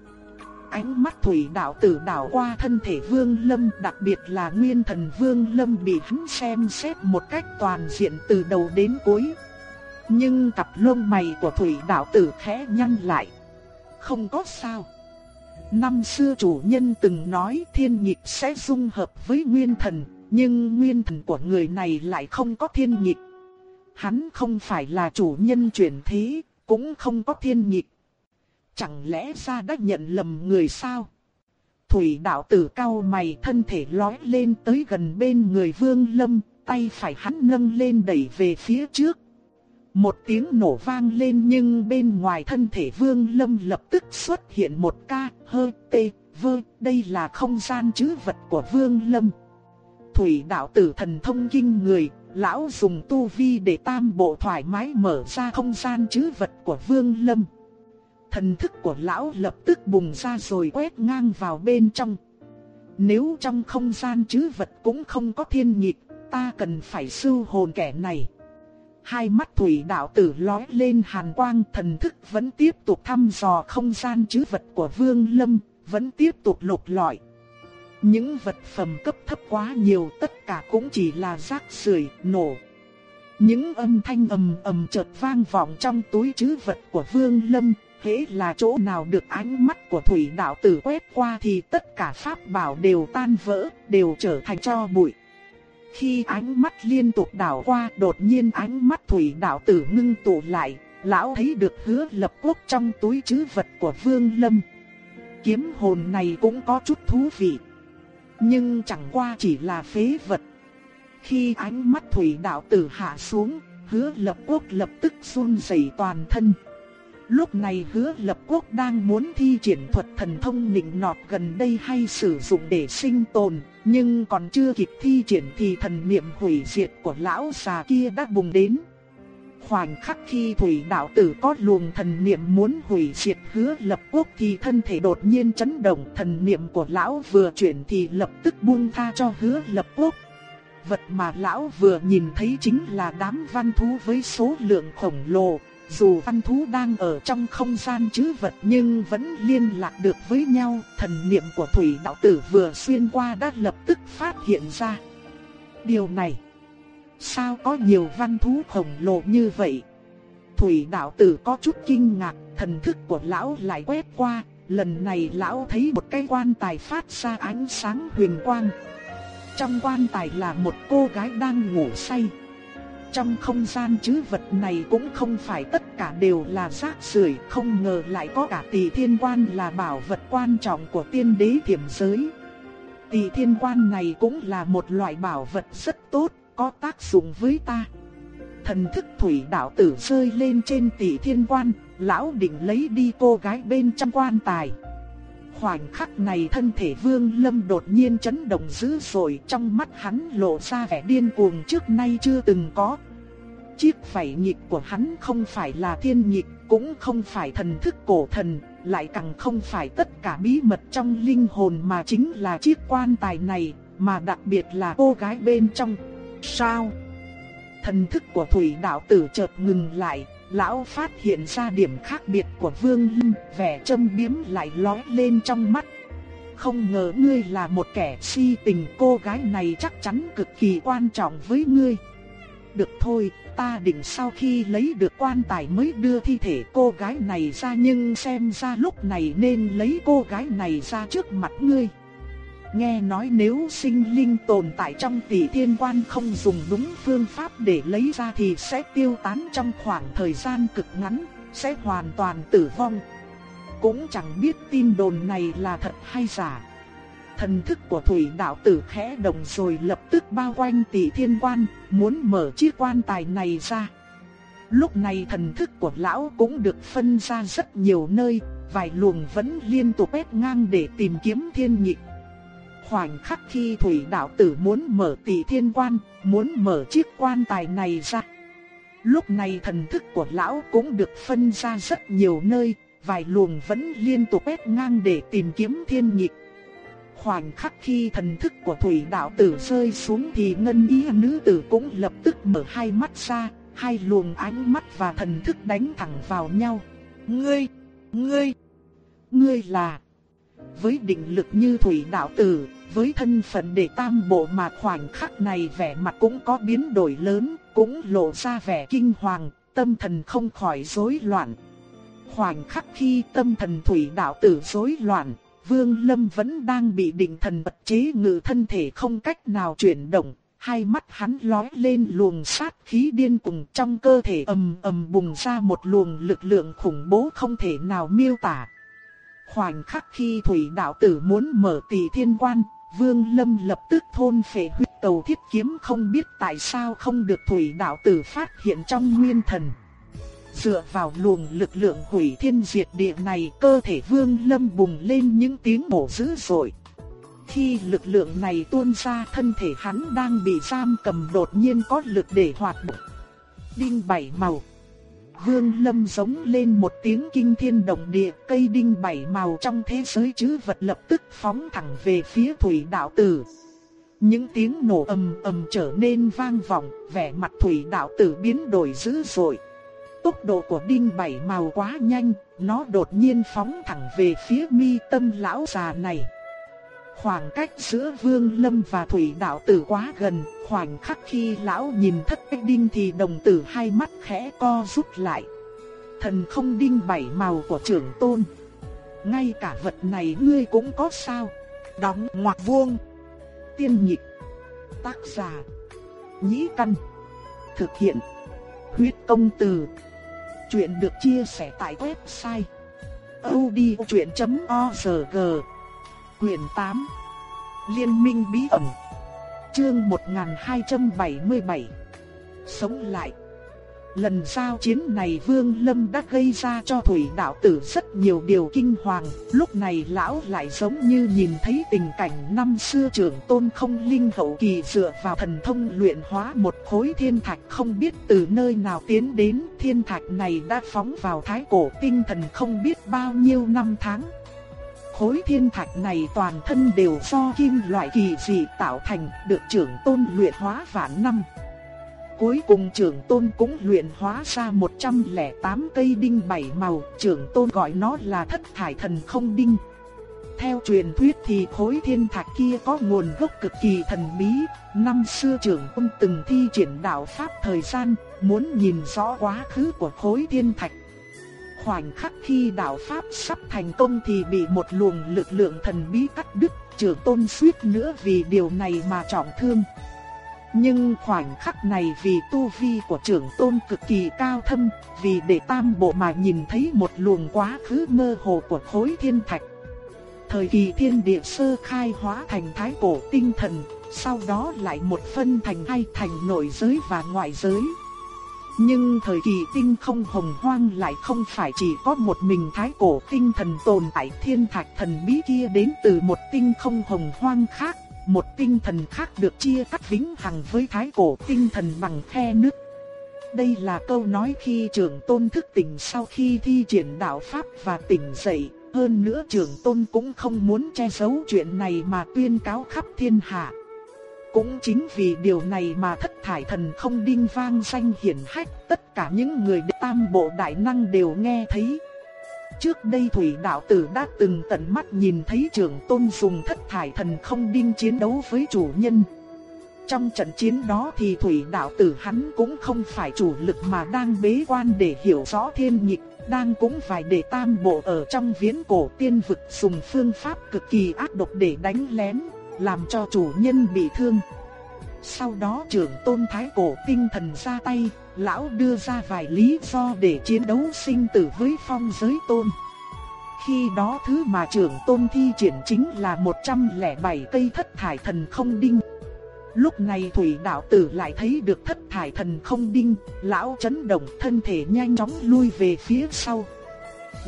Speaker 1: Ánh mắt thủy đạo tử đảo qua thân thể vương lâm đặc biệt là nguyên thần vương lâm bị hắn xem xét một cách toàn diện từ đầu đến cuối. Nhưng cặp lông mày của thủy đạo tử khẽ nhăn lại. Không có sao. Năm xưa chủ nhân từng nói thiên nhịp sẽ dung hợp với nguyên thần, nhưng nguyên thần của người này lại không có thiên nhịp. Hắn không phải là chủ nhân chuyển thế, cũng không có thiên nhịp. Chẳng lẽ ra đã nhận lầm người sao? Thủy đạo tử cao mày thân thể lói lên tới gần bên người vương lâm, tay phải hắn nâng lên đẩy về phía trước. Một tiếng nổ vang lên nhưng bên ngoài thân thể vương lâm lập tức xuất hiện một ca, hơ, tê, vơ, đây là không gian chứ vật của vương lâm. Thủy đạo tử thần thông kinh người, lão dùng tu vi để tam bộ thoải mái mở ra không gian chứ vật của vương lâm. Thần thức của lão lập tức bùng ra rồi quét ngang vào bên trong. Nếu trong không gian chứ vật cũng không có thiên nhịp, ta cần phải sưu hồn kẻ này. Hai mắt thủy đạo tử lói lên hàn quang thần thức vẫn tiếp tục thăm dò không gian chứ vật của Vương Lâm, vẫn tiếp tục lục lọi. Những vật phẩm cấp thấp quá nhiều tất cả cũng chỉ là rác rưởi nổ. Những âm thanh ầm ầm chợt vang vọng trong túi chứ vật của Vương Lâm, thế là chỗ nào được ánh mắt của thủy đạo tử quét qua thì tất cả pháp bảo đều tan vỡ, đều trở thành cho bụi. Khi ánh mắt liên tục đảo qua đột nhiên ánh mắt thủy đạo tử ngưng tụ lại, lão thấy được hứa lập quốc trong túi chứ vật của Vương Lâm. Kiếm hồn này cũng có chút thú vị. Nhưng chẳng qua chỉ là phế vật. Khi ánh mắt thủy đạo tử hạ xuống, hứa lập quốc lập tức run rẩy toàn thân. Lúc này hứa lập quốc đang muốn thi triển thuật thần thông nịnh nọt gần đây hay sử dụng để sinh tồn, nhưng còn chưa kịp thi triển thì thần niệm hủy diệt của lão già kia đã bùng đến. Khoảnh khắc khi thủy đạo tử có luồng thần niệm muốn hủy diệt hứa lập quốc thì thân thể đột nhiên chấn động thần niệm của lão vừa chuyển thì lập tức buông tha cho hứa lập quốc. Vật mà lão vừa nhìn thấy chính là đám văn thú với số lượng khổng lồ, dù văn thú đang ở trong không gian chứ vật nhưng vẫn liên lạc được với nhau, thần niệm của thủy đạo tử vừa xuyên qua đã lập tức phát hiện ra. Điều này, sao có nhiều văn thú khổng lồ như vậy? Thủy đạo tử có chút kinh ngạc, thần thức của lão lại quét qua, lần này lão thấy một cái quan tài phát ra ánh sáng huyền quang. Trong quan tài là một cô gái đang ngủ say. Trong không gian chứ vật này cũng không phải tất cả đều là rác rưởi, không ngờ lại có cả tỷ thiên quan là bảo vật quan trọng của tiên đế thiểm giới. Tỷ thiên quan này cũng là một loại bảo vật rất tốt, có tác dụng với ta. Thần thức thủy đạo tử rơi lên trên tỷ thiên quan, lão định lấy đi cô gái bên trong quan tài. Khoảnh khắc này thân thể vương lâm đột nhiên chấn động dữ dội trong mắt hắn lộ ra vẻ điên cuồng trước nay chưa từng có. Chiếc vảy nhịp của hắn không phải là thiên nhịp, cũng không phải thần thức cổ thần, lại càng không phải tất cả bí mật trong linh hồn mà chính là chiếc quan tài này, mà đặc biệt là cô gái bên trong. Sao? Thần thức của thủy đạo tử chợt ngừng lại, lão phát hiện ra điểm khác biệt của Vương Hưng, vẻ châm biếm lại lóe lên trong mắt. Không ngờ ngươi là một kẻ si tình cô gái này chắc chắn cực kỳ quan trọng với ngươi. Được thôi, ta định sau khi lấy được quan tài mới đưa thi thể cô gái này ra nhưng xem ra lúc này nên lấy cô gái này ra trước mặt ngươi nghe nói nếu sinh linh tồn tại trong tỷ thiên quan không dùng đúng phương pháp để lấy ra thì sẽ tiêu tán trong khoảng thời gian cực ngắn, sẽ hoàn toàn tử vong. Cũng chẳng biết tin đồn này là thật hay giả. Thần thức của thủy đạo tử khẽ động rồi lập tức bao quanh tỷ thiên quan, muốn mở chiếc quan tài này ra. Lúc này thần thức của lão cũng được phân ra rất nhiều nơi, vài luồng vẫn liên tục quét ngang để tìm kiếm thiên nhị. Khoảnh khắc khi thủy đạo tử muốn mở tỷ thiên quan, muốn mở chiếc quan tài này ra. Lúc này thần thức của lão cũng được phân ra rất nhiều nơi, vài luồng vẫn liên tục quét ngang để tìm kiếm thiên nhịp. Khoảnh khắc khi thần thức của thủy đạo tử rơi xuống thì ngân ý nữ tử cũng lập tức mở hai mắt ra, hai luồng ánh mắt và thần thức đánh thẳng vào nhau. Ngươi, ngươi, ngươi là... Với định lực như thủy đạo tử, với thân phận đệ tam bộ mà khoảnh khắc này vẻ mặt cũng có biến đổi lớn, cũng lộ ra vẻ kinh hoàng, tâm thần không khỏi rối loạn. Khoảnh khắc khi tâm thần thủy đạo tử rối loạn, Vương Lâm vẫn đang bị định thần bật chế ngự thân thể không cách nào chuyển động, hai mắt hắn lóe lên luồng sát khí điên cuồng trong cơ thể ầm ầm bùng ra một luồng lực lượng khủng bố không thể nào miêu tả. Khoảnh khắc khi thủy đạo tử muốn mở tỷ thiên quan, Vương Lâm lập tức thôn phệ huyết cầu thiết kiếm không biết tại sao không được thủy đạo tử phát hiện trong nguyên thần. Dựa vào luồng lực lượng hủy thiên diệt địa này, cơ thể Vương Lâm bùng lên những tiếng nổ dữ dội. Khi lực lượng này tuôn ra, thân thể hắn đang bị giam cầm đột nhiên có lực để hoạt động. Đinh bảy màu. Vương Lâm giống lên một tiếng kinh thiên động địa, cây đinh bảy màu trong thế giới chứ vật lập tức phóng thẳng về phía thủy đạo tử. Những tiếng nổ ầm ầm trở nên vang vọng, vẻ mặt thủy đạo tử biến đổi dữ dội. Tốc độ của đinh bảy màu quá nhanh, nó đột nhiên phóng thẳng về phía mi tâm lão già này. Khoảng cách giữa Vương Lâm và Thủy Đạo Tử quá gần, khoảnh khắc khi lão nhìn thất cách đinh thì đồng tử hai mắt khẽ co rút lại. Thần không đinh bảy màu của trưởng tôn. Ngay cả vật này ngươi cũng có sao? Đóng ngoặc vuông. Tiên nhịp. Tác giả. Nhĩ căn. Thực hiện. Huyết công từ. Chuyện được chia sẻ tại website. odchuyện.org Quyển 8 Liên minh bí ẩn. Chương 1277 Sống lại. Lần giao chiến này Vương Lâm đã gây ra cho Thủy Đạo Tử rất nhiều điều kinh hoàng, lúc này lão lại giống như nhìn thấy tình cảnh năm xưa trưởng tôn không linh hậu kỳ dựa vào thần thông luyện hóa một khối thiên thạch không biết từ nơi nào tiến đến, thiên thạch này đã phóng vào thái cổ tinh thần không biết bao nhiêu năm tháng. Khối thiên thạch này toàn thân đều do kim loại kỳ dị tạo thành, được trưởng tôn luyện hóa vạn năm. Cuối cùng trưởng tôn cũng luyện hóa ra 108 cây đinh bảy màu, trưởng tôn gọi nó là thất thải thần không đinh. Theo truyền thuyết thì khối thiên thạch kia có nguồn gốc cực kỳ thần bí, năm xưa trưởng tôn từng thi triển đạo pháp thời gian, muốn nhìn rõ quá khứ của khối thiên thạch khoảnh khắc khi đạo Pháp sắp thành công thì bị một luồng lực lượng thần bí cắt đứt, trưởng tôn suýt nữa vì điều này mà trọng thương. Nhưng khoảnh khắc này vì tu vi của trưởng tôn cực kỳ cao thâm, vì để tam bộ mà nhìn thấy một luồng quá khứ mơ hồ của khối thiên thạch. Thời kỳ thiên địa sơ khai hóa thành thái cổ tinh thần, sau đó lại một phân thành hai thành nội giới và ngoại giới. Nhưng thời kỳ tinh không hồng hoang lại không phải chỉ có một mình thái cổ tinh thần tồn tại thiên thạch thần bí kia đến từ một tinh không hồng hoang khác, một tinh thần khác được chia cắt vĩnh hằng với thái cổ tinh thần bằng khe nước. Đây là câu nói khi trưởng tôn thức tỉnh sau khi thi triển đạo Pháp và tỉnh dậy, hơn nữa trưởng tôn cũng không muốn che giấu chuyện này mà tuyên cáo khắp thiên hạ. Cũng chính vì điều này mà thất thải thần không đinh vang danh hiển hách, tất cả những người tam bộ đại năng đều nghe thấy. Trước đây Thủy Đạo Tử đã từng tận mắt nhìn thấy trưởng tôn dùng thất thải thần không đinh chiến đấu với chủ nhân. Trong trận chiến đó thì Thủy Đạo Tử hắn cũng không phải chủ lực mà đang bế quan để hiểu rõ thiên nhịp, đang cũng phải để tam bộ ở trong viễn cổ tiên vực dùng phương pháp cực kỳ ác độc để đánh lén, làm cho chủ nhân bị thương. Sau đó trưởng tôn thái cổ tinh thần ra tay, lão đưa ra vài lý do để chiến đấu sinh tử với phong giới tôn. Khi đó thứ mà trưởng tôn thi triển chính là 107 cây thất thải thần không đinh. Lúc này thủy đạo tử lại thấy được thất thải thần không đinh, lão chấn động thân thể nhanh chóng lui về phía sau.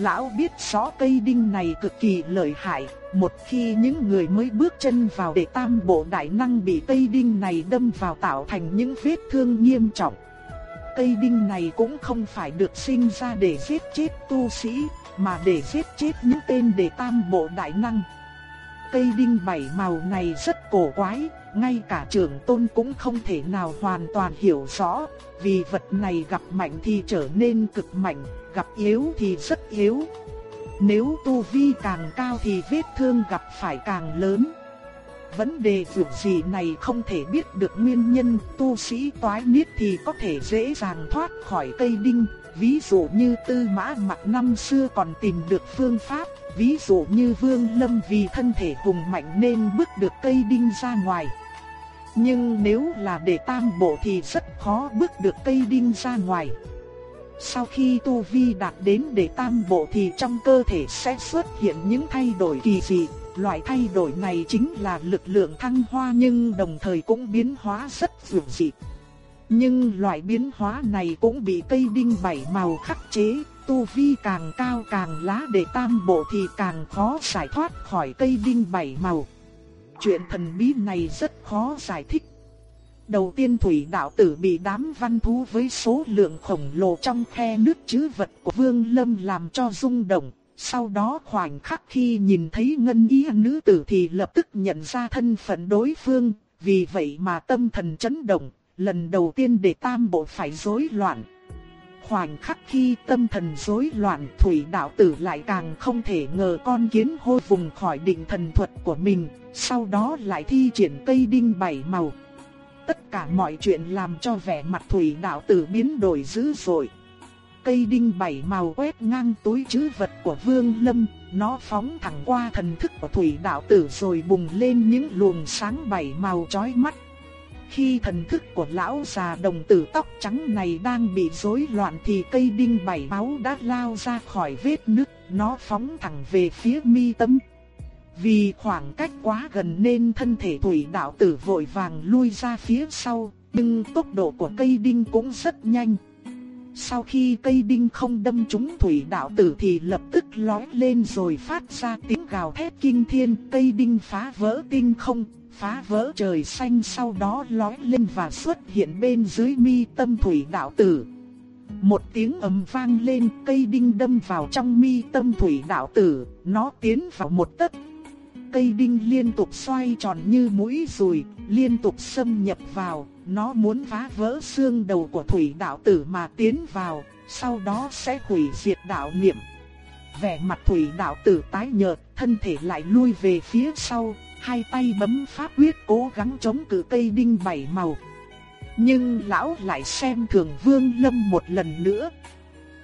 Speaker 1: Lão biết rõ cây đinh này cực kỳ lợi hại, một khi những người mới bước chân vào để tam bộ đại năng bị cây đinh này đâm vào tạo thành những vết thương nghiêm trọng. Cây đinh này cũng không phải được sinh ra để giết chết tu sĩ, mà để giết chết những tên để tam bộ đại năng. Cây đinh bảy màu này rất cổ quái, ngay cả trưởng tôn cũng không thể nào hoàn toàn hiểu rõ, vì vật này gặp mạnh thì trở nên cực mạnh, gặp yếu thì rất yếu. Nếu tu vi càng cao thì vết thương gặp phải càng lớn. Vấn đề vượt gì này không thể biết được nguyên nhân, tu sĩ toái niết thì có thể dễ dàng thoát khỏi cây đinh, ví dụ như tư mã mặt năm xưa còn tìm được phương pháp, ví dụ như vương lâm vì thân thể hùng mạnh nên bước được cây đinh ra ngoài. Nhưng nếu là để tam bộ thì rất khó bước được cây đinh ra ngoài. Sau khi tu vi đạt đến để tam bộ thì trong cơ thể sẽ xuất hiện những thay đổi kỳ dị. Loại thay đổi này chính là lực lượng thăng hoa nhưng đồng thời cũng biến hóa rất dữ dị. Nhưng loại biến hóa này cũng bị cây đinh bảy màu khắc chế, tu vi càng cao càng lá để tam bộ thì càng khó giải thoát khỏi cây đinh bảy màu. Chuyện thần bí này rất khó giải thích. Đầu tiên thủy đạo tử bị đám văn thú với số lượng khổng lồ trong khe nước chứa vật của Vương Lâm làm cho rung động. Sau đó khoảnh khắc khi nhìn thấy ngân y nữ tử thì lập tức nhận ra thân phận đối phương, vì vậy mà tâm thần chấn động, lần đầu tiên để tam bộ phải rối loạn. Khoảnh khắc khi tâm thần rối loạn thủy đạo tử lại càng không thể ngờ con kiến hôi vùng khỏi định thần thuật của mình, sau đó lại thi triển cây đinh bảy màu. Tất cả mọi chuyện làm cho vẻ mặt thủy đạo tử biến đổi dữ dội. Cây đinh bảy màu quét ngang túi chứ vật của Vương Lâm, nó phóng thẳng qua thần thức của thủy đạo tử rồi bùng lên những luồng sáng bảy màu chói mắt. Khi thần thức của lão già đồng tử tóc trắng này đang bị rối loạn thì cây đinh bảy máu đã lao ra khỏi vết nứt, nó phóng thẳng về phía mi tâm. Vì khoảng cách quá gần nên thân thể thủy đạo tử vội vàng lui ra phía sau, nhưng tốc độ của cây đinh cũng rất nhanh. Sau khi cây đinh không đâm trúng thủy đạo tử thì lập tức lói lên rồi phát ra tiếng gào thét kinh thiên, cây đinh phá vỡ tinh không, phá vỡ trời xanh sau đó lói lên và xuất hiện bên dưới mi tâm thủy đạo tử. Một tiếng ầm vang lên, cây đinh đâm vào trong mi tâm thủy đạo tử, nó tiến vào một tấc cây đinh liên tục xoay tròn như mũi rùi, liên tục xâm nhập vào, nó muốn phá vỡ xương đầu của thủy đạo tử mà tiến vào, sau đó sẽ hủy diệt đạo niệm. Vẻ mặt thủy đạo tử tái nhợt, thân thể lại lui về phía sau, hai tay bấm pháp quyết cố gắng chống cự cây đinh bảy màu. Nhưng lão lại xem thường Vương Lâm một lần nữa,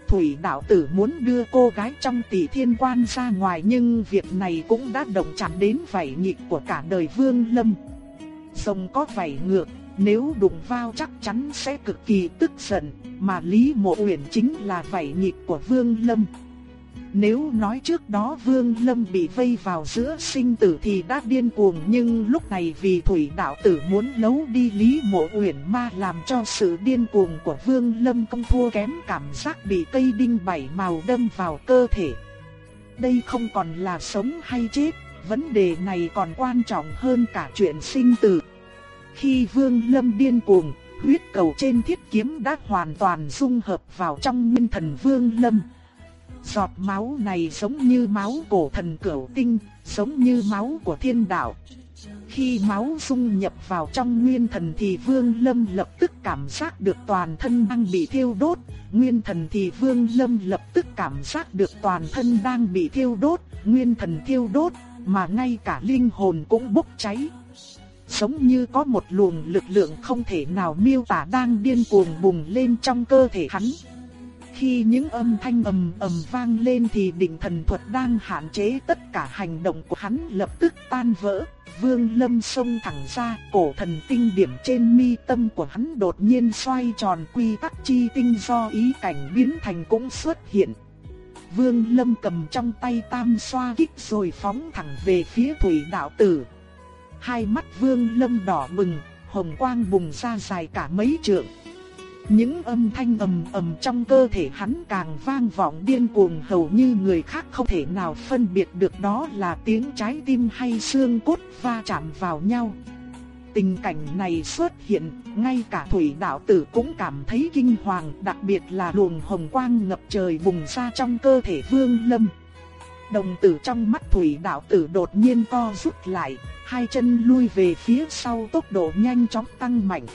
Speaker 1: Thủy đạo tử muốn đưa cô gái trong tỷ thiên quan ra ngoài nhưng việc này cũng đã động chạm đến vảy nhịp của cả đời vương lâm. Rồng có vảy ngược, nếu đụng vào chắc chắn sẽ cực kỳ tức giận, mà Lý Mộ Uyển chính là vảy nhịp của vương lâm. Nếu nói trước đó Vương Lâm bị vây vào giữa sinh tử thì đã điên cuồng nhưng lúc này vì Thủy Đạo Tử muốn lấu đi Lý Mộ Uyển Ma làm cho sự điên cuồng của Vương Lâm không thua kém cảm giác bị cây đinh bảy màu đâm vào cơ thể. Đây không còn là sống hay chết, vấn đề này còn quan trọng hơn cả chuyện sinh tử. Khi Vương Lâm điên cuồng, huyết cầu trên thiết kiếm đã hoàn toàn dung hợp vào trong nguyên thần Vương Lâm. Giọt máu này giống như máu cổ thần cửu tinh, giống như máu của thiên đạo. Khi máu dung nhập vào trong nguyên thần thì Vương Lâm lập tức cảm giác được toàn thân đang bị thiêu đốt, nguyên thần thì Vương Lâm lập tức cảm giác được toàn thân đang bị thiêu đốt, nguyên thần thiêu đốt, mà ngay cả linh hồn cũng bốc cháy. Giống như có một luồng lực lượng không thể nào miêu tả đang điên cuồng bùng lên trong cơ thể hắn khi những âm thanh ầm ầm vang lên thì định thần thuật đang hạn chế tất cả hành động của hắn lập tức tan vỡ. Vương Lâm xông thẳng ra, cổ thần tinh điểm trên mi tâm của hắn đột nhiên xoay tròn quy tắc chi tinh do ý cảnh biến thành cũng xuất hiện. Vương Lâm cầm trong tay tam xoa kích rồi phóng thẳng về phía thủy đạo tử. Hai mắt Vương Lâm đỏ bừng, hồng quang bùng ra dài cả mấy trượng. Những âm thanh ầm ầm trong cơ thể hắn càng vang vọng điên cuồng hầu như người khác không thể nào phân biệt được đó là tiếng trái tim hay xương cốt va chạm vào nhau. Tình cảnh này xuất hiện, ngay cả thủy đạo tử cũng cảm thấy kinh hoàng, đặc biệt là luồng hồng quang ngập trời bùng ra trong cơ thể vương lâm. Đồng tử trong mắt thủy đạo tử đột nhiên co rút lại, hai chân lui về phía sau tốc độ nhanh chóng tăng mạnh.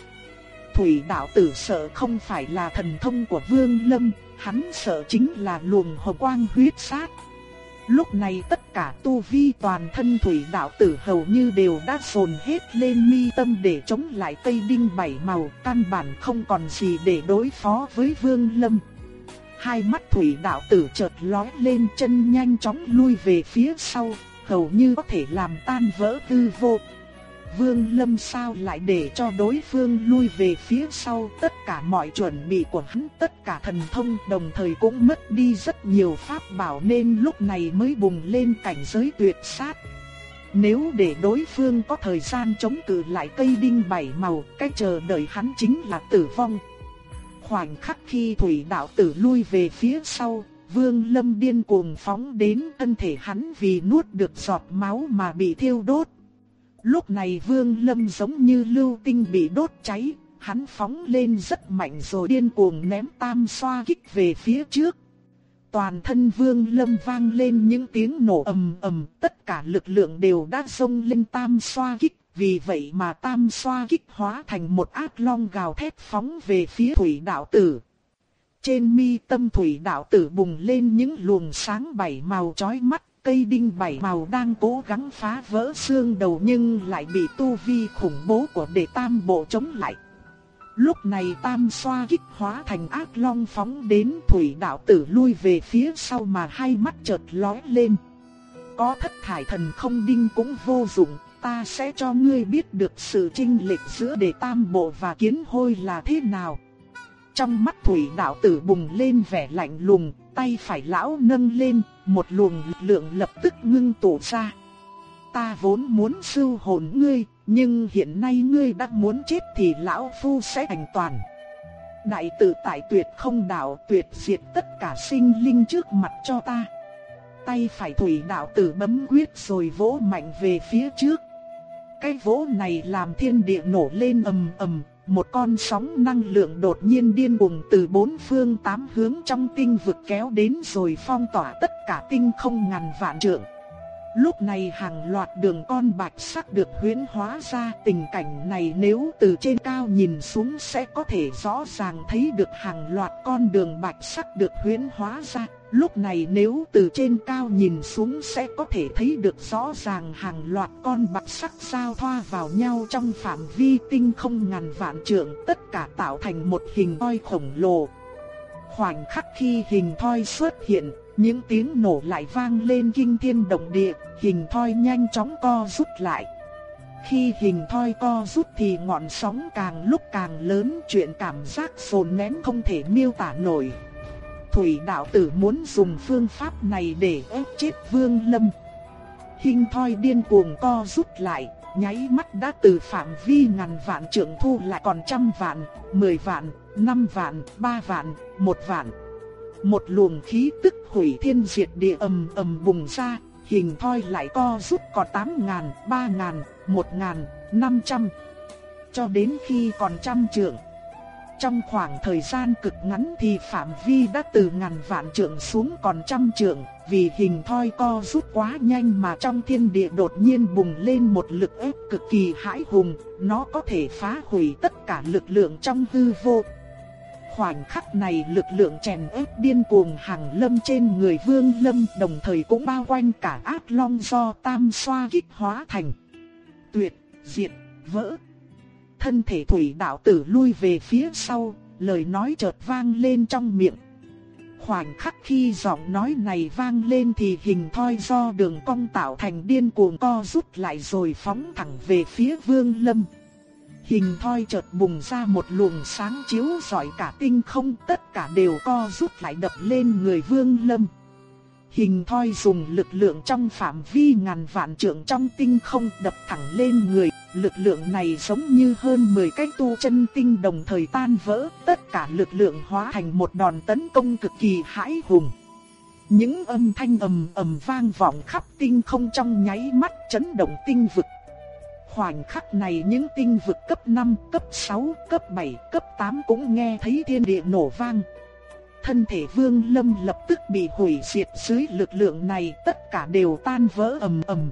Speaker 1: Thủy đạo tử sợ không phải là thần thông của Vương Lâm, hắn sợ chính là luồng hồng quang huyết sát. Lúc này tất cả tu vi toàn thân thủy đạo tử hầu như đều đã dồn hết lên mi tâm để chống lại cây đinh bảy màu, căn bản không còn gì để đối phó với Vương Lâm. Hai mắt thủy đạo tử chợt lóe lên chân nhanh chóng lui về phía sau, hầu như có thể làm tan vỡ hư vô. Vương Lâm sao lại để cho đối phương lui về phía sau tất cả mọi chuẩn bị của hắn tất cả thần thông đồng thời cũng mất đi rất nhiều pháp bảo nên lúc này mới bùng lên cảnh giới tuyệt sát. Nếu để đối phương có thời gian chống cự lại cây đinh bảy màu, cái chờ đợi hắn chính là tử vong. Khoảnh khắc khi thủy đạo tử lui về phía sau, Vương Lâm điên cuồng phóng đến thân thể hắn vì nuốt được giọt máu mà bị thiêu đốt. Lúc này Vương Lâm giống như lưu tinh bị đốt cháy, hắn phóng lên rất mạnh rồi điên cuồng ném tam xoa kích về phía trước. Toàn thân Vương Lâm vang lên những tiếng nổ ầm ầm, tất cả lực lượng đều đã xông lên tam xoa kích, vì vậy mà tam xoa kích hóa thành một ác long gào thét phóng về phía thủy đạo tử. Trên mi tâm thủy đạo tử bùng lên những luồng sáng bảy màu chói mắt, cây đinh bảy màu đang cố gắng phá vỡ xương đầu nhưng lại bị tu vi khủng bố của đệ tam bộ chống lại. Lúc này tam xoa kích hóa thành ác long phóng đến thủy đạo tử lui về phía sau mà hai mắt chợt lóe lên. Có thất thải thần không đinh cũng vô dụng, ta sẽ cho ngươi biết được sự chênh lệch giữa đệ tam bộ và kiến hôi là thế nào. Trong mắt thủy đạo tử bùng lên vẻ lạnh lùng, tay phải lão nâng lên, một luồng lực lượng lập tức ngưng tụ ra. Ta vốn muốn sưu hồn ngươi, nhưng hiện nay ngươi đã muốn chết thì lão phu sẽ thành toàn. Đại tử tại tuyệt không đạo tuyệt diệt tất cả sinh linh trước mặt cho ta. Tay phải thủy đạo tử bấm quyết rồi vỗ mạnh về phía trước. Cái vỗ này làm thiên địa nổ lên ầm ầm, một con sóng năng lượng đột nhiên điên cuồng từ bốn phương tám hướng trong tinh vực kéo đến rồi phong tỏa tất cả tinh không ngàn vạn trượng. Lúc này hàng loạt đường con bạch sắc được huyễn hóa ra, tình cảnh này nếu từ trên cao nhìn xuống sẽ có thể rõ ràng thấy được hàng loạt con đường bạch sắc được huyễn hóa ra. Lúc này nếu từ trên cao nhìn xuống sẽ có thể thấy được rõ ràng hàng loạt con bạch sắc sao thoa vào nhau trong phạm vi tinh không ngàn vạn trượng tất cả tạo thành một hình thoi khổng lồ. Khoảnh khắc khi hình thoi xuất hiện, những tiếng nổ lại vang lên kinh thiên động địa, hình thoi nhanh chóng co rút lại. Khi hình thoi co rút thì ngọn sóng càng lúc càng lớn chuyện cảm giác sồn nén không thể miêu tả nổi. Thủy đạo tử muốn dùng phương pháp này để ép chết vương lâm. Hình thoi điên cuồng co rút lại, nháy mắt đã từ phạm vi ngàn vạn trưởng thu lại còn trăm vạn, mười vạn, năm vạn, ba vạn, một vạn. Một luồng khí tức hủy thiên diệt địa ầm ầm bùng ra, hình thoi lại co rút còn tám ngàn, ba ngàn, một ngàn, 500. Cho đến khi còn trăm trưởng. Trong khoảng thời gian cực ngắn thì phạm vi đã từ ngàn vạn trượng xuống còn trăm trượng, vì hình thoi co rút quá nhanh mà trong thiên địa đột nhiên bùng lên một lực ép cực kỳ hãi hùng, nó có thể phá hủy tất cả lực lượng trong hư vô. Khoảnh khắc này lực lượng chèn ép điên cuồng hàng lâm trên người vương lâm đồng thời cũng bao quanh cả ác long do tam xoa kích hóa thành. Tuyệt, diệt, vỡ. Thân thể thủy đạo tử lui về phía sau, lời nói chợt vang lên trong miệng. Khoảnh khắc khi giọng nói này vang lên thì hình thoi do đường cong tạo thành điên cuồng co rút lại rồi phóng thẳng về phía Vương Lâm. Hình thoi chợt bùng ra một luồng sáng chiếu rọi cả tinh không, tất cả đều co rút lại đập lên người Vương Lâm. Hình thoi dùng lực lượng trong phạm vi ngàn vạn trượng trong tinh không đập thẳng lên người, lực lượng này giống như hơn 10 cái tu chân tinh đồng thời tan vỡ, tất cả lực lượng hóa thành một đòn tấn công cực kỳ hãi hùng. Những âm thanh ầm ầm vang vọng khắp tinh không trong nháy mắt chấn động tinh vực. Khoảnh khắc này những tinh vực cấp 5, cấp 6, cấp 7, cấp 8 cũng nghe thấy thiên địa nổ vang. Thân thể Vương Lâm lập tức bị hủy diệt dưới lực lượng này, tất cả đều tan vỡ ầm ầm.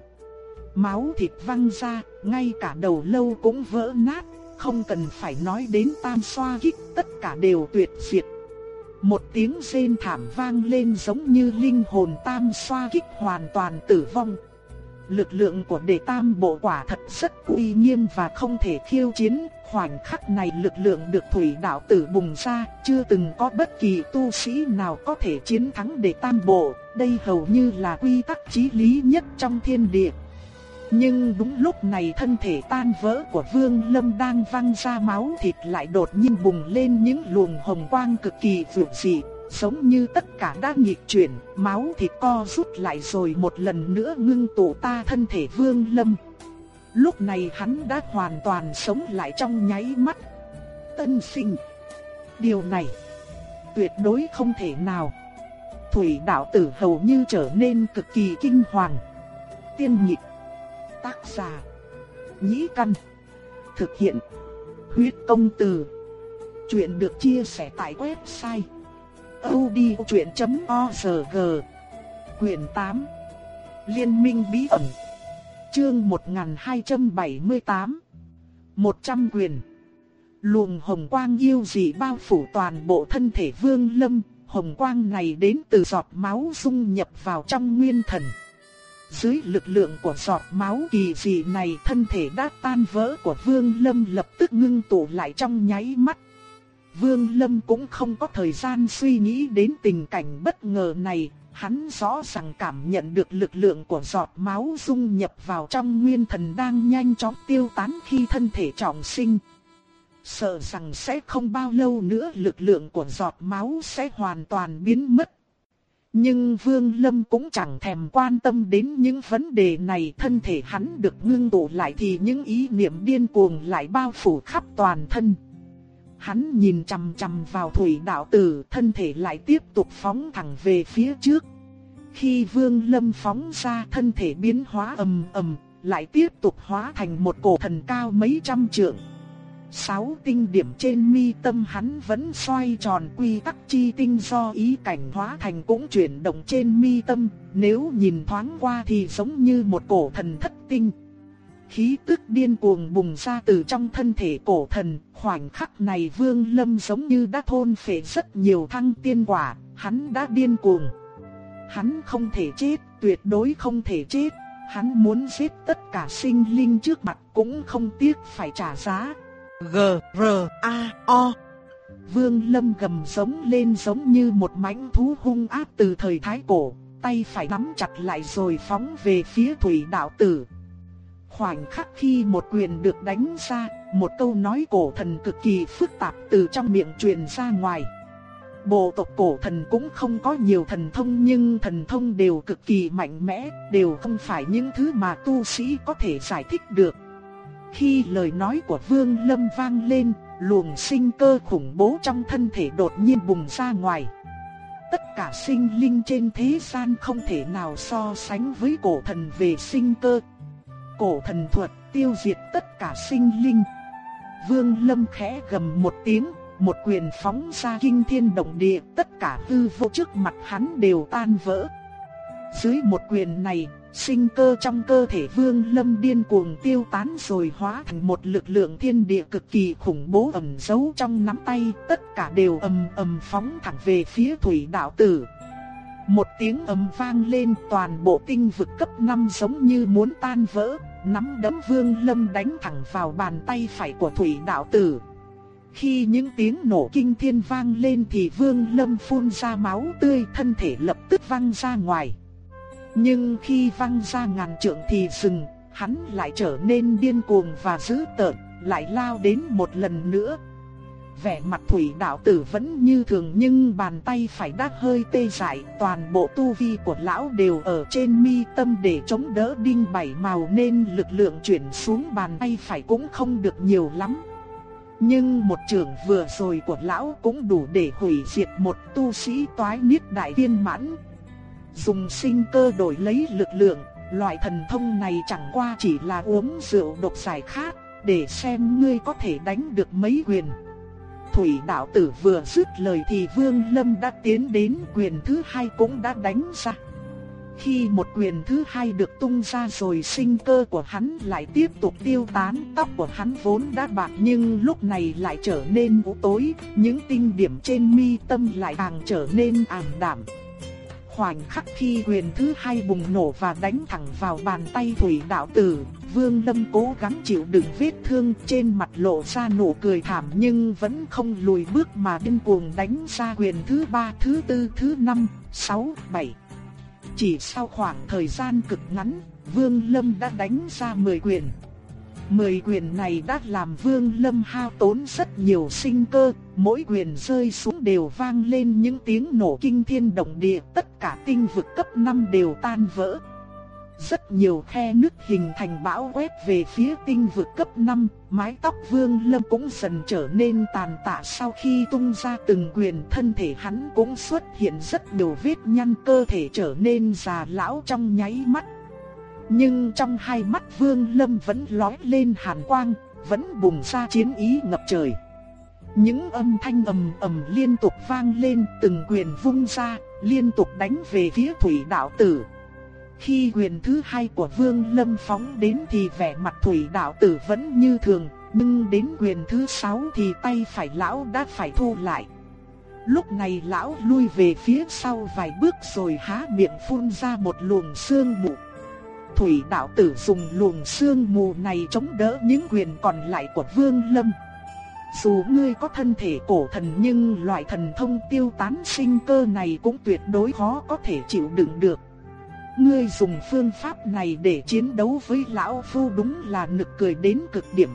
Speaker 1: Máu thịt văng ra, ngay cả đầu lâu cũng vỡ nát, không cần phải nói đến tam xoa kích, tất cả đều tuyệt diệt. Một tiếng rên thảm vang lên giống như linh hồn tam xoa kích hoàn toàn tử vong. Lực lượng của đệ tam bộ quả thật rất uy nghiêm và không thể khiêu chiến, khoảnh khắc này lực lượng được thủy đạo tử bùng ra, chưa từng có bất kỳ tu sĩ nào có thể chiến thắng đệ tam bộ, đây hầu như là quy tắc chí lý nhất trong thiên địa. Nhưng đúng lúc này thân thể tan vỡ của Vương Lâm đang văng ra máu thịt lại đột nhiên bùng lên những luồng hồng quang cực kỳ vượng dị, giống như tất cả đã nghịch chuyển, máu thịt co rút lại rồi một lần nữa ngưng tụ ta thân thể Vương Lâm. Lúc này hắn đã hoàn toàn sống lại trong nháy mắt. Tân sinh. Điều này tuyệt đối không thể nào. Thủy đạo tử hầu như trở nên cực kỳ kinh hoàng. Tiên nhịp. Tác giả. Nhĩ căn. Thực hiện. Huyết công từ. Chuyện được chia sẻ tại website odchuyện.org Quyền 8 Liên minh bí ẩn. Chương 1278 100 quyền. Luồng hồng quang yêu dị bao phủ toàn bộ thân thể vương lâm. Hồng quang này đến từ giọt máu dung nhập vào trong nguyên thần. Dưới lực lượng của giọt máu kỳ dị này, thân thể đã tan vỡ của vương lâm lập tức ngưng tụ lại trong nháy mắt. Vương Lâm cũng không có thời gian suy nghĩ đến tình cảnh bất ngờ này, Hắn rõ ràng cảm nhận được lực lượng của giọt máu dung nhập vào trong nguyên thần đang nhanh chóng tiêu tán khi thân thể trọng sinh. Sợ rằng sẽ không bao lâu nữa lực lượng của giọt máu sẽ hoàn toàn biến mất. Nhưng Vương Lâm cũng chẳng thèm quan tâm đến những vấn đề này thân thể hắn được ngưng tụ lại thì những ý niệm điên cuồng lại bao phủ khắp toàn thân. Hắn nhìn chằm chằm vào thủy đạo tử, thân thể lại tiếp tục phóng thẳng về phía trước. Khi Vương Lâm phóng ra, thân thể biến hóa ầm ầm, lại tiếp tục hóa thành một cổ thần cao mấy trăm trượng. Sáu tinh điểm trên mi tâm hắn vẫn xoay tròn quy tắc chi tinh do ý cảnh hóa thành cũng chuyển động trên mi tâm, nếu nhìn thoáng qua thì giống như một cổ thần thất tinh khí tức điên cuồng bùng ra từ trong thân thể cổ thần, khoảnh khắc này Vương Lâm giống như đã thôn phệ rất nhiều thăng tiên quả, hắn đã điên cuồng. Hắn không thể chết, tuyệt đối không thể chết, hắn muốn giết tất cả sinh linh trước mặt cũng không tiếc phải trả giá. G R A O Vương Lâm gầm giống lên giống như một mãnh thú hung ác từ thời thái cổ, tay phải nắm chặt lại rồi phóng về phía thủy đạo tử. Khoảnh khắc khi một quyền được đánh ra, một câu nói cổ thần cực kỳ phức tạp từ trong miệng truyền ra ngoài. Bộ tộc cổ thần cũng không có nhiều thần thông nhưng thần thông đều cực kỳ mạnh mẽ, đều không phải những thứ mà tu sĩ có thể giải thích được. Khi lời nói của Vương Lâm vang lên, luồng sinh cơ khủng bố trong thân thể đột nhiên bùng ra ngoài. Tất cả sinh linh trên thế gian không thể nào so sánh với cổ thần về sinh cơ, cổ thần thuật tiêu diệt tất cả sinh linh. Vương Lâm khẽ gầm một tiếng, một quyền phóng ra kinh thiên động địa, tất cả hư vô trước mặt hắn đều tan vỡ. Dưới một quyền này, sinh cơ trong cơ thể Vương Lâm điên cuồng tiêu tán rồi hóa thành một lực lượng thiên địa cực kỳ khủng bố ẩn giấu trong nắm tay, tất cả đều ầm ầm phóng thẳng về phía Thủy đạo tử. Một tiếng ầm vang lên, toàn bộ tinh vực cấp 5 giống như muốn tan vỡ, nắm đấm Vương Lâm đánh thẳng vào bàn tay phải của Thủy đạo tử. Khi những tiếng nổ kinh thiên vang lên thì Vương Lâm phun ra máu tươi thân thể lập tức văng ra ngoài. Nhưng khi văng ra ngàn trượng thì dừng, hắn lại trở nên điên cuồng và dữ tợn, lại lao đến một lần nữa. Vẻ mặt thủy đạo tử vẫn như thường nhưng bàn tay phải đã hơi tê dại, toàn bộ tu vi của lão đều ở trên mi tâm để chống đỡ đinh bảy màu nên lực lượng chuyển xuống bàn tay phải cũng không được nhiều lắm. Nhưng một trường vừa rồi của lão cũng đủ để hủy diệt một tu sĩ toái niết đại viên mãn. Dùng sinh cơ đổi lấy lực lượng, loại thần thông này chẳng qua chỉ là uống rượu độc giải khát, để xem ngươi có thể đánh được mấy quyền. Thủy đạo tử vừa dứt lời thì Vương Lâm đã tiến đến quyền thứ hai cũng đã đánh ra. Khi một quyền thứ hai được tung ra rồi sinh cơ của hắn lại tiếp tục tiêu tán, tóc của hắn vốn đã bạc nhưng lúc này lại trở nên u tối, những tinh điểm trên mi tâm lại càng trở nên ảm đạm. Khoảnh khắc khi quyền thứ hai bùng nổ và đánh thẳng vào bàn tay thủy đạo tử, Vương Lâm cố gắng chịu đựng vết thương trên mặt lộ ra nụ cười thảm nhưng vẫn không lùi bước mà điên cuồng đánh ra quyền thứ ba, thứ tư, thứ năm, sáu, bảy. Chỉ sau khoảng thời gian cực ngắn, Vương Lâm đã đánh ra 10 quyền. 10 quyền này đã làm Vương Lâm hao tốn rất nhiều sinh cơ, mỗi quyền rơi xuống đều vang lên những tiếng nổ kinh thiên động địa, tất cả tinh vực cấp 5 đều tan vỡ. Rất nhiều khe nứt hình thành bão quét về phía tinh vực cấp 5, mái tóc Vương Lâm cũng dần trở nên tàn tạ sau khi tung ra từng quyền thân thể hắn cũng xuất hiện rất nhiều vết nhăn cơ thể trở nên già lão trong nháy mắt. Nhưng trong hai mắt Vương Lâm vẫn lóe lên hàn quang, vẫn bùng ra chiến ý ngập trời. Những âm thanh ầm ầm liên tục vang lên, từng quyền vung ra, liên tục đánh về phía thủy đạo tử. Khi quyền thứ hai của Vương Lâm phóng đến thì vẻ mặt thủy đạo tử vẫn như thường, nhưng đến quyền thứ sáu thì tay phải lão đã phải thu lại. Lúc này lão lui về phía sau vài bước rồi há miệng phun ra một luồng sương mù. Thủy đạo tử dùng luồng xương mù này chống đỡ những quyền còn lại của Vương Lâm. Dù ngươi có thân thể cổ thần nhưng loại thần thông tiêu tán sinh cơ này cũng tuyệt đối khó có thể chịu đựng được. Ngươi dùng phương pháp này để chiến đấu với lão phu đúng là nực cười đến cực điểm.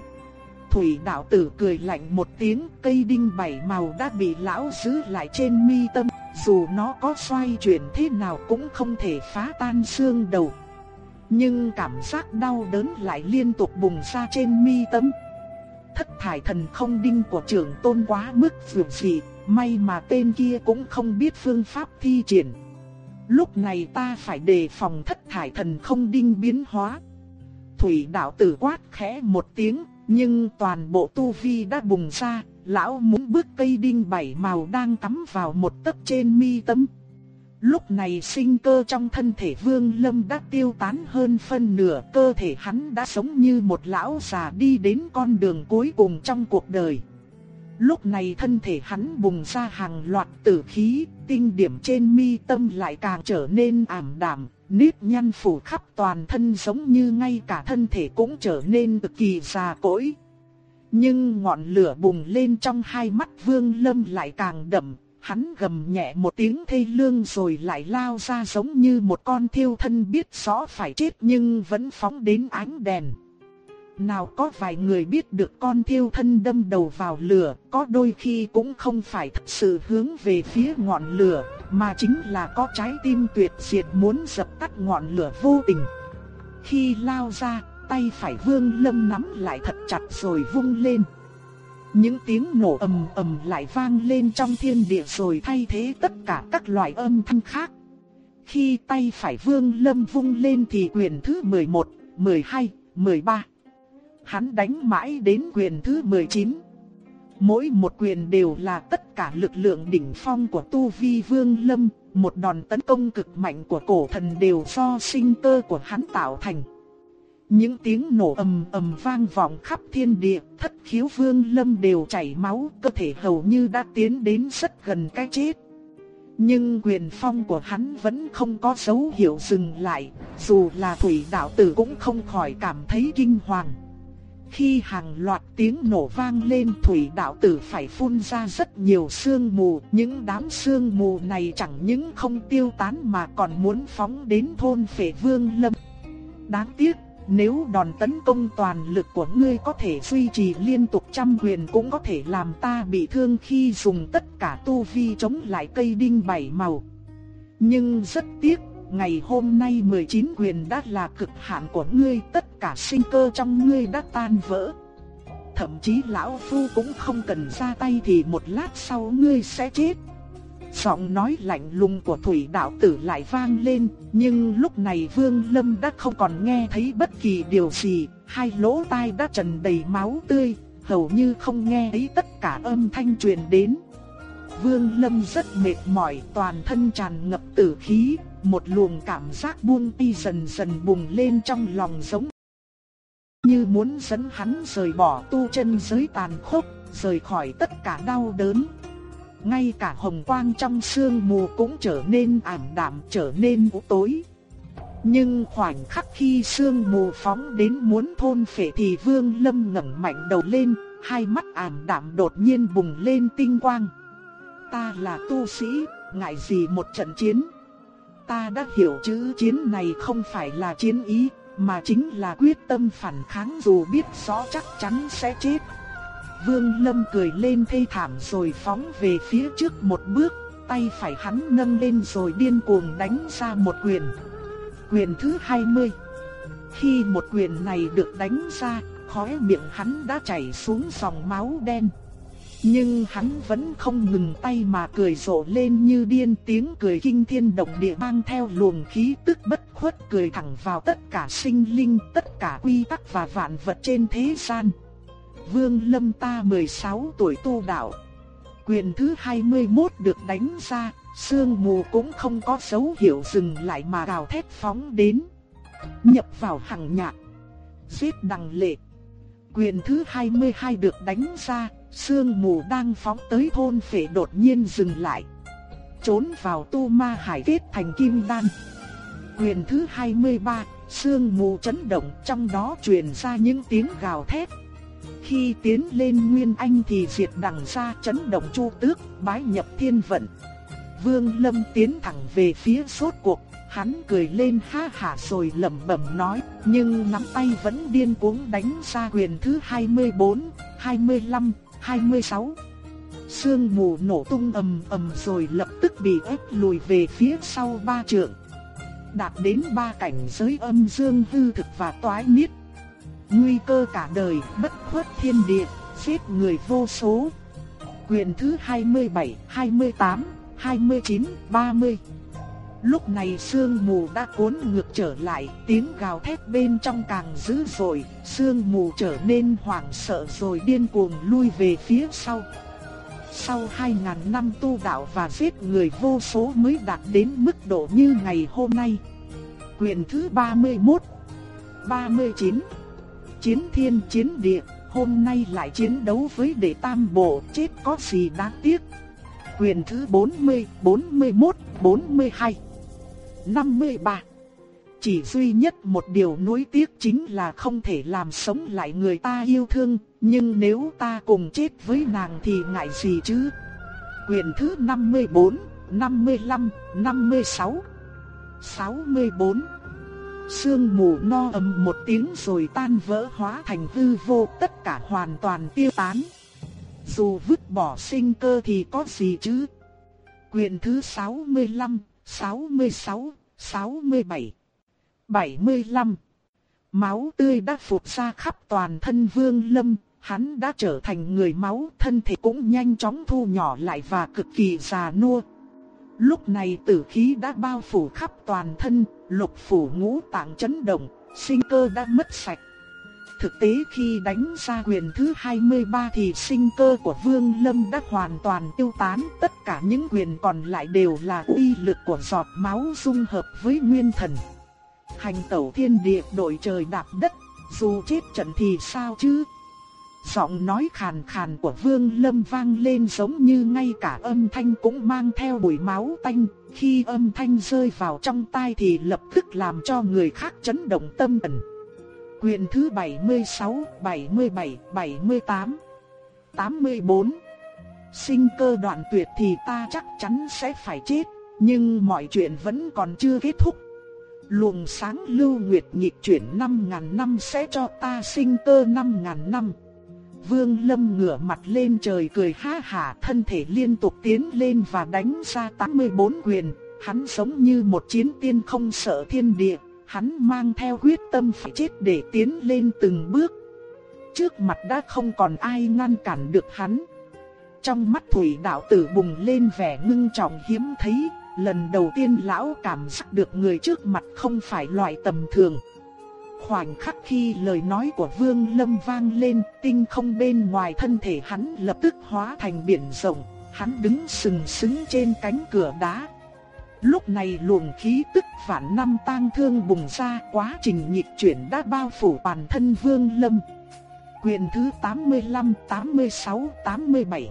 Speaker 1: Thủy đạo tử cười lạnh một tiếng, cây đinh bảy màu đã bị lão giữ lại trên mi tâm, dù nó có xoay chuyển thế nào cũng không thể phá tan xương đầu. Nhưng cảm giác đau đớn lại liên tục bùng ra trên mi tâm. Thất thải thần không đinh của trưởng tôn quá mức vượt dị, may mà tên kia cũng không biết phương pháp thi triển. Lúc này ta phải đề phòng thất thải thần không đinh biến hóa. Thủy đạo tử quát khẽ một tiếng, nhưng toàn bộ tu vi đã bùng ra, lão muốn bước cây đinh bảy màu đang cắm vào một tấc trên mi tâm. Lúc này sinh cơ trong thân thể Vương Lâm đã tiêu tán hơn phân nửa, cơ thể hắn đã sống như một lão già đi đến con đường cuối cùng trong cuộc đời. Lúc này thân thể hắn bùng ra hàng loạt tử khí, tinh điểm trên mi tâm lại càng trở nên ảm đạm, nếp nhăn phủ khắp toàn thân giống như ngay cả thân thể cũng trở nên cực kỳ già cỗi. Nhưng ngọn lửa bùng lên trong hai mắt Vương Lâm lại càng đậm, hắn gầm nhẹ một tiếng thê lương rồi lại lao ra giống như một con thiêu thân biết rõ phải chết nhưng vẫn phóng đến ánh đèn. Nào có vài người biết được con thiêu thân đâm đầu vào lửa, có đôi khi cũng không phải thật sự hướng về phía ngọn lửa, mà chính là có trái tim tuyệt diệt muốn dập tắt ngọn lửa vô tình. Khi lao ra, tay phải vương lâm nắm lại thật chặt rồi vung lên. Những tiếng nổ ầm ầm lại vang lên trong thiên địa rồi thay thế tất cả các loại âm thanh khác. Khi tay phải vương lâm vung lên thì quyền thứ 11, 12, 13 hắn đánh mãi đến quyền thứ 19. Mỗi một quyền đều là tất cả lực lượng đỉnh phong của Tu Vi Vương Lâm, một đòn tấn công cực mạnh của cổ thần đều do sinh cơ của hắn tạo thành. Những tiếng nổ ầm ầm vang vọng khắp thiên địa, thất khiếu Vương Lâm đều chảy máu, cơ thể hầu như đã tiến đến rất gần cái chết. Nhưng quyền phong của hắn vẫn không có dấu hiệu dừng lại, dù là thủy đạo tử cũng không khỏi cảm thấy kinh hoàng. Khi hàng loạt tiếng nổ vang lên thủy đạo tử phải phun ra rất nhiều sương mù, những đám sương mù này chẳng những không tiêu tán mà còn muốn phóng đến thôn phệ vương lâm. Đáng tiếc, nếu đòn tấn công toàn lực của ngươi có thể duy trì liên tục trăm quyền cũng có thể làm ta bị thương khi dùng tất cả tu vi chống lại cây đinh bảy màu. Nhưng rất tiếc, ngày hôm nay 19 quyền đã là cực hạn của ngươi, tất cả sinh cơ trong ngươi đã tan vỡ. Thậm chí lão phu cũng không cần ra tay thì một lát sau ngươi sẽ chết. Giọng nói lạnh lùng của thủy đạo tử lại vang lên, nhưng lúc này Vương Lâm đã không còn nghe thấy bất kỳ điều gì, hai lỗ tai đã trần đầy máu tươi, hầu như không nghe thấy tất cả âm thanh truyền đến. Vương Lâm rất mệt mỏi, toàn thân tràn ngập tử khí, một luồng cảm giác buông ti dần dần bùng lên trong lòng giống như muốn dẫn hắn rời bỏ tu chân giới tàn khốc, rời khỏi tất cả đau đớn. Ngay cả hồng quang trong sương mù cũng trở nên ảm đạm, trở nên u tối. Nhưng khoảnh khắc khi sương mù phóng đến muốn thôn phệ thì Vương Lâm ngẩng mạnh đầu lên, hai mắt ảm đạm đột nhiên bùng lên tinh quang. Ta là tu sĩ, ngại gì một trận chiến? Ta đã hiểu chữ chiến này không phải là chiến ý, mà chính là quyết tâm phản kháng dù biết rõ chắc chắn sẽ chết. Vương Lâm cười lên thê thảm rồi phóng về phía trước một bước, tay phải hắn nâng lên rồi điên cuồng đánh ra một quyền. Quyền thứ 20. Khi một quyền này được đánh ra, khóe miệng hắn đã chảy xuống dòng máu đen. Nhưng hắn vẫn không ngừng tay mà cười rộ lên như điên tiếng cười kinh thiên động địa mang theo luồng khí tức bất khuất cười thẳng vào tất cả sinh linh, tất cả quy tắc và vạn vật trên thế gian. Vương Lâm ta 16 tuổi tu đạo. Quyền thứ 21 được đánh ra, sương mù cũng không có dấu hiệu dừng lại mà gào thét phóng đến. Nhập vào hằng nhạc. Giết đằng lệ. Quyền thứ 22 được đánh ra, sương mù đang phóng tới thôn phệ đột nhiên dừng lại. Trốn vào tu ma hải kết thành kim đan. Quyền thứ 23, sương mù chấn động trong đó truyền ra những tiếng gào thét. Khi tiến lên Nguyên Anh thì diệt đằng ra chấn động chu tước, bái nhập thiên vận. Vương Lâm tiến thẳng về phía sốt cuộc, hắn cười lên ha hả rồi lẩm bẩm nói, nhưng nắm tay vẫn điên cuống đánh ra quyền thứ 24, 25, 26. Sương mù nổ tung ầm ầm rồi lập tức bị ép lùi về phía sau ba trượng. Đạt đến ba cảnh giới âm dương hư thực và toái niết. Nguy cơ cả đời, bất khuất thiên địa, giết người vô số. Quyền thứ 27, 28, 29, 30. Lúc này sương mù đã cuốn ngược trở lại, tiếng gào thét bên trong càng dữ dội, sương mù trở nên hoảng sợ rồi điên cuồng lui về phía sau. Sau 2.000 năm tu đạo và giết người vô số mới đạt đến mức độ như ngày hôm nay. Quyền thứ 31 39 Chiến thiên chiến địa, hôm nay lại chiến đấu với đệ tam bộ, chết có gì đáng tiếc. Quyền thứ 40, 41, 42 53. Chỉ duy nhất một điều nuối tiếc chính là không thể làm sống lại người ta yêu thương, nhưng nếu ta cùng chết với nàng thì ngại gì chứ? Quyền thứ 54, 55, 56, 64. Sương mù no ầm một tiếng rồi tan vỡ hóa thành hư vô, tất cả hoàn toàn tiêu tán. Dù vứt bỏ sinh cơ thì có gì chứ? Quyền thứ 65, 66, 67, 75. Máu tươi đã phụt ra khắp toàn thân Vương Lâm, hắn đã trở thành người máu, thân thể cũng nhanh chóng thu nhỏ lại và cực kỳ già nua. Lúc này tử khí đã bao phủ khắp toàn thân, lục phủ ngũ tạng chấn động, sinh cơ đã mất sạch. Thực tế khi đánh ra quyền thứ 23 thì sinh cơ của Vương Lâm đã hoàn toàn tiêu tán, tất cả những quyền còn lại đều là uy lực của giọt máu dung hợp với nguyên thần. Hành tẩu thiên địa đổi trời đạp đất, dù chết trận thì sao chứ? Giọng nói khàn khàn của Vương Lâm vang lên giống như ngay cả âm thanh cũng mang theo mùi máu tanh, khi âm thanh rơi vào trong tai thì lập tức làm cho người khác chấn động tâm thần. Quyền thứ 76, 77, 78, 84 Sinh cơ đoạn tuyệt thì ta chắc chắn sẽ phải chết, nhưng mọi chuyện vẫn còn chưa kết thúc. Luồng sáng lưu nguyệt nhịp chuyển 5.000 năm sẽ cho ta sinh cơ 5.000 năm. Vương Lâm ngửa mặt lên trời cười ha hả thân thể liên tục tiến lên và đánh ra 84 quyền. Hắn giống như một chiến tiên không sợ thiên địa, hắn mang theo quyết tâm phải chết để tiến lên từng bước. Trước mặt đã không còn ai ngăn cản được hắn. Trong mắt thủy đạo tử bùng lên vẻ ngưng trọng hiếm thấy, lần đầu tiên lão cảm giác được người trước mặt không phải loại tầm thường. Khoảnh khắc khi lời nói của Vương Lâm vang lên, tinh không bên ngoài thân thể hắn lập tức hóa thành biển rộng, hắn đứng sừng sững trên cánh cửa đá. Lúc này luồng khí tức vạn năm tang thương bùng ra, quá trình nhịp chuyển đã bao phủ toàn thân Vương Lâm. Quyền thứ 85, 86, 87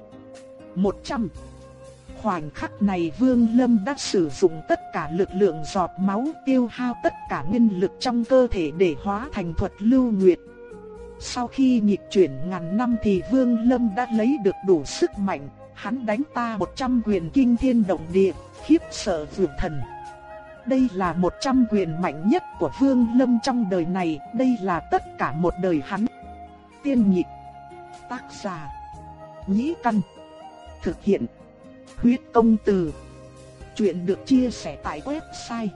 Speaker 1: 100 Khoảnh khắc này Vương Lâm đã sử dụng tất cả lực lượng giọt máu tiêu hao tất cả nguyên lực trong cơ thể để hóa thành thuật lưu nguyệt. Sau khi nhịp chuyển ngàn năm thì Vương Lâm đã lấy được đủ sức mạnh, hắn đánh ta 100 quyền kinh thiên động địa, khiếp sợ vượt thần. Đây là 100 quyền mạnh nhất của Vương Lâm trong đời này, đây là tất cả một đời hắn. Tiên nhịp, tác giả, nhĩ căn, thực hiện Huyết công từ. Chuyện được chia sẻ tại website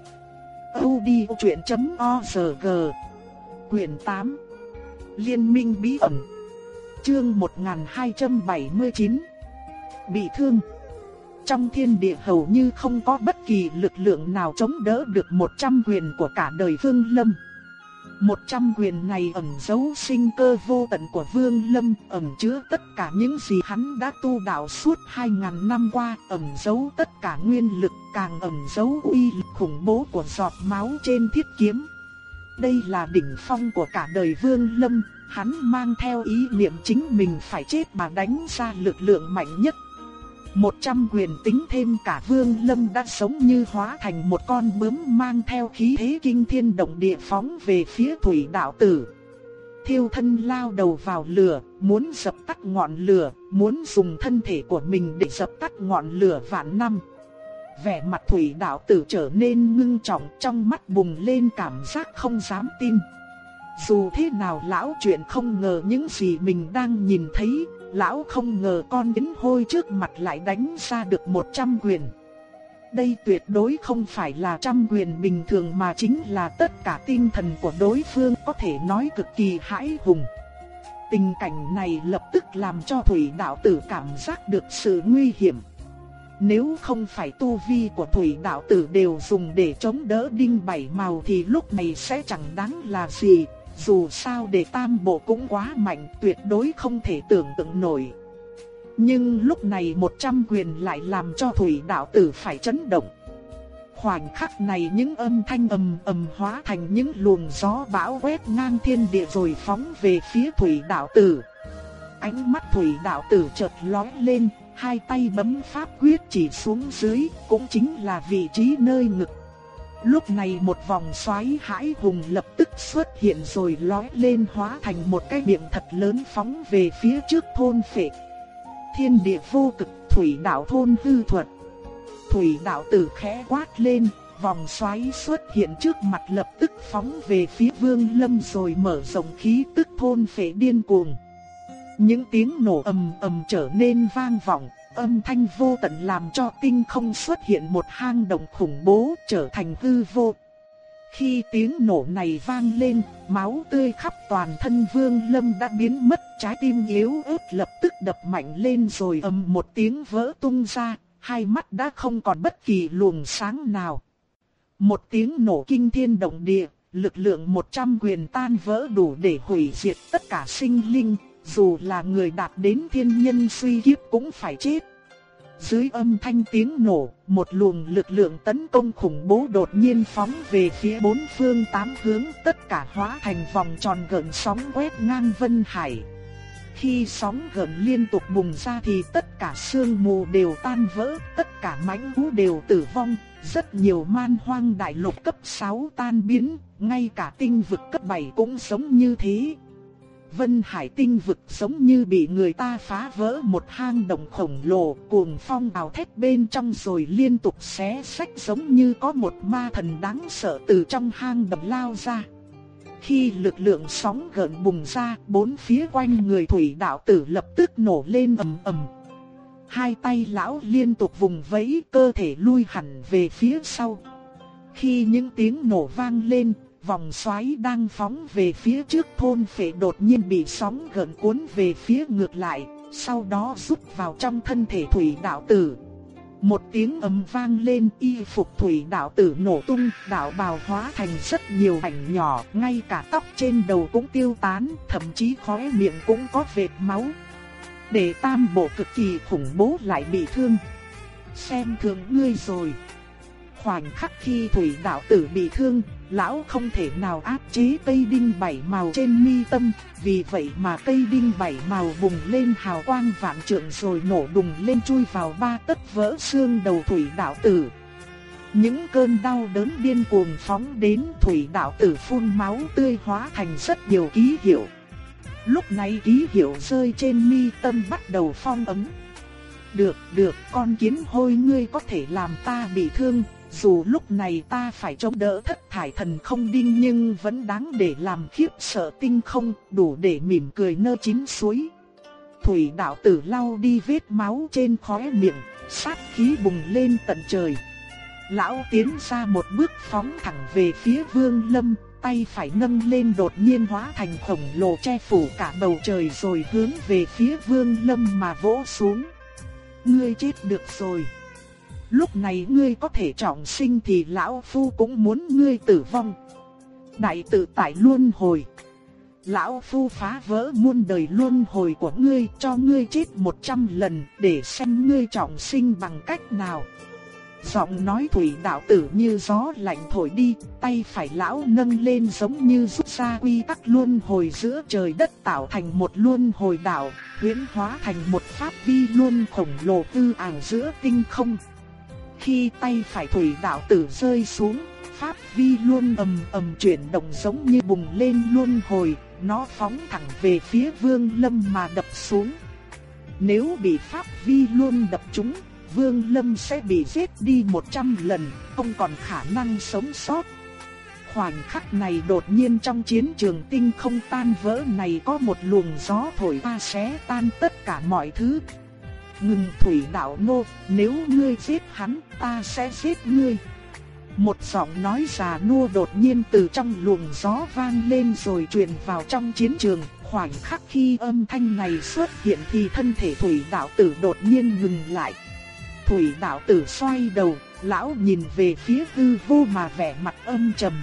Speaker 1: odchuyện.org. Quyền 8. Liên minh bí ẩn. Chương 1279. Bị thương. Trong thiên địa hầu như không có bất kỳ lực lượng nào chống đỡ được 100 quyền của cả đời Vương Lâm. Một trăm quyền này ẩn giấu sinh cơ vô tận của Vương Lâm, ẩn chứa tất cả những gì hắn đã tu đạo suốt hai ngàn năm qua, ẩn giấu tất cả nguyên lực, càng ẩn giấu uy lực khủng bố của giọt máu trên thiết kiếm. Đây là đỉnh phong của cả đời Vương Lâm, hắn mang theo ý niệm chính mình phải chết mà đánh ra lực lượng mạnh nhất một trăm quyền tính thêm cả vương lâm đã sống như hóa thành một con bướm mang theo khí thế kinh thiên động địa phóng về phía thủy đạo tử. Thiêu thân lao đầu vào lửa, muốn dập tắt ngọn lửa, muốn dùng thân thể của mình để dập tắt ngọn lửa vạn năm. Vẻ mặt thủy đạo tử trở nên ngưng trọng trong mắt bùng lên cảm giác không dám tin. Dù thế nào lão chuyện không ngờ những gì mình đang nhìn thấy, lão không ngờ con đến hôi trước mặt lại đánh ra được 100 quyền. Đây tuyệt đối không phải là trăm quyền bình thường mà chính là tất cả tinh thần của đối phương có thể nói cực kỳ hãi hùng. Tình cảnh này lập tức làm cho thủy đạo tử cảm giác được sự nguy hiểm. Nếu không phải tu vi của thủy đạo tử đều dùng để chống đỡ đinh bảy màu thì lúc này sẽ chẳng đáng là gì. Dù sao để tam bộ cũng quá mạnh tuyệt đối không thể tưởng tượng nổi. Nhưng lúc này 100 quyền lại làm cho thủy đạo tử phải chấn động. Khoảnh khắc này những âm thanh ầm ầm hóa thành những luồng gió bão quét ngang thiên địa rồi phóng về phía thủy đạo tử. Ánh mắt thủy đạo tử chợt lóe lên, hai tay bấm pháp quyết chỉ xuống dưới, cũng chính là vị trí nơi ngực Lúc này một vòng xoáy hãi hùng lập tức xuất hiện rồi lói lên hóa thành một cái miệng thật lớn phóng về phía trước thôn phệ. Thiên địa vô cực thủy đạo thôn hư thuật. Thủy đạo tử khẽ quát lên, vòng xoáy xuất hiện trước mặt lập tức phóng về phía vương lâm rồi mở rộng khí tức thôn phệ điên cuồng. Những tiếng nổ ầm ầm trở nên vang vọng, âm thanh vô tận làm cho tinh không xuất hiện một hang động khủng bố trở thành hư vô. Khi tiếng nổ này vang lên, máu tươi khắp toàn thân Vương Lâm đã biến mất, trái tim yếu ớt lập tức đập mạnh lên rồi ầm một tiếng vỡ tung ra, hai mắt đã không còn bất kỳ luồng sáng nào. Một tiếng nổ kinh thiên động địa, lực lượng 100 quyền tan vỡ đủ để hủy diệt tất cả sinh linh, dù là người đạt đến thiên nhân suy kiếp cũng phải chết. Dưới âm thanh tiếng nổ, một luồng lực lượng tấn công khủng bố đột nhiên phóng về phía bốn phương tám hướng, tất cả hóa thành vòng tròn gợn sóng quét ngang vân hải. Khi sóng gợn liên tục bùng ra thì tất cả sương mù đều tan vỡ, tất cả mãnh thú đều tử vong, Rất nhiều man hoang đại lục cấp 6 tan biến, ngay cả tinh vực cấp 7 cũng giống như thế. Vân Hải tinh vực giống như bị người ta phá vỡ một hang động khổng lồ, cuồng phong ảo thét bên trong rồi liên tục xé sách giống như có một ma thần đáng sợ từ trong hang động lao ra. Khi lực lượng sóng gợn bùng ra, bốn phía quanh người thủy đạo tử lập tức nổ lên ầm ầm. Hai tay lão liên tục vùng vẫy cơ thể lui hẳn về phía sau. Khi những tiếng nổ vang lên, vòng xoáy đang phóng về phía trước thôn phệ đột nhiên bị sóng gần cuốn về phía ngược lại, sau đó rút vào trong thân thể thủy đạo tử. Một tiếng ầm vang lên y phục thủy đạo tử nổ tung, đạo bào hóa thành rất nhiều ảnh nhỏ, ngay cả tóc trên đầu cũng tiêu tán, thậm chí khóe miệng cũng có vệt máu. Để tam bộ cực kỳ khủng bố lại bị thương. Xem thường ngươi rồi. Khoảnh khắc khi thủy đạo tử bị thương, lão không thể nào áp chế cây đinh bảy màu trên mi tâm, vì vậy mà cây đinh bảy màu bùng lên hào quang vạn trượng rồi nổ đùng lên chui vào ba tấc vỡ xương đầu thủy đạo tử. Những cơn đau đớn điên cuồng phóng đến thủy đạo tử phun máu tươi hóa thành rất nhiều ký hiệu. Lúc này ký hiệu rơi trên mi tâm bắt đầu phong ấm. Được, được, con kiến hôi ngươi có thể làm ta bị thương, dù lúc này ta phải chống đỡ thất thải thần không đinh nhưng vẫn đáng để làm khiếp sợ tinh không, đủ để mỉm cười nơ chín suối. Thủy đạo tử lau đi vết máu trên khóe miệng, sát khí bùng lên tận trời. Lão tiến ra một bước phóng thẳng về phía vương lâm, tay phải nâng lên đột nhiên hóa thành khổng lồ che phủ cả bầu trời rồi hướng về phía vương lâm mà vỗ xuống. Ngươi chết được rồi. Lúc này ngươi có thể trọng sinh thì lão phu cũng muốn ngươi tử vong. Đại tự tại luân hồi. Lão phu phá vỡ muôn đời luân hồi của ngươi cho ngươi chết một trăm lần để xem ngươi trọng sinh bằng cách nào. Giọng nói thủy đạo tử như gió lạnh thổi đi, tay phải lão nâng lên giống như rút ra quy tắc luân hồi giữa trời đất tạo thành một luân hồi đạo, huyễn hóa thành một pháp vi luân khổng lồ tư ảo giữa tinh không. Khi tay phải thủy đạo tử rơi xuống, pháp vi luôn ầm ầm chuyển động giống như bùng lên luôn hồi, nó phóng thẳng về phía Vương Lâm mà đập xuống. Nếu bị pháp vi luôn đập trúng, Vương Lâm sẽ bị giết đi 100 lần, không còn khả năng sống sót. Khoảnh khắc này đột nhiên trong chiến trường tinh không tan vỡ này có một luồng gió thổi qua xé tan tất cả mọi thứ, ngừng thủy đạo nô, nếu ngươi giết hắn, ta sẽ giết ngươi. Một giọng nói già nua đột nhiên từ trong luồng gió vang lên rồi truyền vào trong chiến trường. Khoảnh khắc khi âm thanh này xuất hiện thì thân thể thủy đạo tử đột nhiên ngừng lại. Thủy đạo tử xoay đầu, lão nhìn về phía hư vô mà vẻ mặt âm trầm.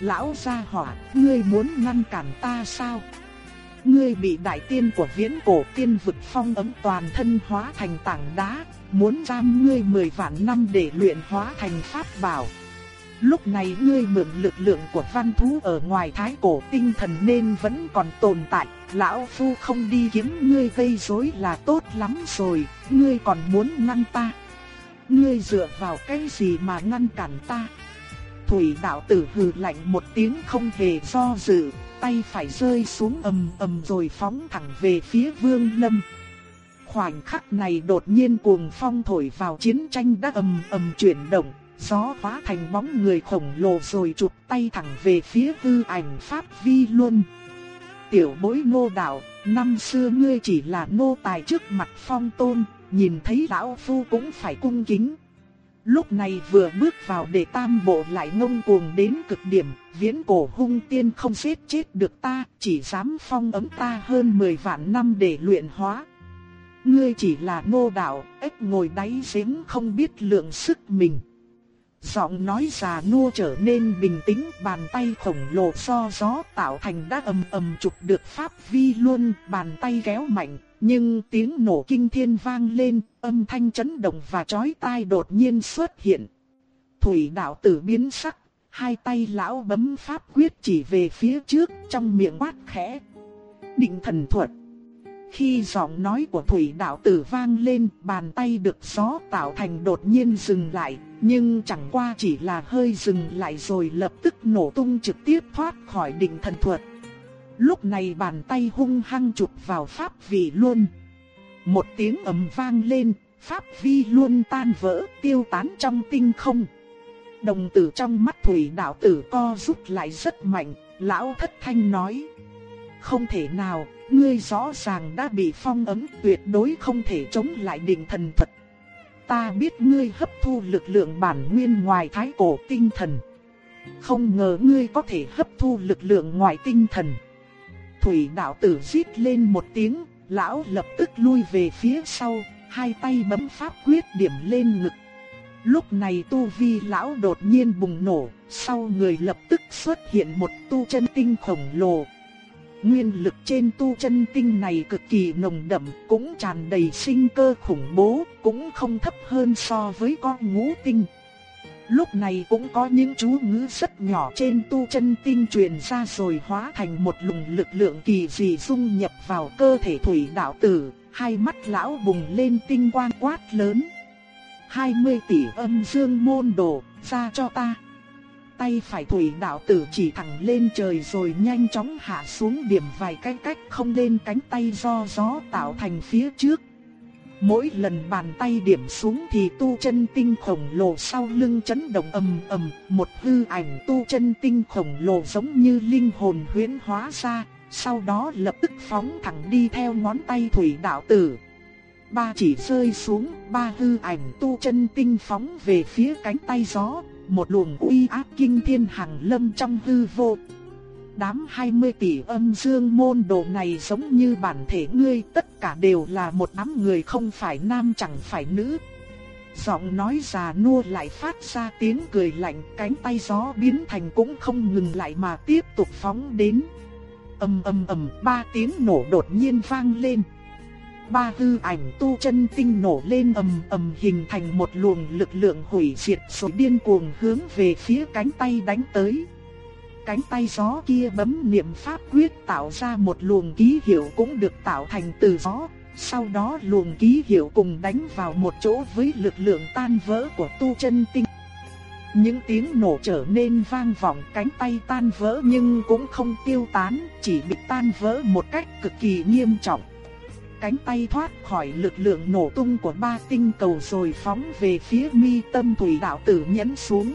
Speaker 1: Lão gia hỏa, ngươi muốn ngăn cản ta sao? Ngươi bị đại tiên của viễn cổ tiên vực phong ấm toàn thân hóa thành tảng đá, muốn giam ngươi 10 vạn năm để luyện hóa thành pháp bảo. Lúc này ngươi mượn lực lượng của văn thú ở ngoài thái cổ tinh thần nên vẫn còn tồn tại, lão phu không đi kiếm ngươi gây rối là tốt lắm rồi, ngươi còn muốn ngăn ta. Ngươi dựa vào cái gì mà ngăn cản ta? Thủy đạo tử hừ lạnh một tiếng không hề do dự, tay phải rơi xuống ầm ầm rồi phóng thẳng về phía Vương Lâm. Khoảnh khắc này đột nhiên cuồng phong thổi vào chiến tranh đã ầm ầm chuyển động, gió hóa thành bóng người khổng lồ rồi chụp tay thẳng về phía hư ảnh Pháp Vi Luân. Tiểu bối nô đạo, năm xưa ngươi chỉ là nô tài trước mặt phong tôn, nhìn thấy lão phu cũng phải cung kính. Lúc này vừa bước vào để tam bộ lại ngông cuồng đến cực điểm, viễn cổ hung tiên không giết chết được ta, chỉ dám phong ấm ta hơn 10 vạn năm để luyện hóa. Ngươi chỉ là nô đạo, ếch ngồi đáy giếng không biết lượng sức mình. Giọng nói già nua trở nên bình tĩnh, bàn tay khổng lồ so gió tạo thành đã ầm ầm chụp được pháp vi luôn, bàn tay kéo mạnh, nhưng tiếng nổ kinh thiên vang lên, âm thanh chấn động và chói tai đột nhiên xuất hiện. Thủy đạo tử biến sắc, hai tay lão bấm pháp quyết chỉ về phía trước trong miệng quát khẽ. Định thần thuật. Khi giọng nói của thủy đạo tử vang lên, bàn tay được gió tạo thành đột nhiên dừng lại, nhưng chẳng qua chỉ là hơi dừng lại rồi lập tức nổ tung trực tiếp thoát khỏi định thần thuật. Lúc này bàn tay hung hăng chụp vào pháp vị luôn. Một tiếng ầm vang lên, pháp vi luôn tan vỡ tiêu tán trong tinh không. Đồng tử trong mắt thủy đạo tử co rút lại rất mạnh, lão thất thanh nói. Không thể nào, ngươi rõ ràng đã bị phong ấn tuyệt đối không thể chống lại định thần thuật. Ta biết ngươi hấp thu lực lượng bản nguyên ngoài thái cổ tinh thần. Không ngờ ngươi có thể hấp thu lực lượng ngoài tinh thần. Thủy đạo tử rít lên một tiếng, lão lập tức lui về phía sau, hai tay bấm pháp quyết điểm lên ngực. Lúc này tu vi lão đột nhiên bùng nổ, sau người lập tức xuất hiện một tu chân tinh khổng lồ. Nguyên lực trên tu chân tinh này cực kỳ nồng đậm, cũng tràn đầy sinh cơ khủng bố, cũng không thấp hơn so với con ngũ tinh. Lúc này cũng có những chú ngữ rất nhỏ trên tu chân tinh truyền ra rồi hóa thành một luồng lực lượng kỳ dị dung nhập vào cơ thể thủy đạo tử, hai mắt lão bùng lên tinh quang quát lớn. 20 tỷ âm dương môn đồ, ra cho ta. Tay phải thủy đạo tử chỉ thẳng lên trời rồi nhanh chóng hạ xuống điểm vài cái cách không lên cánh tay do gió tạo thành phía trước. Mỗi lần bàn tay điểm xuống thì tu chân tinh khổng lồ sau lưng chấn động ầm ầm, một hư ảnh tu chân tinh khổng lồ giống như linh hồn huyễn hóa ra, sau đó lập tức phóng thẳng đi theo ngón tay thủy đạo tử. Ba chỉ rơi xuống, ba hư ảnh tu chân tinh phóng về phía cánh tay gió, một luồng uy áp kinh thiên hằng lâm trong hư vô. Đám 20 tỷ âm dương môn đồ này giống như bản thể ngươi tất cả đều là một đám người không phải nam chẳng phải nữ. Giọng nói già nua lại phát ra tiếng cười lạnh cánh tay gió biến thành cũng không ngừng lại mà tiếp tục phóng đến. ầm ầm ầm ba tiếng nổ đột nhiên vang lên. Ba hư ảnh tu chân tinh nổ lên ầm ầm hình thành một luồng lực lượng hủy diệt rồi điên cuồng hướng về phía cánh tay đánh tới. Cánh tay gió kia bấm niệm pháp quyết tạo ra một luồng ký hiệu cũng được tạo thành từ gió. Sau đó luồng ký hiệu cùng đánh vào một chỗ với lực lượng tan vỡ của tu chân tinh. Những tiếng nổ trở nên vang vọng cánh tay tan vỡ nhưng cũng không tiêu tán, chỉ bị tan vỡ một cách cực kỳ nghiêm trọng. Cánh tay thoát khỏi lực lượng nổ tung của ba tinh cầu rồi phóng về phía mi tâm thủy đạo tử nhấn xuống.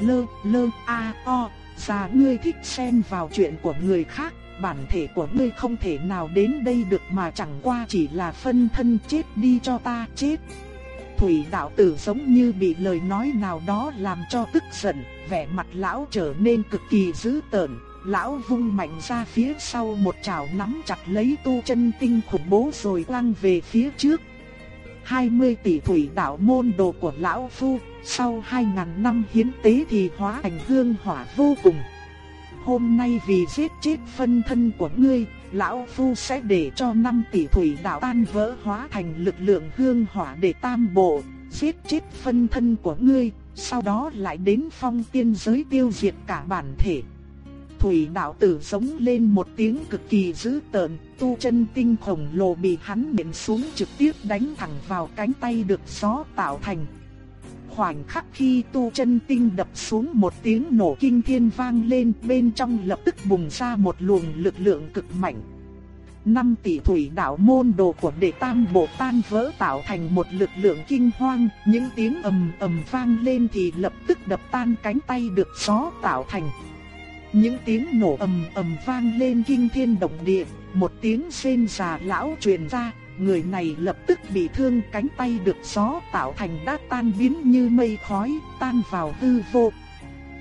Speaker 1: Lơ, lơ, a, o, Già ngươi thích xen vào chuyện của người khác, bản thể của ngươi không thể nào đến đây được mà chẳng qua chỉ là phân thân chết đi cho ta chết. Thủy đạo tử giống như bị lời nói nào đó làm cho tức giận, vẻ mặt lão trở nên cực kỳ dữ tợn, lão vung mạnh ra phía sau một chảo nắm chặt lấy tu chân tinh khủng bố rồi quăng về phía trước. 20 tỷ thủy đạo môn đồ của lão phu, sau 2.000 năm hiến tế thì hóa thành hương hỏa vô cùng. Hôm nay vì giết chết phân thân của ngươi, lão phu sẽ để cho 5 tỷ thủy đạo tan vỡ hóa thành lực lượng hương hỏa để tam bộ, giết chết phân thân của ngươi, sau đó lại đến phong tiên giới tiêu diệt cả bản thể. Thủy đạo tử giống lên một tiếng cực kỳ dữ tợn, tu chân tinh khổng lồ bị hắn nện xuống trực tiếp đánh thẳng vào cánh tay được gió tạo thành. Khoảnh khắc khi tu chân tinh đập xuống một tiếng nổ kinh thiên vang lên bên trong lập tức bùng ra một luồng lực lượng cực mạnh. Năm tỷ thủy đạo môn đồ của đệ tam bộ tan vỡ tạo thành một lực lượng kinh hoang, những tiếng ầm ầm vang lên thì lập tức đập tan cánh tay được gió tạo thành. Những tiếng nổ ầm ầm vang lên kinh thiên động địa, một tiếng rên già lão truyền ra, người này lập tức bị thương cánh tay được gió tạo thành đã tan biến như mây khói, tan vào hư vô.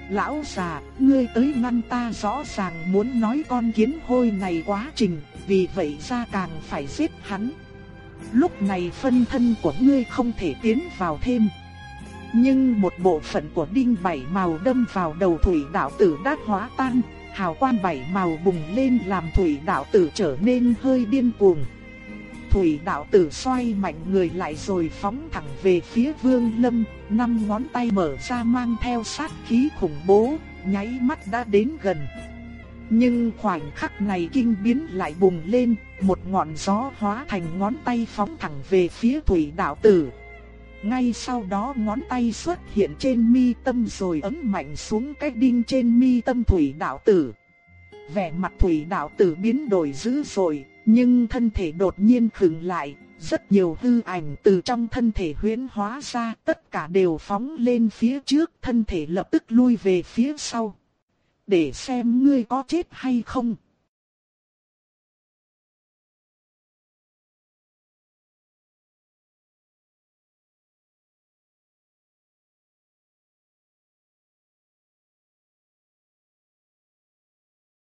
Speaker 1: Lão già, ngươi tới ngăn ta rõ ràng muốn nói con kiến hôi này quá trình, vì vậy ra càng phải giết hắn. Lúc này phân thân của ngươi không thể tiến vào thêm. Nhưng một bộ phận của đinh bảy màu đâm vào đầu thủy đạo tử đã hóa tan, hào quang bảy màu bùng lên làm thủy đạo tử trở nên hơi điên cuồng. Thủy đạo tử xoay mạnh người lại rồi phóng thẳng về phía vương lâm, năm ngón tay mở ra mang theo sát khí khủng bố, nháy mắt đã đến gần. Nhưng khoảnh khắc này kinh biến lại bùng lên, một ngọn gió hóa thành ngón tay phóng thẳng về phía thủy đạo tử. Ngay sau đó ngón tay xuất hiện trên mi tâm rồi ấn mạnh xuống cái đinh trên mi tâm thủy đạo tử. Vẻ mặt thủy đạo tử biến đổi dữ dội, nhưng thân thể đột nhiên khựng lại, rất nhiều hư ảnh từ trong thân thể huyễn hóa ra, tất cả đều phóng lên phía trước, thân thể lập tức lui về phía sau. Để xem ngươi có chết hay không.